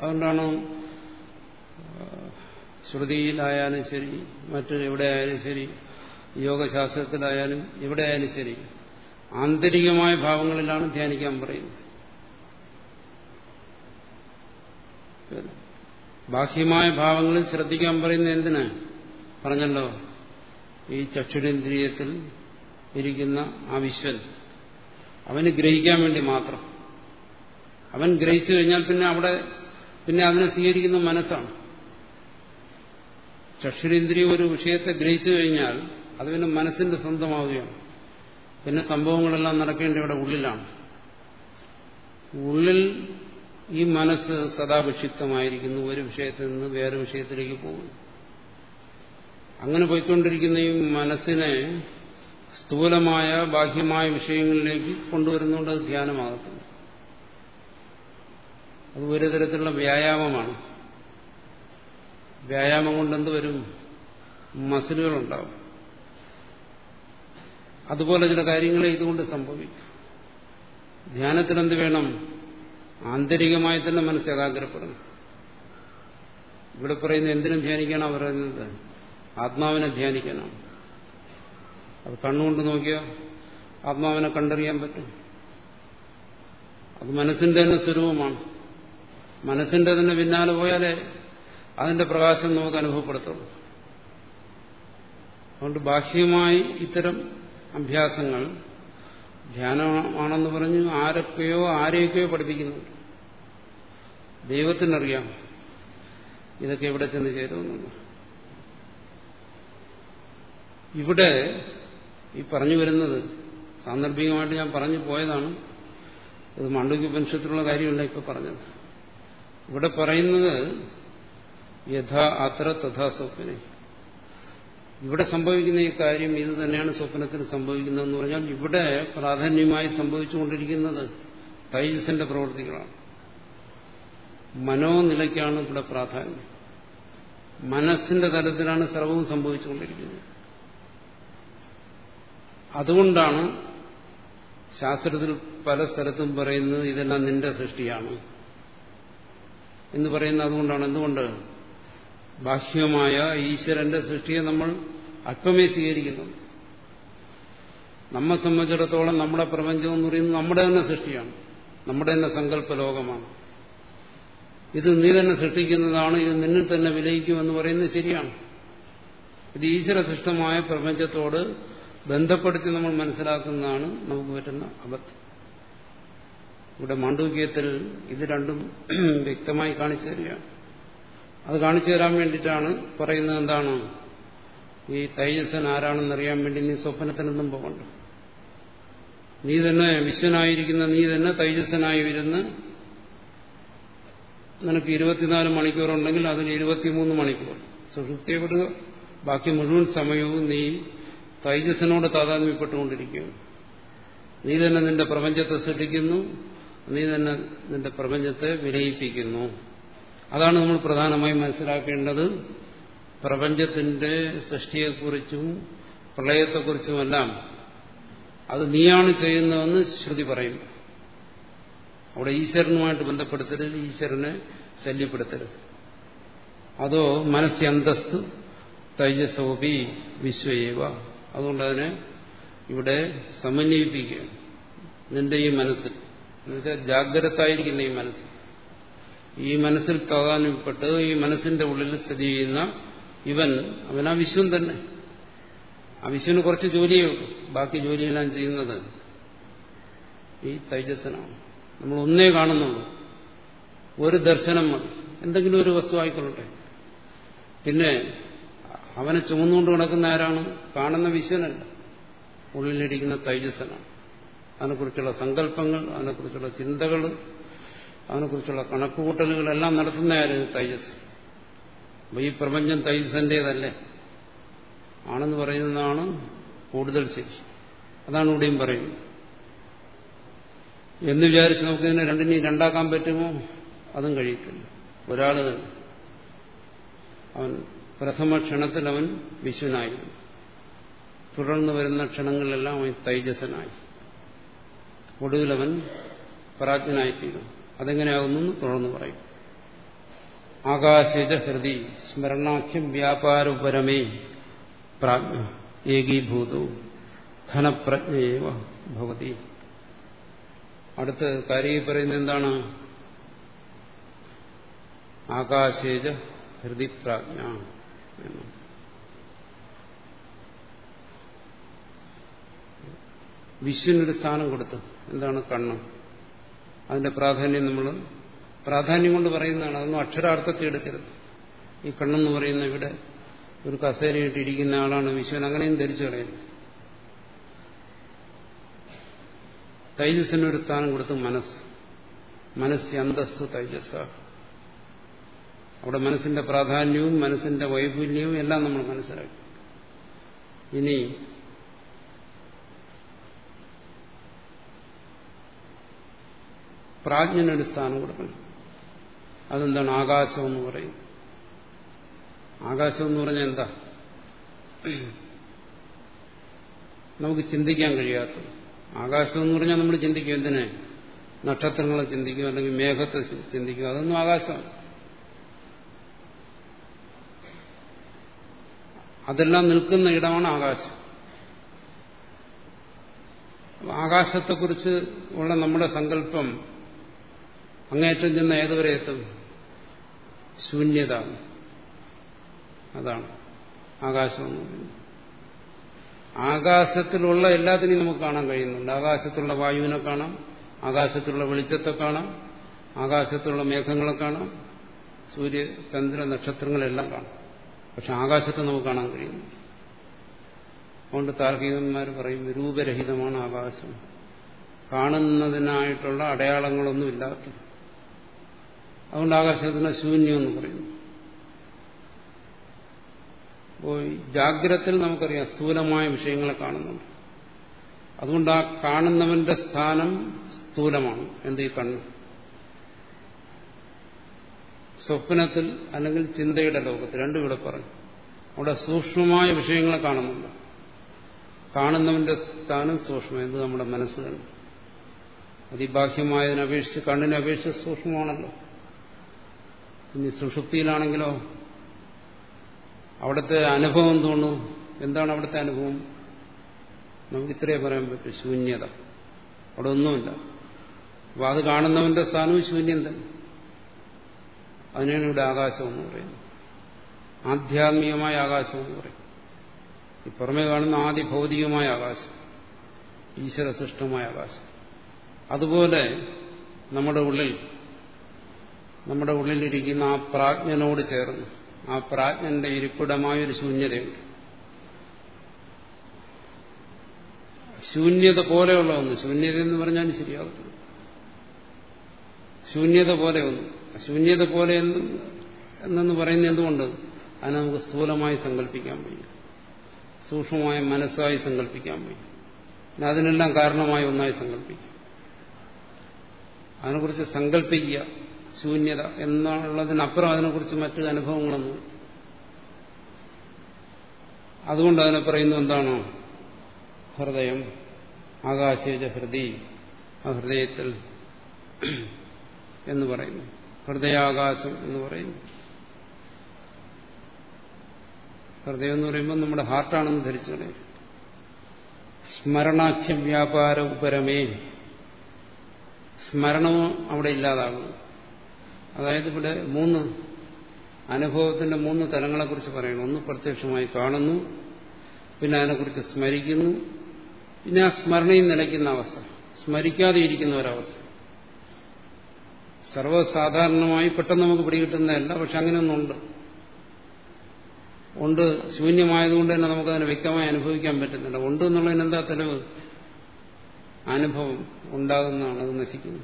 അതുകൊണ്ടാണ് ശ്രുതിയിലായാലും ശരി മറ്റു എവിടെയായാലും ശരി യോഗശാസ്ത്രത്തിലായാലും എവിടെയായാലും ശരി ആന്തരികമായ ഭാവങ്ങളിലാണ് ധ്യാനിക്കാൻ പറയുന്നത്. ബാഹ്യമായ ഭാവങ്ങളിൽ ശ്രദ്ധിക്കാൻ പറയുന്നത് എന്തിനാ? പറഞ്ഞല്ലോ ഈ ചക്ഷുരേന്ദ്രിയത്തിൽ ഇരിക്കുന്ന ആ വിശ്വൻ അവന് ഗ്രഹിക്കാൻ വേണ്ടി മാത്രം. അവൻ ഗ്രഹിച്ചു കഴിഞ്ഞാൽ പിന്നെ അവിടെ പിന്നെ അതിനെ സ്വീകരിക്കുന്ന മനസ്സാണ്. ചക്ഷുരേന്ദ്രിയം ഒരു വിഷയത്തെ ഗ്രഹിച്ചു കഴിഞ്ഞാൽ അത് പിന്നെ മനസ്സിന്റെ സ്വന്തമാവുകയാണ്. പിന്നെ സംഭവങ്ങളെല്ലാം നടക്കേണ്ട ഇവിടെ ഉള്ളിലാണ്. ഉള്ളിൽ ഈ മനസ്സ് സദാ വിക്ഷിപ്തമായിരിക്കുന്നു ഒരു വിഷയത്തിൽ നിന്ന് വേറെ വിഷയത്തിലേക്ക് പോകും അങ്ങനെ പോയിക്കൊണ്ടിരിക്കുന്ന ഈ മനസ്സിനെ സ്ഥൂലമായ ബാഹ്യമായ വിഷയങ്ങളിലേക്ക് കൊണ്ടുവരുന്നുകൊണ്ട് അത് അത് ഒരു തരത്തിലുള്ള വ്യായാമമാണ്. വ്യായാമം കൊണ്ട് എന്ത് വരും? മസിലുകൾ ഉണ്ടാവും അതുപോലെ ചില കാര്യങ്ങളെ ഇതുകൊണ്ട് സംഭവിക്കും. ധ്യാനത്തിൽ എന്ത് വേണം? ആന്തരികമായി തന്നെ മനസ്സ് ഏകാഗ്രപ്പെടണം ഇവിടെ പറയുന്ന എന്തിനും ധ്യാനിക്കണം പറയുന്നത് ആത്മാവിനെ ധ്യാനിക്കണം. അത് കണ്ണുകൊണ്ട് നോക്കിയാൽ ആത്മാവിനെ കണ്ടറിയാൻ പറ്റും. അത് മനസ്സിന്റെ തന്നെ സ്വരൂപമാണ്. മനസ്സിന്റെ തന്നെ പിന്നാലെ പോയാലേ അതിന്റെ പ്രകാശം നമുക്ക് അനുഭവപ്പെടുത്തുള്ളൂ അതുകൊണ്ട് ബാഹ്യമായി ഇത്തരം അഭ്യാസങ്ങൾ ധ്യാനമാണെന്ന് പറഞ്ഞ് ആരൊക്കെയോ ആരെയൊക്കെയോ പഠിപ്പിക്കുന്നുണ്ട്. ദൈവത്തിനറിയാം ഇതൊക്കെ എവിടെ ചെന്ന് ചേരുന്നു ഇവിടെ ഈ പറഞ്ഞു വരുന്നത് സാന്ദർഭികമായിട്ട് ഞാൻ പറഞ്ഞു പോയതാണ്. ഇത് മാണ്ഡവ്യോപനിഷത്തിലുള്ള കാര്യമല്ല ഇപ്പൊ പറഞ്ഞത്. ഇവിടെ പറയുന്നത് യഥാ അത്ര തഥാ സ്വപ്നെ. ഇവിടെ സംഭവിക്കുന്ന ഈ കാര്യം ഇത് തന്നെയാണ് സ്വപ്നത്തിൽ സംഭവിക്കുന്നതെന്ന് പറഞ്ഞാൽ ഇവിടെ പ്രാധാന്യമായി സംഭവിച്ചുകൊണ്ടിരിക്കുന്നത് തൈജസിന്റെ പ്രവൃത്തികളാണ്. മനോനിലയ്ക്കാണ് ഇവിടെ പ്രാധാന്യം. മനസ്സിന്റെ തലത്തിലാണ് സർവവും സംഭവിച്ചുകൊണ്ടിരിക്കുന്നത്. അതുകൊണ്ടാണ് ശാസ്ത്രത്തിൽ പല സ്ഥലത്തും പറയുന്നത് ഇതെല്ലാം നിന്റെ സൃഷ്ടിയാണ് എന്ന് പറയുന്നത്. അതുകൊണ്ടാണ് എന്തുകൊണ്ട് ബാഹ്യമായ ഈശ്വരന്റെ സൃഷ്ടിയെ നമ്മൾ അല്പമേ സ്വീകരിക്കുന്നു. നമ്മെ സംബന്ധിച്ചിടത്തോളം നമ്മുടെ പ്രപഞ്ചം എന്ന് പറയുന്നത് നമ്മുടെ തന്നെ സൃഷ്ടിയാണ്. നമ്മുടെ തന്നെ സങ്കല്പ ലോകമാണ് ഇത് നീ തന്നെ സൃഷ്ടിക്കുന്നതാണ് ഇത് നിന്നിൽ തന്നെ വിലയിക്കുമെന്ന് പറയുന്നത് ശരിയാണ്. ഇത് ഈശ്വര സൃഷ്ടമായ പ്രപഞ്ചത്തോട് ബന്ധപ്പെടുത്തി നമ്മൾ മനസ്സിലാക്കുന്നതാണ് നമുക്ക് പറ്റുന്ന അബദ്ധം. ഇവിടെ മാണ്ഡൂക്യത്തിൽ ഇത് രണ്ടും വ്യക്തമായി കാണിച്ചു തരികയാണ്. അത് കാണിച്ചു തരാൻ വേണ്ടിയിട്ടാണ് പറയുന്നത് എന്താണ്? ഈ തൈജസൻ ആരാണെന്ന് അറിയാൻ വേണ്ടി നീ സ്വപ്നത്തിനൊന്നും പോകണ്ട. നീ തന്നെ വിശ്വനായിരിക്കുന്ന നീ തന്നെ തൈജസ്സനായി വരുന്ന നിനക്ക് ഇരുപത്തിനാല് മണിക്കൂറുണ്ടെങ്കിൽ അതിൽ ഇരുപത്തിമൂന്ന് മണിക്കൂർ. സുഷുപ്തിയെ ബാക്കി മുഴുവൻ സമയവും നീ തൈജസ്സിനോട് താതാത്മ്യപ്പെട്ടുകൊണ്ടിരിക്കുകയാണ്. നീ തന്നെ നിന്റെ പ്രപഞ്ചത്തെ സൃഷ്ടിക്കുന്നു. നീ തന്നെ നിന്റെ പ്രപഞ്ചത്തെ വിലയിപ്പിക്കുന്നു. അതാണ് നമ്മൾ പ്രധാനമായും മനസ്സിലാക്കേണ്ടത്. പ്രപഞ്ചത്തിന്റെ സൃഷ്ടിയെക്കുറിച്ചും പ്രളയത്തെക്കുറിച്ചുമെല്ലാം അത് നീയാണ് ചെയ്യുന്നതെന്ന് ശ്രുതി പറയും. അവിടെ ഈശ്വരനുമായിട്ട് ബന്ധപ്പെടുത്തരുത് ഈശ്വരനെ ശല്യപ്പെടുത്തരുത്. അതോ മനസ്സ്യന്തസ്തു തൈജസോപി വിശ്വയേവ. അതുകൊണ്ട് അതിനെ ഇവിടെ സമന്വയിപ്പിക്കുകയാണ്. നിന്റെ ഈ മനസ്സിൽ എന്നുവെച്ചാൽ ജാഗ്രതായിരിക്കുന്ന ഈ മനസ്സ്. ഈ മനസ്സിൽ പ്രാധാന്യപ്പെട്ട് ഈ മനസ്സിന്റെ ഉള്ളിൽ സ്ഥിതി ചെയ്യുന്ന ഇവൻ. അവൻ ആ വിശ്വൻ തന്നെ. ആ വിശ്വന് കുറച്ച് ജോലിയേ ഉള്ളൂ. ബാക്കി ജോലിയെല്ലാം ചെയ്യുന്നത് ഈ തൈജസ്സനാണ് നമ്മൾ ഒന്നേ കാണുന്നുള്ളൂ. ഒരു ദർശനം എന്തെങ്കിലും ഒരു വസ്തു ആയിക്കൊള്ളട്ടെ. പിന്നെ അവനെ ചുമന്നുകൊണ്ട് കിടക്കുന്ന ആരാണ്? കാണുന്ന വിശ്വനല്ല. ഉള്ളിലിരിക്കുന്ന തൈജസ്സനാണ് അതിനെക്കുറിച്ചുള്ള സങ്കല്പങ്ങൾ അതിനെക്കുറിച്ചുള്ള ചിന്തകൾ അതിനെക്കുറിച്ചുള്ള കണക്കുകൂട്ടലുകളെല്ലാം നടത്തുന്ന ആര് തൈജസ്. അപ്പൊ ഈ പ്രപഞ്ചം തൈജസന്റേതല്ലേ ആണെന്ന് പറയുന്നതാണ് കൂടുതൽ ശരി അതാണ് ഇവിടെയും പറയുന്നത്. എന്ന് വിചാരിച്ച് നമുക്കിതിനെ രണ്ടിനെയും രണ്ടാക്കാൻ പറ്റുമോ? അതും കഴിയത്തില്ല ഒരാൾ അവൻ പ്രഥമ ക്ഷണത്തിൽ അവൻ വിശ്വനായിരുന്നു. തുടർന്ന് വരുന്ന ക്ഷണങ്ങളിലെല്ലാം അവൻ തൈജസനായി ഒടുവിലവൻ പ്രാജ്ഞനായിത്തീരും അതെങ്ങനെയാകുന്നു തുടർന്ന് പറയും. ആകാശിത ഹൃദി സ്മരണാഖ്യം വ്യാപാരപരമേ പ്രാജ്ഞ ഏകീഭൂതോ ഘനപ്രജ്ഞയേവ ഭവതി. അടുത്ത് കാര്യ പറയുന്നത് എന്താണ്? ആകാശേജ ഹൃദിപ്രാജ്ഞ എന്ന്. വിശ്വനൊരു സ്ഥാനം കൊടുത്തു എന്താണ് കണ്ണ്? അതിന്റെ പ്രാധാന്യം നമ്മൾ പ്രാധാന്യം കൊണ്ട് പറയുന്നതാണ്. അതൊന്നും അക്ഷരാർത്ഥത്തിൽ എടുക്കരുത്. ഈ കണ്ണെന്ന് പറയുന്ന ഇവിടെ ഒരു കസേരയിട്ട് ഇരിക്കുന്ന ആളാണ് വിശ്വൻ. അങ്ങനെയും ധരിച്ചു കളയുന്നത് തൈജസ്സിനൊരു സ്ഥാനം കൊടുത്തു മനസ്സ്. മനസ്സ് അന്തസ്തു തൈജസ് അവിടെ മനസ്സിന്റെ പ്രാധാന്യവും മനസ്സിന്റെ വൈപുല്യവും എല്ലാം നമ്മൾ മനസ്സിലാക്കി. ഇനി പ്രാജ്ഞനൊരു സ്ഥാനം കൊടുക്കണം. അതെന്താണ് ആകാശം എന്ന് പറയും. ആകാശം എന്ന് പറഞ്ഞാൽ എന്താ? നമുക്ക് ചിന്തിക്കാൻ കഴിയാത്തത് ആകാശം എന്ന് പറഞ്ഞാൽ നമ്മൾ ചിന്തിക്കും എന്തിനെ? നക്ഷത്രങ്ങളെ ചിന്തിക്കും അല്ലെങ്കിൽ മേഘത്തെ ചിന്തിക്കും. അതൊന്നും ആകാശം അതെല്ലാം നിൽക്കുന്ന ഇടമാണ് ആകാശം. ആകാശത്തെക്കുറിച്ച് ഉള്ള നമ്മുടെ സങ്കല്പം അങ്ങേറ്റം ചെന്ന ഏതുവരെ എത്തും? ശൂന്യത. അതാണ് ആകാശം ആകാശത്തിലുള്ള എല്ലാത്തിനെയും നമുക്ക് കാണാൻ കഴിയുന്നുണ്ട്. ആകാശത്തുള്ള വായുവിനെ കാണാം ആകാശത്തുള്ള വെളിച്ചത്തെ കാണാം ആകാശത്തുള്ള മേഘങ്ങളെ കാണാം സൂര്യ ചന്ദ്ര നക്ഷത്രങ്ങളെല്ലാം കാണാം. പക്ഷെ ആകാശത്തെ നമുക്ക് കാണാൻ കഴിയുന്നു അതുകൊണ്ട് താർക്കികന്മാർ പറയും രൂപരഹിതമാണ് ആകാശം. കാണുന്നതിനായിട്ടുള്ള അടയാളങ്ങളൊന്നും ഇല്ലാത്ത അതുകൊണ്ട് ആകാശത്തിന് ശൂന്യം എന്ന് പറയുന്നു. അപ്പോൾ ജാഗ്രത്തിൽ നമുക്കറിയാം സ്ഥൂലമായ വിഷയങ്ങളെ കാണുന്നുണ്ട്. അതുകൊണ്ട് ആ കാണുന്നവന്റെ സ്ഥാനം സ്ഥൂലമാണ് എന്ത് ഈ കണ്ണ്. സ്വപ്നത്തിൽ അല്ലെങ്കിൽ ചിന്തയുടെ ലോകത്ത് രണ്ടും ഇവിടെ പറഞ്ഞു അവിടെ സൂക്ഷ്മമായ വിഷയങ്ങളെ കാണുന്നുണ്ട്. കാണുന്നവന്റെ സ്ഥാനം സൂക്ഷ്മം എന്ത് നമ്മുടെ മനസ്സ് അതിബാഹ്യമായതിനപേക്ഷിച്ച് കണ്ണിനെ അപേക്ഷിച്ച് സൂക്ഷ്മമാണല്ലോ. ഇനി സുഷുപ്തിയിലാണെങ്കിലോ? അവിടുത്തെ അനുഭവം തോന്നും എന്താണ് അവിടുത്തെ അനുഭവം? നമുക്ക് ഇത്രയേ പറയാൻ പറ്റൂ. ശൂന്യത. അവിടെ ഒന്നുമില്ല. അപ്പൊ അത് കാണുന്നവന്റെ സ്ഥാനവും ശൂന്യം തന്നെ. അതിനാണ് ഇവിടെ ആകാശം എന്ന് പറയുന്നത്. ആധ്യാത്മികമായ ആകാശം എന്ന് പറയും ഈ പുറമെ കാണുന്ന ആദ്യ ഭൗതികമായ ആകാശം ഈശ്വര സൃഷ്ടമായ ആകാശം. അതുപോലെ നമ്മുടെ ഉള്ളിൽ നമ്മുടെ ഉള്ളിലിരിക്കുന്ന ആ പ്രാജ്ഞനോട് ചേർന്ന് ആ പ്രാജ്ഞന്റെ ഇരിപ്പിടമായൊരു ശൂന്യതയുണ്ട്. ശൂന്യത പോലെയുള്ള ഒന്ന്. ശൂന്യത എന്ന് പറഞ്ഞാൽ ശരിയാകത്തില്ല. ശൂന്യത പോലെ ഒന്ന്. ശൂന്യത പോലെ എന്നു പറയുന്നത് എന്തുകൊണ്ട്? അതിനെ നമുക്ക് സ്ഥൂലമായി സങ്കല്പിക്കാൻ വയ്യ. സൂക്ഷ്മമായ മനസ്സായി സങ്കല്പിക്കാൻ വയ്യ. പിന്നെ അതിനെല്ലാം കാരണമായി ഒന്നായി സങ്കല്പിക്കും. അതിനെക്കുറിച്ച് സങ്കല്പിക്കുക. ശൂന്യത എന്നുള്ളതിനപ്പുറം അതിനെക്കുറിച്ച് മറ്റ് അനുഭവങ്ങളൊന്നും. അതുകൊണ്ട് അതിനെ പറയുന്നത് എന്താണോ? ഹൃദയം ആകാശേജ ഹൃദി ആ ഹൃദയത്തിൽ എന്ന് പറയുന്നു. ഹൃദയാകാശം എന്ന് പറയുന്നു. ഹൃദയം എന്ന് പറയുമ്പോൾ നമ്മുടെ ഹാർട്ടാണെന്ന് ധരിച്ചു കളയും സ്മരണാഖ്യ വ്യാപാര ഉപരമേ. സ്മരണവും അവിടെ ഇല്ലാതാകുന്നു. അതായത് ഇവിടെ മൂന്ന് അനുഭവത്തിന്റെ മൂന്ന് തലങ്ങളെക്കുറിച്ച് പറയണം ഒന്ന് പ്രത്യക്ഷമായി കാണുന്നു പിന്നെ അതിനെക്കുറിച്ച് സ്മരിക്കുന്നു. പിന്നെ ആ സ്മരണയിൽ നിലയ്ക്കുന്ന അവസ്ഥ. സ്മരിക്കാതെ ഇരിക്കുന്ന ഒരവസ്ഥ. സർവസാധാരണമായി പെട്ടെന്ന് നമുക്ക് പിടികിട്ടുന്നതല്ല പക്ഷെ അങ്ങനെയൊന്നുണ്ട് ഉണ്ട് ശൂന്യമായതുകൊണ്ട് തന്നെ നമുക്കതിനെ വ്യക്തമായി അനുഭവിക്കാൻ പറ്റുന്നില്ല. ഉണ്ട് എന്നുള്ളതിന് എന്താ തെളിവ്? അനുഭവം ഉണ്ടാകുന്നതാണ് അത് നശിക്കുന്നത്.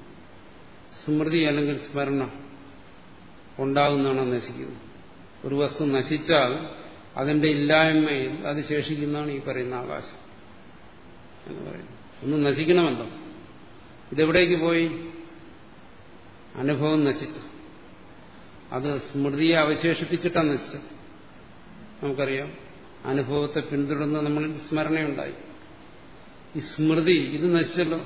സ്മൃതി അല്ലെങ്കിൽ സ്മരണ. ഉണ്ടാകുന്നതാണ് നശിക്കുന്നത്. ഒരു വസ്തു നശിച്ചാൽ അതിന്റെ ഇല്ലായ്മയിൽ അത് ശേഷിക്കുന്നതാണ് ഈ പറയുന്ന ആകാശം എന്ന് പറയുന്നത്. ഒന്ന് നശിക്കണമല്ലോ ഇതെവിടേക്ക് പോയി? അനുഭവം നശിച്ചു. അത് സ്മൃതിയെ അവശേഷിപ്പിച്ചിട്ടാണ് നശിച്ചത്. നമുക്കറിയാം അനുഭവത്തെ പിന്തുടർന്ന് നമ്മളിൽ സ്മരണയുണ്ടായി. ഈ സ്മൃതി ഇത് നശിച്ചല്ലോ.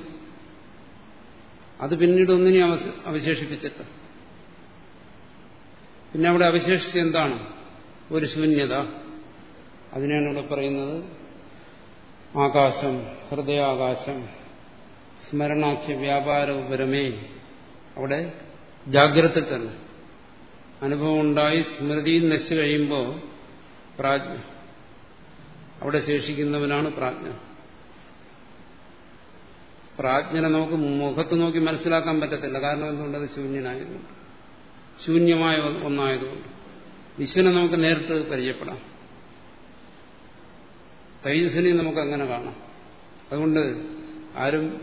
അത് പിന്നീട് ഒന്നിനെ അവശേഷിപ്പിച്ചിട്ട്. പിന്നെ അവിടെ അവശേഷിച്ച് എന്താണ്? ഒരു ശൂന്യത. അതിനാണ് ഇവിടെ പറയുന്നത് ആകാശം ഹൃദയാകാശം സ്മരണാഖ്യ വ്യാപാര ഉപരമേ അവിടെ ജാഗ്രത തന്നെ. അനുഭവം ഉണ്ടായി സ്മൃതി നശിച്ചു കഴിയുമ്പോൾ പ്രാജ്ഞ. അവിടെ ശേഷിക്കുന്നവനാണ് പ്രാജ്ഞ. പ്രാജ്ഞനെ നമുക്ക് മുഖത്ത് നോക്കി മനസ്സിലാക്കാൻ പറ്റത്തില്ല. കാരണം എന്തുകൊണ്ടത് ശൂന്യനായതുകൊണ്ട് ശൂന്യമായ ഒന്നായതുകൊണ്ട്. വിശ്വനെ നമുക്ക് നേരിട്ട് പരിചയപ്പെടാം. തൈജസ്സിനെ നമുക്ക് അങ്ങനെ കാണാം. അതുകൊണ്ട് ആരും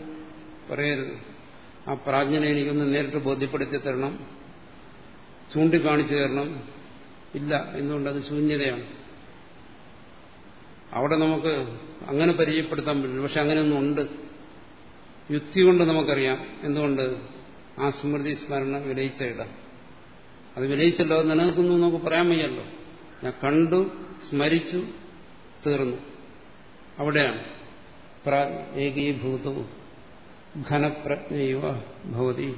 പറയരുത്. ആ പ്രാജ്ഞനെ എനിക്കൊന്ന് നേരിട്ട് ബോധ്യപ്പെടുത്തി തരണം. ചൂണ്ടിക്കാണിച്ചു തരണം. ഇല്ല എന്തുകൊണ്ട്? അത് ശൂന്യതയാണ്. അവിടെ നമുക്ക് അങ്ങനെ പരിചയപ്പെടുത്താൻ പറ്റില്ല. പക്ഷെ അങ്ങനെയൊന്നും ഉണ്ട്. യുക്തി കൊണ്ട് നമുക്കറിയാം. എന്തുകൊണ്ട്? ആ സ്മൃതി സ്മരണ വിലയിച്ച ഇടം. അത് വിലയിച്ചല്ലോ അത് നിലനിൽക്കുന്നു നമുക്ക് പറയാൻ വയ്യല്ലോ. ഞാൻ കണ്ടു സ്മരിച്ചു തീർന്നു. അവിടെയാണ്. ഏകീഭൂതവും ഘനപ്രജ്ഞയുവ ഭവതി.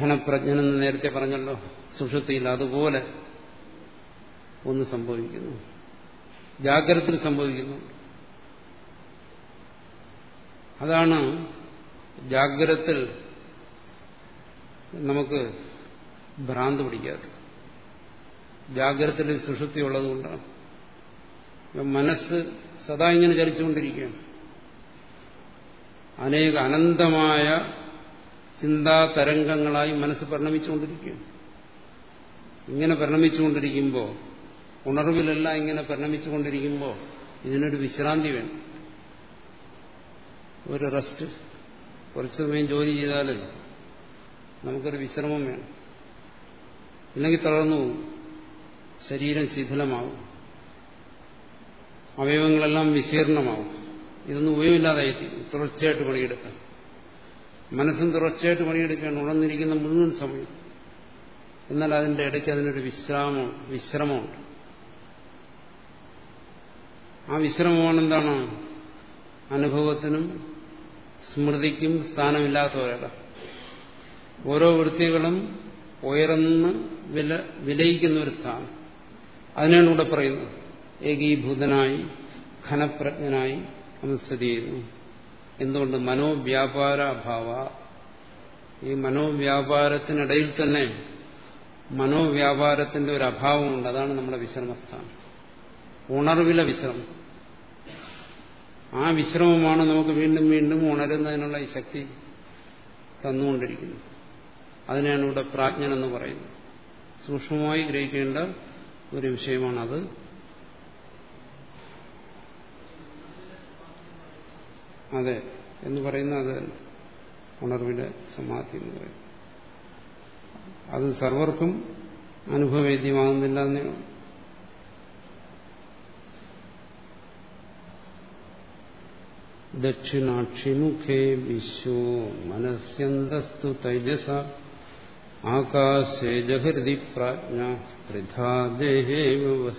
ഘനപ്രജ്ഞനെന്ന് നേരത്തെ പറഞ്ഞല്ലോ സുഷുതിയിൽ അതുപോലെ ഒന്ന് സംഭവിക്കുന്നു. ജാഗ്രതത്തിൽ സംഭവിക്കുന്നു. അതാണ് ജാഗ്രതത്തിൽ നമുക്ക് ഭ്രാന്ത് പിടിക്കാതെ ജാഗ്രതയിൽ സുഷുപ്തി ഉള്ളതുകൊണ്ടാണ്. മനസ്സ് സദാ ഇങ്ങനെ ചലിച്ചുകൊണ്ടിരിക്കുകയാണ്. അനേക അനന്തമായ ചിന്താ തരംഗങ്ങളായി മനസ്സ് പരിണമിച്ചുകൊണ്ടിരിക്കുകയാണ്. ഇങ്ങനെ പരിണമിച്ചുകൊണ്ടിരിക്കുമ്പോൾ ഉണർവിലല്ല ഇങ്ങനെ പരിണമിച്ചുകൊണ്ടിരിക്കുമ്പോൾ ഇതിനൊരു വിശ്രാന്തി വേണം. ഒരു റെസ്റ്റ്. കുറച്ചു സമയം ജോലി ചെയ്താൽ നമുക്കൊരു വിശ്രമം വേണം. ഇല്ലെങ്കിൽ തളർന്നു പോകും. ശരീരം ശിഥിലമാവും. അവയവങ്ങളെല്ലാം വിശീർണമാവും ഇതൊന്നും ഉപയോഗമില്ലാതായി തുടർച്ചയായിട്ട് പണിയെടുക്കാം മനസ്സും തുടർച്ചയായിട്ട് പണിയെടുക്കുകയാണ് ഉണർന്നിരിക്കുന്ന മുഴുവൻ സമയം. എന്നാൽ അതിന്റെ ഇടയ്ക്ക് അതിനൊരു വിശ്രാമം വിശ്രമമുണ്ട്. ആ വിശ്രമമാണ് എന്താണ്? അനുഭവത്തിനും സ്മൃതിക്കും സ്ഥാനമില്ലാത്തവരല്ല ഓരോ വൃത്തികളും ഉയർന്ന് വില വിലയിക്കുന്ന ഒരു സ്ഥാനം അതിനാണ് ഇവിടെ പറയുന്നത്. ഏകീഭൂതനായി ഘനപ്രജ്ഞനായി അവൻ സ്ഥിതി ചെയ്യുന്നു. എന്തുകൊണ്ട്? മനോവ്യാപാര അഭാവ ഈ മനോവ്യാപാരത്തിനിടയിൽ തന്നെ മനോവ്യാപാരത്തിന്റെ ഒരു അഭാവമുണ്ട്. അതാണ് നമ്മുടെ വിശ്രമസ്ഥാനം. ഉണർവിലെ വിശ്രമം. ആ വിശ്രമമാണ് നമുക്ക് വീണ്ടും വീണ്ടും ഉണരുന്നതിനുള്ള ഈ ശക്തി തന്നുകൊണ്ടിരിക്കുന്നത് അതിനെയാണ് ഇവിടെ പ്രാജ്ഞൻ എന്ന് പറയുന്നത്. സൂക്ഷ്മമായി ഗ്രഹിക്കേണ്ട ഒരു വിഷയമാണത്. അതെ എന്ന് പറയുന്ന അത് ഉണർവിന്റെ സമാധി എന്ന് പറയും അത് സർവർക്കും അനുഭവവേദ്യമാകുന്നില്ല എന്നേ ദക്ഷിണാക്ഷിമുഖേ വിശ്വോ മനസ്യന്തസ്തു തൈജസ ആകാശേ ജഹൃതി പ്രാജ്ഞ സ്ത്രിധാ ദേഹേവ